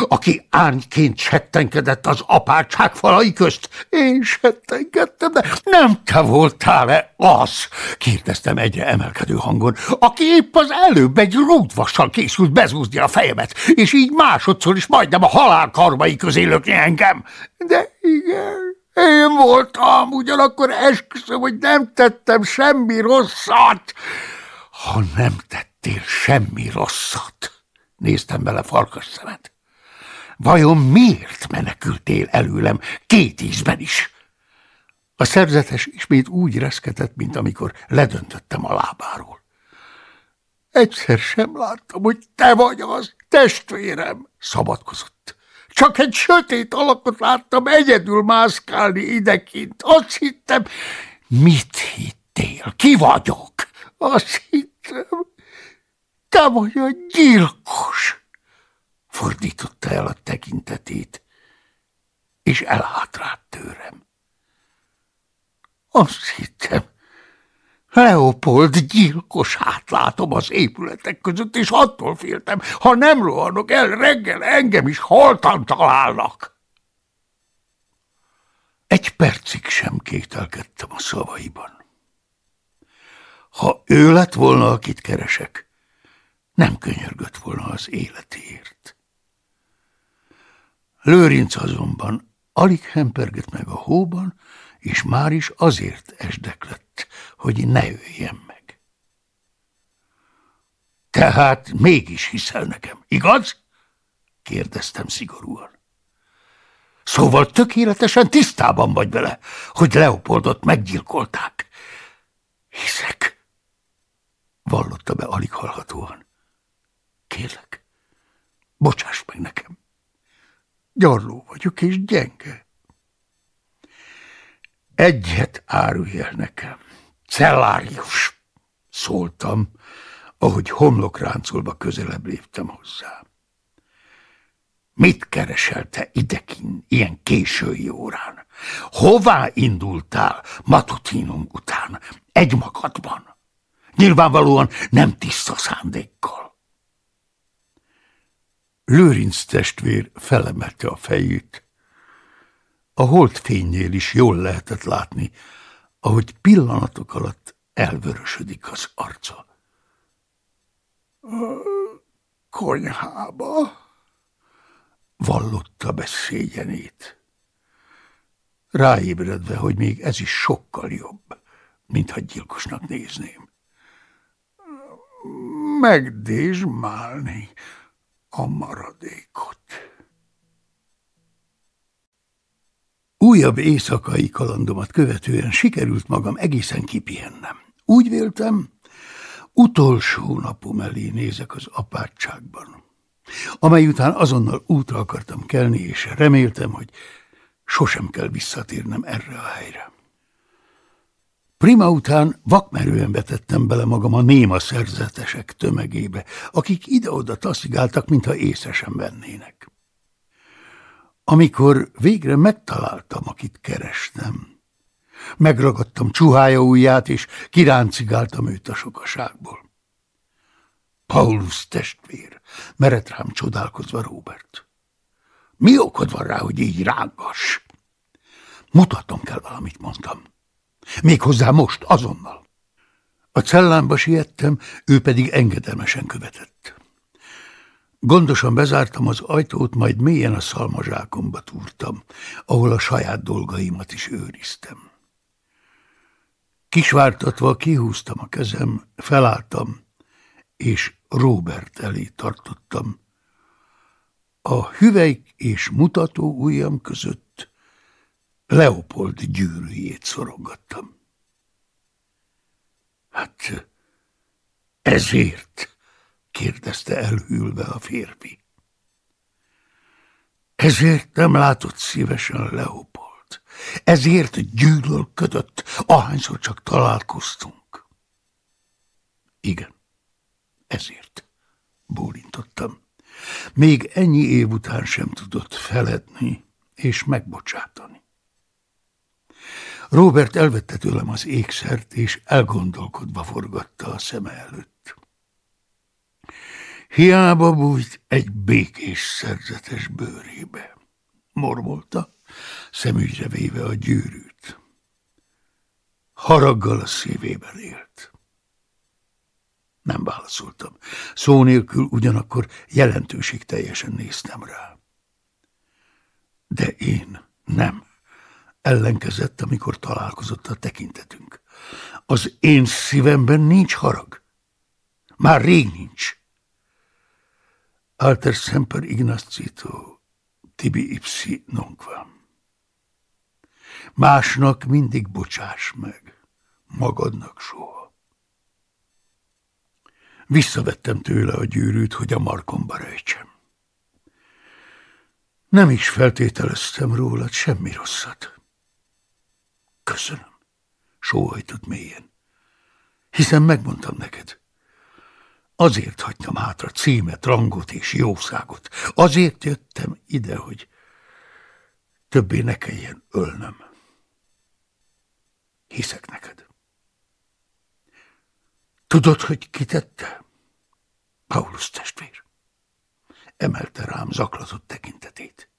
aki ányként settenkedett az apátság falai közt. Én settenkedtem, de nem te voltál-e az? Kérdeztem egyre emelkedő hangon, aki épp az előbb egy rúdvassal készült bezúzni a fejemet, és így másodszor is majdnem a halál karmai közé lökni engem. De igen, én voltam, ugyanakkor esküszöm, hogy nem tettem semmi rosszat. Ha nem tettél semmi rosszat, néztem bele farkas szemet. Vajon miért menekültél előlem két ízben is? A szerzetes ismét úgy reszketett, mint amikor ledöntöttem a lábáról. Egyszer sem láttam, hogy te vagy az, testvérem, szabadkozott. Csak egy sötét alakot láttam egyedül mászkálni idekint. Azt hittem, mit hittél? Ki vagyok? Azt hittem, te vagy a gyilkos. Fordította el a tekintetét, és elhátrált tőlem. Azt hittem, Leopold gyilkosát látom az épületek között, és attól féltem, ha nem rohanok el reggel, engem is haltan találnak. Egy percig sem kételkedtem a szavaiban. Ha ő lett volna, akit keresek, nem könyörgött volna az életéért. Lőrinc azonban alig hempergett meg a hóban, és már is azért esdek lett, hogy ne jöjjem meg. Tehát mégis hiszel nekem, igaz? kérdeztem szigorúan. Szóval tökéletesen tisztában vagy vele, hogy Leopoldot meggyilkolták. Hiszek, vallotta be alig hallhatóan. Kérlek, bocsáss meg nekem. Gyarló vagyok és gyenge. Egyet árulj el nekem. Cellárius, szóltam, ahogy homlokráncolva közelebb léptem hozzá. Mit keresel te idekin ilyen késői órán? Hová indultál matutinum után? Egymagadban? Nyilvánvalóan nem tiszta szándékkal. Lőrinc testvér felemelte a fejét. A holdfénynél is jól lehetett látni, ahogy pillanatok alatt elvörösödik az arca. A konyhába vallotta be szégyenét. Ráébredve, hogy még ez is sokkal jobb, mintha gyilkosnak nézném. Megdésmálni a maradékot. Újabb éjszakai kalandomat követően sikerült magam egészen kipihennem. Úgy véltem, utolsó napom elé nézek az apátságban, amely után azonnal útra akartam kelni, és reméltem, hogy sosem kell visszatérnem erre a helyre. Prima után vakmerően vetettem bele magam a néma szerzetesek tömegébe, akik ide-oda taszigáltak, mintha észre sem vennének. Amikor végre megtaláltam, akit kerestem, megragadtam csuhája ujját, és kiráncigáltam őt a sokaságból. Paulus testvér, meret rám csodálkozva Robert. Mi okod van rá, hogy így rángass? Mutatom kell valamit, mondtam. Méghozzá most, azonnal. A cellámba siettem, ő pedig engedelmesen követett. Gondosan bezártam az ajtót, majd mélyen a szalmazsákomba túrtam, ahol a saját dolgaimat is őriztem. Kisvártatva kihúztam a kezem, felálltam, és Robert elé tartottam. A hüvelyk és mutató ujjam között Leopold gyűrűjét szorongattam. Hát ezért, kérdezte elhűlve a férfi. Ezért nem látott szívesen Leopold. Ezért gyűlölködött, ahányszor csak találkoztunk. Igen, ezért, bólintottam. Még ennyi év után sem tudott feledni és megbocsátani. Robert elvette tőlem az ékszert, és elgondolkodva forgatta a szeme előtt. Hiába bújt egy békés szerzetes bőrébe, mormolta, szemügyre véve a gyűrűt. Haraggal a szívében élt. Nem válaszoltam. Szó nélkül ugyanakkor jelentőség teljesen néztem rá. De én nem ellenkezett, amikor találkozott a tekintetünk. Az én szívemben nincs harag. Már rég nincs. Alter semper ignazcito tibi ipsi nonquam. Másnak mindig bocsáss meg, magadnak soha. Visszavettem tőle a gyűrűt, hogy a markomba rejtsem. Nem is feltételeztem rólad semmi rosszat. Köszönöm, sóhajtott mélyen. Hiszen megmondtam neked. Azért hagytam hátra címet, rangot és jószágot. Azért jöttem ide, hogy többé ne kelljen ölnöm. Hiszek neked. Tudod, hogy kitette? Paulus testvér. Emelte rám zaklatott tekintetét.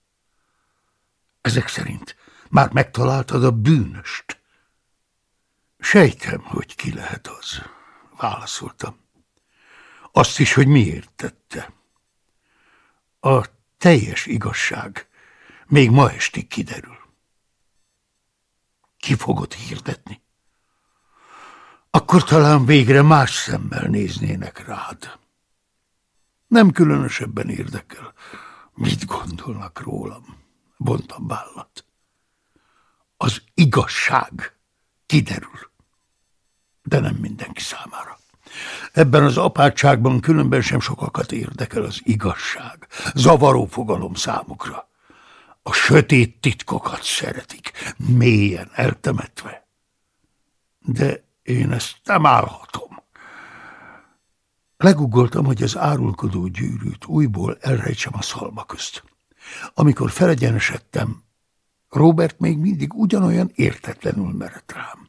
Ezek szerint már megtaláltad a bűnöst. Sejtem, hogy ki lehet az, válaszoltam. Azt is, hogy miért tette. A teljes igazság még ma estig kiderül. Ki fogod hirdetni? Akkor talán végre más szemmel néznének rád. Nem különösebben érdekel, mit gondolnak rólam, vontam vállat az igazság kiderül. De nem mindenki számára. Ebben az apátságban különben sem sokakat érdekel az igazság. Zavaró fogalom számukra. A sötét titkokat szeretik, mélyen eltemetve. De én ezt nem állhatom. Legugoltam, hogy az árulkodó gyűrűt újból elrejtsem a szalma közt. Amikor felegyenesedtem, Robert még mindig ugyanolyan értetlenül merett rám.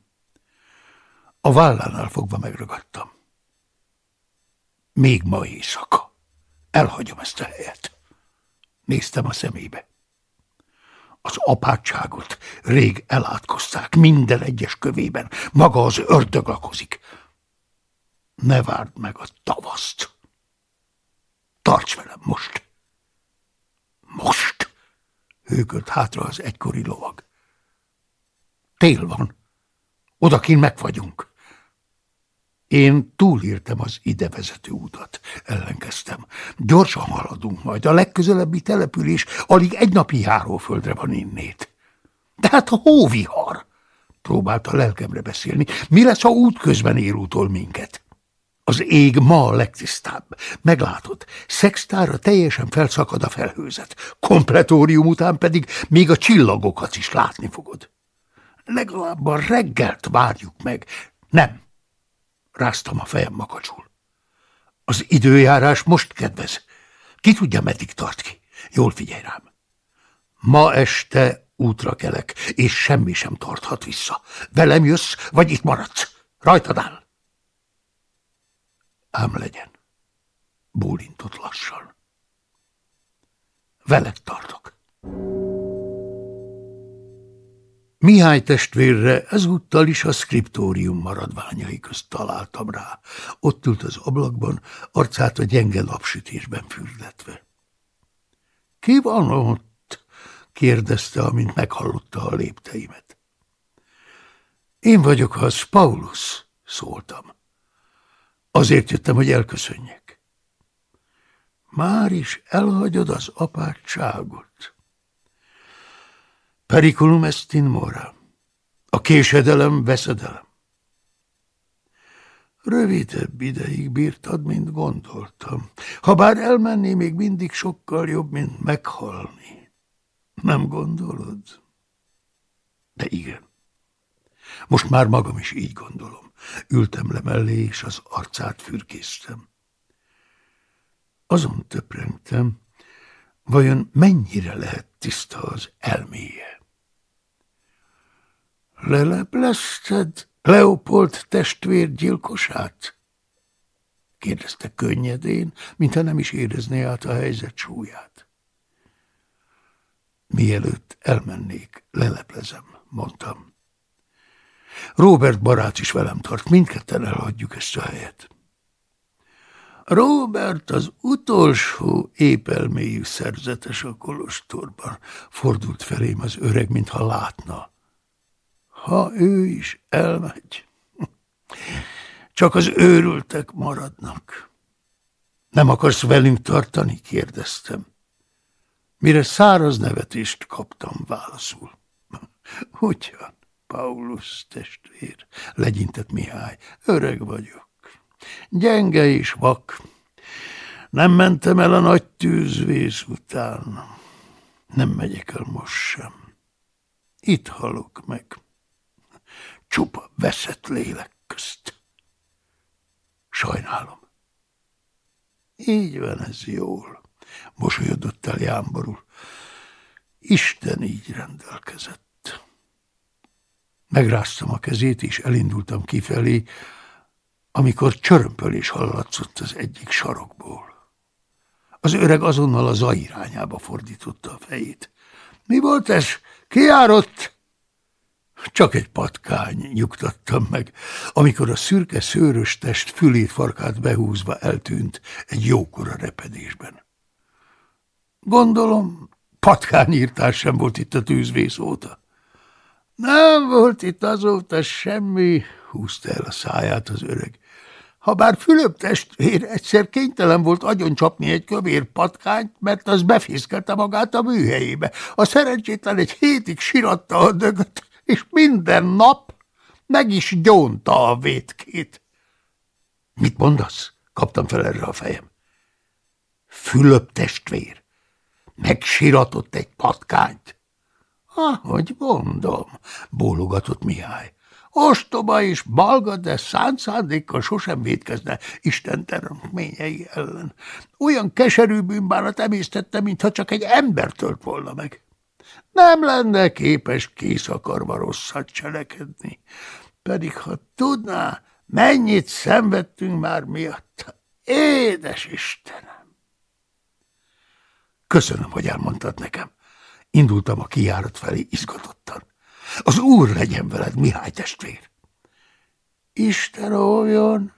A vállánál fogva megragadtam. Még ma éjszaka. Elhagyom ezt a helyet. Néztem a szemébe. Az apátságot rég elátkozták minden egyes kövében. Maga az ördög lakozik. Ne várd meg a tavaszt. Tarts velem most! Most! Hőkölt hátra az egykori lovag. Tél van. Odakin meg vagyunk. Én túlírtam az idevezető utat, ellenkeztem. Gyorsan haladunk majd, a legközelebbi település alig egy napi járóföldre van innét. De hát a hóvihar! Próbálta lelkemre beszélni. Mi lesz, ha útközben ér utol minket? Az ég ma a legtisztább. Meglátod, szextára teljesen felszakad a felhőzet. Kompletórium után pedig még a csillagokat is látni fogod. Legalább a reggelt várjuk meg. Nem. Ráztam a fejem makacsul. Az időjárás most kedvez. Ki tudja, meddig tart ki. Jól figyelj rám. Ma este útra kelek, és semmi sem tarthat vissza. Velem jössz, vagy itt maradsz. Rajtad áll. Ám legyen. Bólintott lassan. Veled tartok. Mihály testvérre ezúttal is a skriptórium maradványai közt találtam rá. Ott ült az ablakban, arcát a gyenge napsütésben fürdetve. – Ki van ott? – kérdezte, amint meghallotta a lépteimet. – Én vagyok az, Paulus – szóltam. Azért jöttem, hogy elköszönjek. Már is elhagyod az apátságot. Periculum est in mora. A késedelem veszedelem. Rövidebb ideig bírtad, mint gondoltam. Ha bár elmenni, még mindig sokkal jobb, mint meghalni. Nem gondolod? De igen. Most már magam is így gondolom. Ültem le mellé, és az arcát fürkésztem. Azon töprengtem, vajon mennyire lehet tiszta az elméje. Leleplezted Leopold testvér gyilkosát? kérdezte könnyedén, mintha nem is érezné át a helyzet súlyát. Mielőtt elmennék, leleplezem, mondtam. Robert barát is velem tart, mindketten elhagyjuk ezt a helyet. Robert az utolsó épelméjű szerzetes a kolostorban. Fordult felém az öreg, mintha látna. Ha ő is elmegy, csak az őrültek maradnak. Nem akarsz velünk tartani? kérdeztem. Mire száraz nevetést kaptam válaszul. Ugyan. Paulus testvér, legyintett Mihály, öreg vagyok. Gyenge és vak. Nem mentem el a nagy tűzvész után. Nem megyek el most sem. Itt halok meg. Csupa veszett lélek közt. Sajnálom. Így van ez jól, mosolyodott el jámborul. Isten így rendelkezett. Megráztam a kezét, és elindultam kifelé, amikor csörömpölés hallatszott az egyik sarokból. Az öreg azonnal a zaj irányába fordította a fejét. Mi volt ez? Ki járott? Csak egy patkány, nyugtattam meg, amikor a szürke szőrös test fülét farkát behúzva eltűnt egy jókora repedésben. Gondolom, patkányírtás sem volt itt a tűzvész óta. Nem volt itt azóta semmi, húzta el a száját az öreg. Habár Fülöp testvér egyszer kénytelen volt agyon csapni egy kövér patkányt, mert az befészkelte magát a műhelyébe. A szerencsétlen egy hétig siratta a dögöt, és minden nap meg is gyónta a vétkét. Mit mondasz? Kaptam fel erre a fejem. Fülöp testvér megsiratott egy patkányt. Ahogy mondom, bólogatott Mihály. Ostoba és balga, de szánt szándékkal sosem védkezne Isten teremtményei ellen. Olyan keserű bűnbánat emésztette, mintha csak egy ember tölt volna meg. Nem lenne képes kész akarva rosszat cselekedni. Pedig ha tudná, mennyit szenvedtünk már miatt, Édes Istenem! Köszönöm, hogy elmondtad nekem. Indultam a kijárat felé izgatottan. Az úr legyen veled, Mihály testvér. Isten óvjon,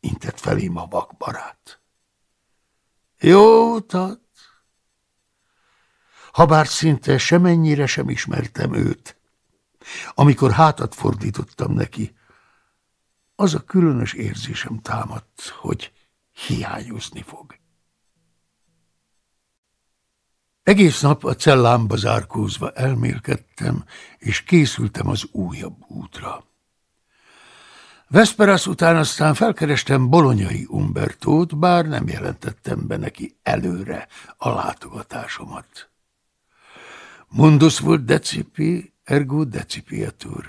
intett felém a vakbarát. Jó utat! Habár szinte semennyire sem ismertem őt, amikor hátat fordítottam neki, az a különös érzésem támadt, hogy hiányozni fog. Egész nap a cellámba zárkózva elmélkedtem, és készültem az újabb útra. Veszperász után aztán felkerestem bolonyai Umbertót, bár nem jelentettem be neki előre a látogatásomat. Mundus volt decipi, ergo decipiatur.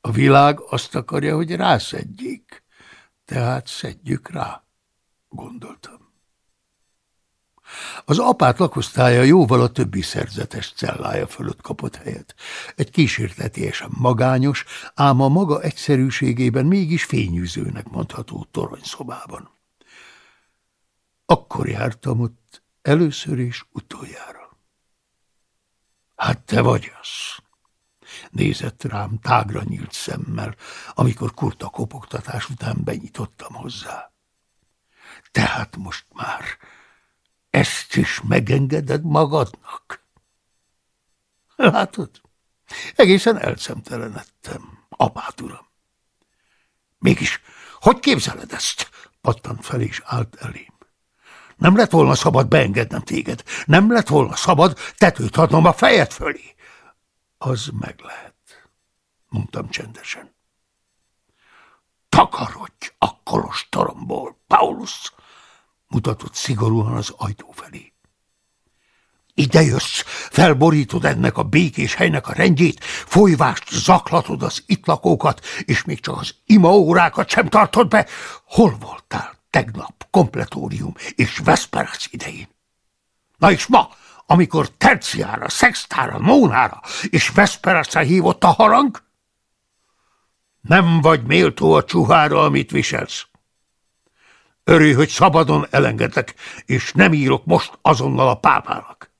A világ azt akarja, hogy rászedjék, tehát szedjük rá, gondoltam. Az apát lakosztálya jóval a többi szerzetes cellája fölött kapott helyet. Egy kísértetésen magányos, ám a maga egyszerűségében mégis fényűzőnek mondható toronyszobában. Akkor jártam ott először és utoljára. Hát te vagy az. Nézett rám tágra nyílt szemmel, amikor kurta kopogtatás után benyitottam hozzá. Tehát most már ezt is megengeded magadnak? Látod? Egészen elszemtelenedtem, apát uram. Mégis, hogy képzeled ezt? Pattant fel és állt elém. Nem lett volna szabad beengednem téged. Nem lett volna szabad tetőt adnom a fejed fölé. Az meg lehet, mondtam csendesen. Takarodj a kolostoromból, Paulus! Mutatott szigorúan az ajtó felé. Ide jössz, felborítod ennek a békés helynek a rendjét, folyvást zaklatod az itt lakókat, és még csak az imaórákat sem tartod be. Hol voltál tegnap kompletórium és veszperász idején? Na és ma, amikor terciára, szextára, nónára és veszperászra hívott a harang? Nem vagy méltó a csuhára, amit viselsz. Örülj, hogy szabadon elengedlek, és nem írok most azonnal a pápának.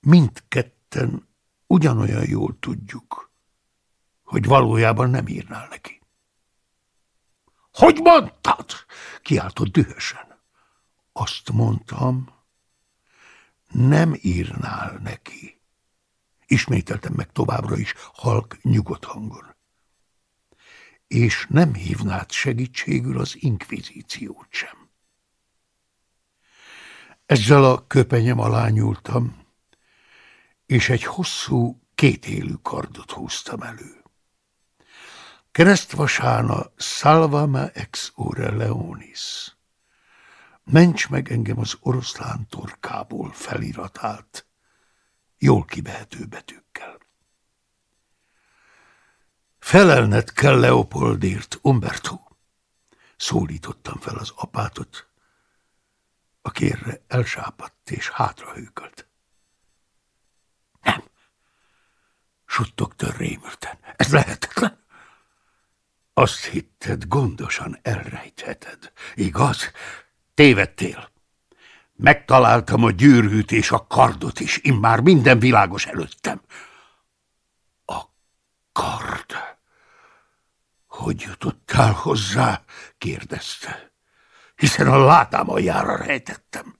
Mindketten ugyanolyan jól tudjuk, hogy valójában nem írnál neki. Hogy mondtad? kiáltott dühösen. Azt mondtam, nem írnál neki. Ismételtem meg továbbra is halk, nyugodt hangon és nem hívnád segítségül az inkvizíciót sem. Ezzel a köpenyem alá nyúltam, és egy hosszú, kétélű kardot húztam elő. Keresztvasána salvame ex ore leonis. Ments meg engem az oroszlán torkából feliratált, jól kibehető betűkkel. Felelned kell Leopoldért, Umberto. Szólítottam fel az apátot, a kérre elsápadt és hátrahőkölt. Nem, suttogta rémülten. Ez lehetetlen. Azt hitted, gondosan elrejtheted. Igaz? Tévedtél. Megtaláltam a gyűrűt és a kardot is, immár minden világos előttem. Kard... Hogy jutottál hozzá? kérdezte. Hiszen a látám aljára rejtettem.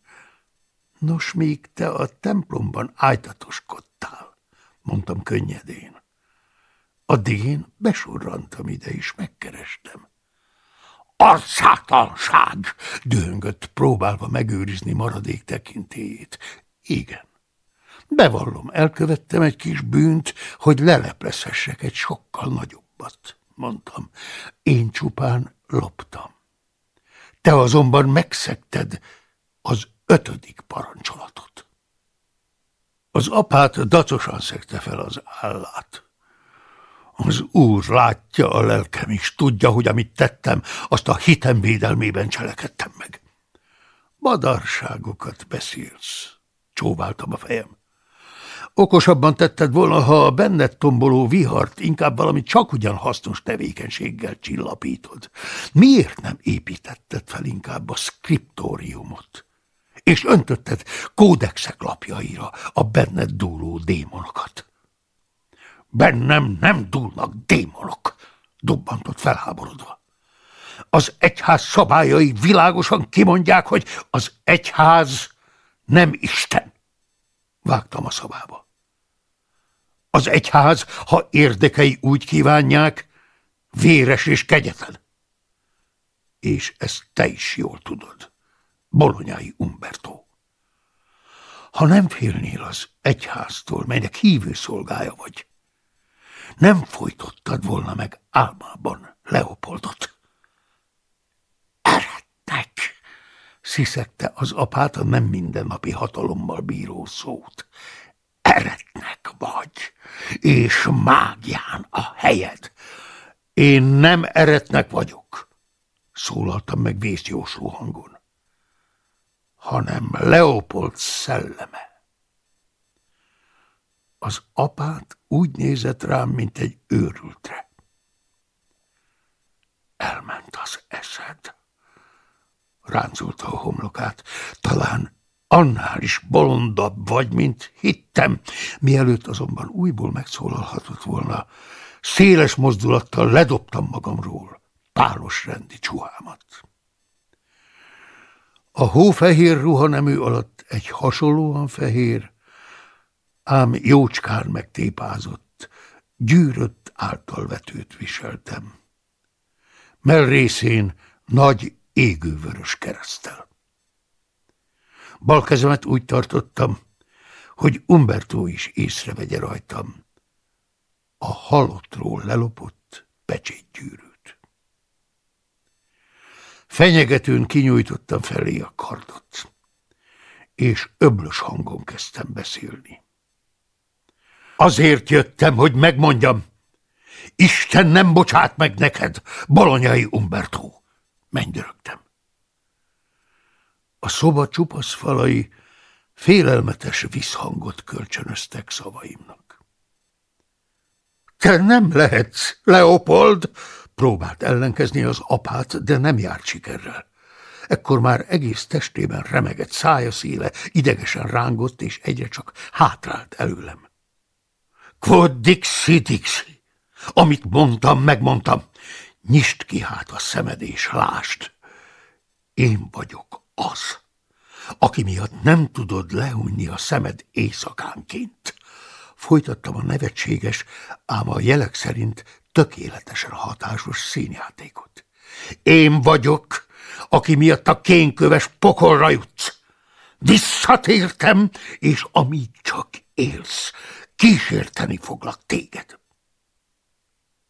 Nos, még te a templomban ájtatoskodtál, mondtam könnyedén. Addig én besurrantam ide, és megkerestem. Arcátlanság! dühöngött, próbálva megőrizni maradék tekintélyét. Igen. Bevallom, elkövettem egy kis bűnt, hogy leleplezhessek egy sokkal nagyobbat mondtam. Én csupán loptam. Te azonban megszegted az ötödik parancsolatot. Az apát dacosan szegte fel az állát. Az úr látja a lelkem is, tudja, hogy amit tettem, azt a hitem védelmében cselekedtem meg. Badarságokat beszélsz, csóváltam a fejem. Okosabban tetted volna, ha a benned tomboló vihart inkább valami csak ugyan hasznos tevékenységgel csillapítod. Miért nem építetted fel inkább a skriptóriumot? És öntötted kódexek lapjaira a benned dúló démonokat. Bennem nem dúlnak démonok, dobbantott felháborodva. Az egyház szabályai világosan kimondják, hogy az egyház nem Isten. Vágtam a szabába. Az egyház, ha érdekei úgy kívánják, véres és kegyetlen. És ezt te is jól tudod, bolonyai Umberto. Ha nem félnél az egyháztól, melynek hívő szolgája vagy, nem folytottad volna meg álmában Leopoldot. Eretnek, sziszegte az apát a nem mindennapi hatalommal bíró szót. Eretnek vagy, és mágián a helyed. Én nem eretnek vagyok, szólaltam meg vészjósló hangon, hanem Leopold szelleme. Az apát úgy nézett rám, mint egy őrültre. Elment az eszed. Ráncolta a homlokát. Talán annál is bolondabb vagy, mint hittem. Mielőtt azonban újból megszólalhatott volna, széles mozdulattal ledobtam magamról pálos rendi csuhámat. A hófehér ruhanemű alatt egy hasonlóan fehér, ám jócskán megtépázott, gyűrött általvetőt viseltem. Mellrészén nagy égővörös keresztel. Bal kezemet úgy tartottam, hogy Umberto is észrevegye rajtam a halottról lelopott pecsétgyűrűt. Fenyegetőn kinyújtottam felé a kardot, és öblös hangon kezdtem beszélni. Azért jöttem, hogy megmondjam. Isten nem bocsát meg neked, bolonyai Umberto. Mennydörögtem. A szoba csupasz falai félelmetes visszhangot kölcsönöztek szavaimnak. Te nem lehetsz, Leopold! Próbált ellenkezni az apát, de nem járt sikerrel. Ekkor már egész testében remegett szája széle, idegesen rángott, és egyre csak hátrált előlem. Quod dixi dixi. Amit mondtam, megmondtam. Nyisd ki hát a szemed és lást. Én vagyok az, aki miatt nem tudod leunni a szemed éjszakánként. Folytattam a nevetséges, ám a jelek szerint tökéletesen hatásos színjátékot. Én vagyok, aki miatt a kénköves pokolra jutsz. Visszatértem, és amíg csak élsz, kísérteni foglak téged.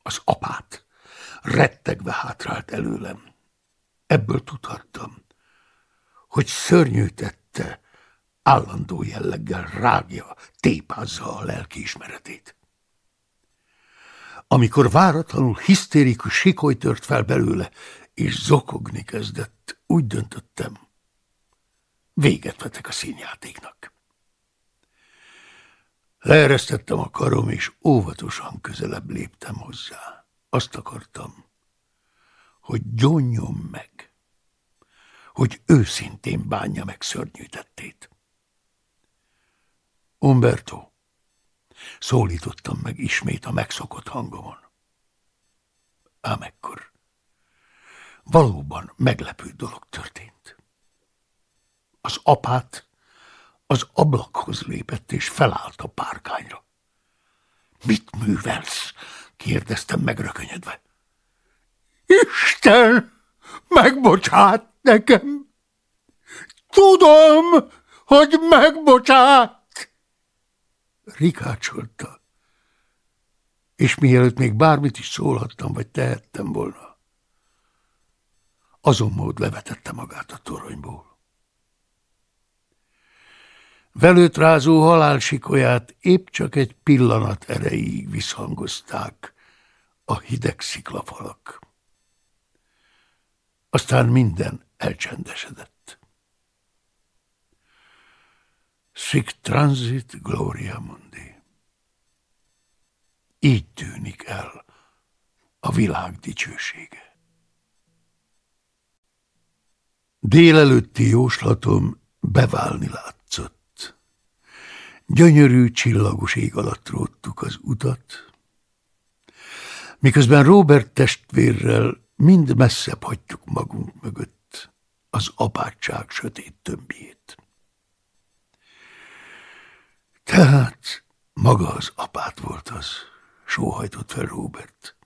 Az apát rettegve hátrált előlem. Ebből tudhattam, hogy szörnyű tette, állandó jelleggel rágja, tépázza a lelkiismeretét. Amikor váratlanul hisztérikus sikoly tört fel belőle, és zokogni kezdett, úgy döntöttem, véget vetek a színjátéknak. Leeresztettem a karom, és óvatosan közelebb léptem hozzá. Azt akartam, hogy gyonjon meg, hogy őszintén bánja meg szörnyűtettét. Umberto, szólítottam meg ismét a megszokott hangomon. Ám ekkor valóban meglepő dolog történt. Az apát az ablakhoz lépett és felállt a párkányra. Mit művelsz? Kérdeztem megrökönyödve. Isten, megbocsát nekem! Tudom, hogy megbocsát! Rikácsolta, és mielőtt még bármit is szólhattam, vagy tehettem volna, azon mód levetette magát a toronyból. Velőtt rázó halálsikolyát épp csak egy pillanat erejéig visszhangozták a hideg sziklafalak. Aztán minden elcsendesedett. Sic transit gloria mundi. Így tűnik el a világ dicsősége. Délelőtti jóslatom beválni látszott. Gyönyörű csillagos ég alatt róttuk az utat, miközben Robert testvérrel mind messzebb hagytuk magunk mögött az apátság sötét tömbjét. Tehát maga az apát volt az, sóhajtott fel Robert.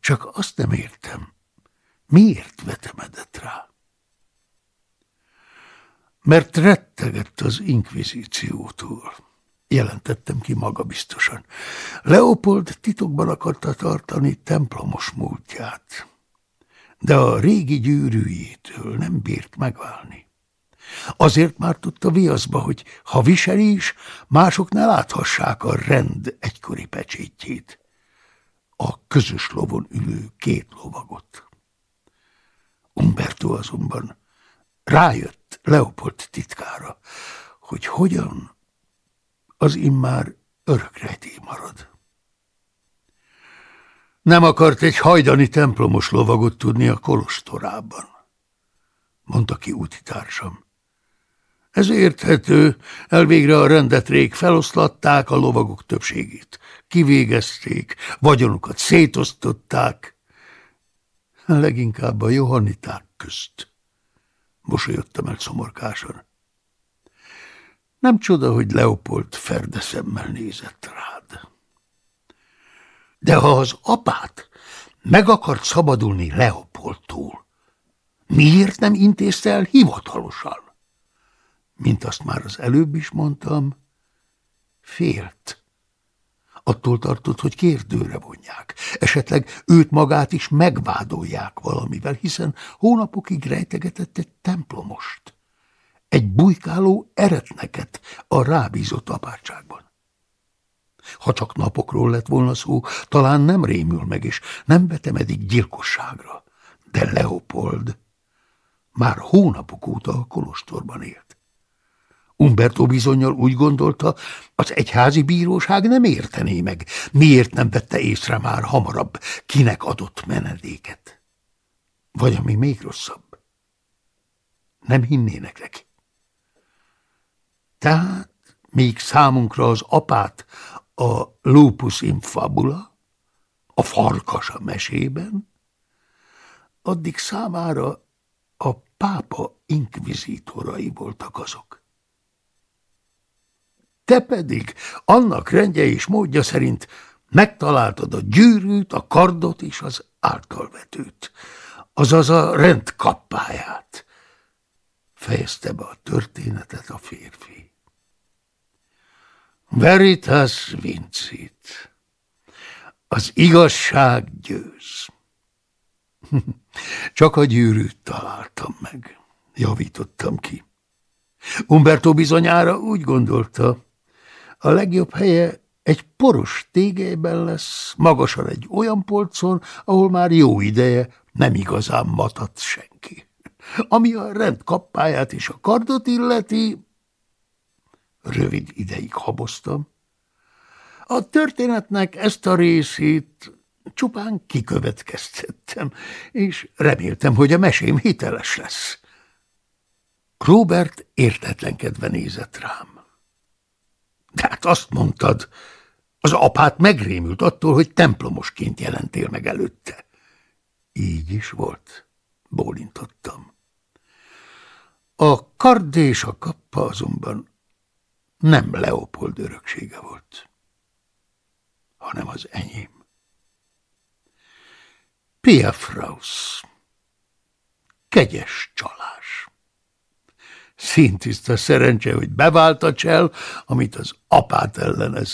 Csak azt nem értem, miért vetemedett rá? Mert rettegett az inkvizíciótól, jelentettem ki magabiztosan. Leopold titokban akarta tartani templomos múltját, de a régi gyűrűjétől nem bírt megválni. Azért már tudta viaszba, hogy ha viseli is, mások ne láthassák a rend egykori pecsétjét, a közös lovon ülő két lovagot. Umberto azonban rájött Leopold titkára, hogy hogyan az immár örökrejté marad. Nem akart egy hajdani templomos lovagot tudni a kolostorában, mondta ki útitársam. Ez érthető, elvégre a rendet rég feloszlatták a lovagok többségét. Kivégezték, vagyonukat szétosztották. Leginkább a johanniták közt. Mosolyodtam el szomorkásan. Nem csoda, hogy Leopold ferdeszemmel nézett rád. De ha az apát meg akart szabadulni Leopoldtól, miért nem intézte el hivatalosan? mint azt már az előbb is mondtam, félt. Attól tartott, hogy kérdőre vonják, esetleg őt magát is megvádolják valamivel, hiszen hónapokig rejtegetett egy templomost, egy bujkáló eretneket a rábízott apátságban. Ha csak napokról lett volna szó, talán nem rémül meg, és nem vetemedik gyilkosságra. De Leopold már hónapok óta a kolostorban élt. Umberto bizonyal úgy gondolta, az egyházi bíróság nem értené meg, miért nem vette észre már hamarabb, kinek adott menedéket. Vagy ami még rosszabb, nem hinnének neki. Tehát még számunkra az apát a lupus infabula, a farkas a mesében, addig számára a pápa inkvizítorai voltak azok. Te pedig annak rendje és módja szerint megtaláltad a gyűrűt, a kardot és az általvetőt, azaz a rend kappáját. Fejezte be a történetet a férfi. Veritas vincit. Az igazság győz. Csak a gyűrűt találtam meg, javítottam ki. Umberto bizonyára úgy gondolta, a legjobb helye egy poros tégelyben lesz, magasan egy olyan polcon, ahol már jó ideje nem igazán matat senki. Ami a rend kappáját és a kardot illeti, rövid ideig haboztam. A történetnek ezt a részét csupán kikövetkeztettem, és reméltem, hogy a mesém hiteles lesz. Robert értetlenkedve nézett rám. De hát azt mondtad, az apát megrémült attól, hogy templomosként jelentél meg előtte. Így is volt, bólintottam. A kard és a kappa azonban nem Leopold öröksége volt, hanem az enyém. Pia Fraus. Kegyes csalás. Szintiszta szerencse, hogy bevált a csel, amit az apát ellen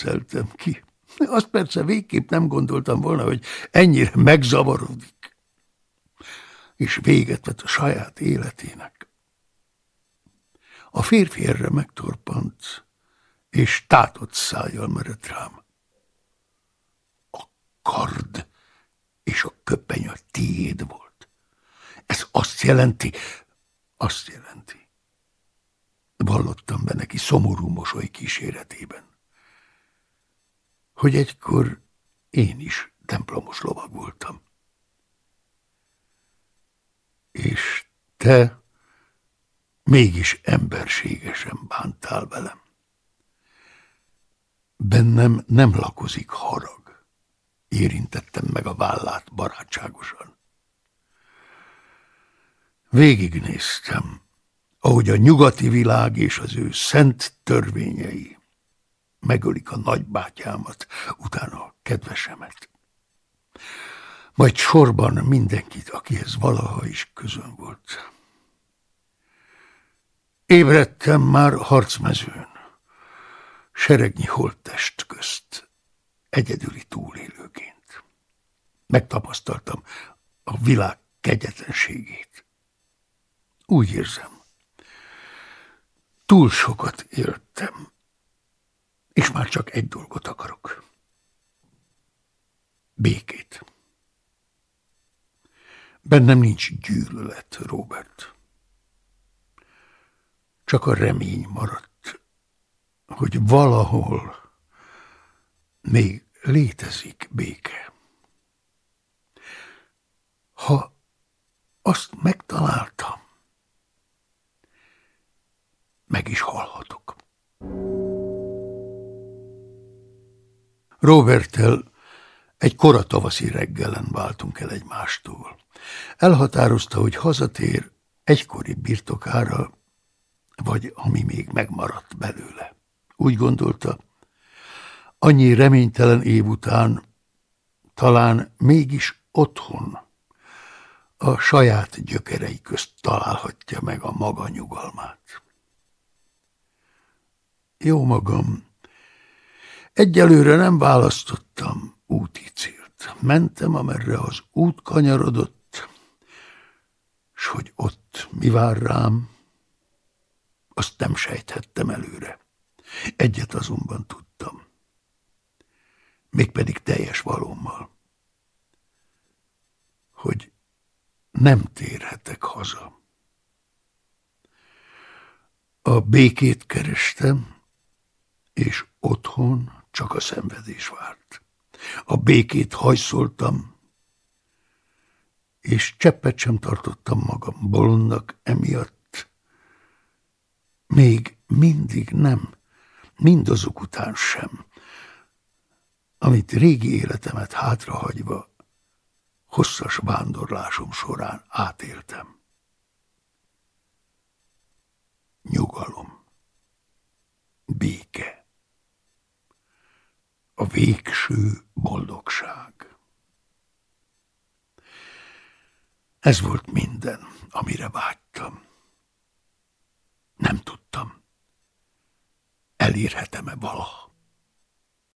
ki. Azt persze végképp nem gondoltam volna, hogy ennyire megzavarodik. És véget vett a saját életének. A férfi erre megtorpant, és tátott szájjal merett rám. A kard és a köpeny a tiéd volt. Ez azt jelenti, azt jelenti, vallottam be neki szomorú mosoly kíséretében, hogy egykor én is templomos lovag voltam. És te mégis emberségesen bántál velem. Bennem nem lakozik harag. Érintettem meg a vállát barátságosan. Végignéztem, ahogy a nyugati világ és az ő szent törvényei megölik a nagybátyámat, utána a kedvesemet. Majd sorban mindenkit, akihez valaha is közön volt. Ébredtem már harcmezőn, seregnyi holttest közt, egyedüli túlélőként. Megtapasztaltam a világ kegyetlenségét. Úgy érzem, túl sokat éltem, és már csak egy dolgot akarok. Békét. Bennem nincs gyűlölet, Robert. Csak a remény maradt, hogy valahol még létezik béke. Ha azt megtaláltam, meg is halhatok. Roberttel egy kora tavaszi reggelen váltunk el egymástól. Elhatározta, hogy hazatér egykori birtokára, vagy ami még megmaradt belőle. Úgy gondolta, annyi reménytelen év után talán mégis otthon, a saját gyökerei közt találhatja meg a maga nyugalmát. Jó magam, egyelőre nem választottam úti célt. Mentem, amerre az út kanyarodott, s hogy ott mi vár rám, azt nem sejthettem előre. Egyet azonban tudtam. Mégpedig teljes valommal. Hogy nem térhetek haza. A békét kerestem, és otthon csak a szenvedés várt. A békét hajszoltam, és cseppet sem tartottam magam bolondnak emiatt. Még mindig nem, mindazok után sem, amit régi életemet hátrahagyva hosszas vándorlásom során átéltem. Nyugalom, béke a végső boldogság. Ez volt minden, amire vágytam. Nem tudtam, elérhetem-e valaha.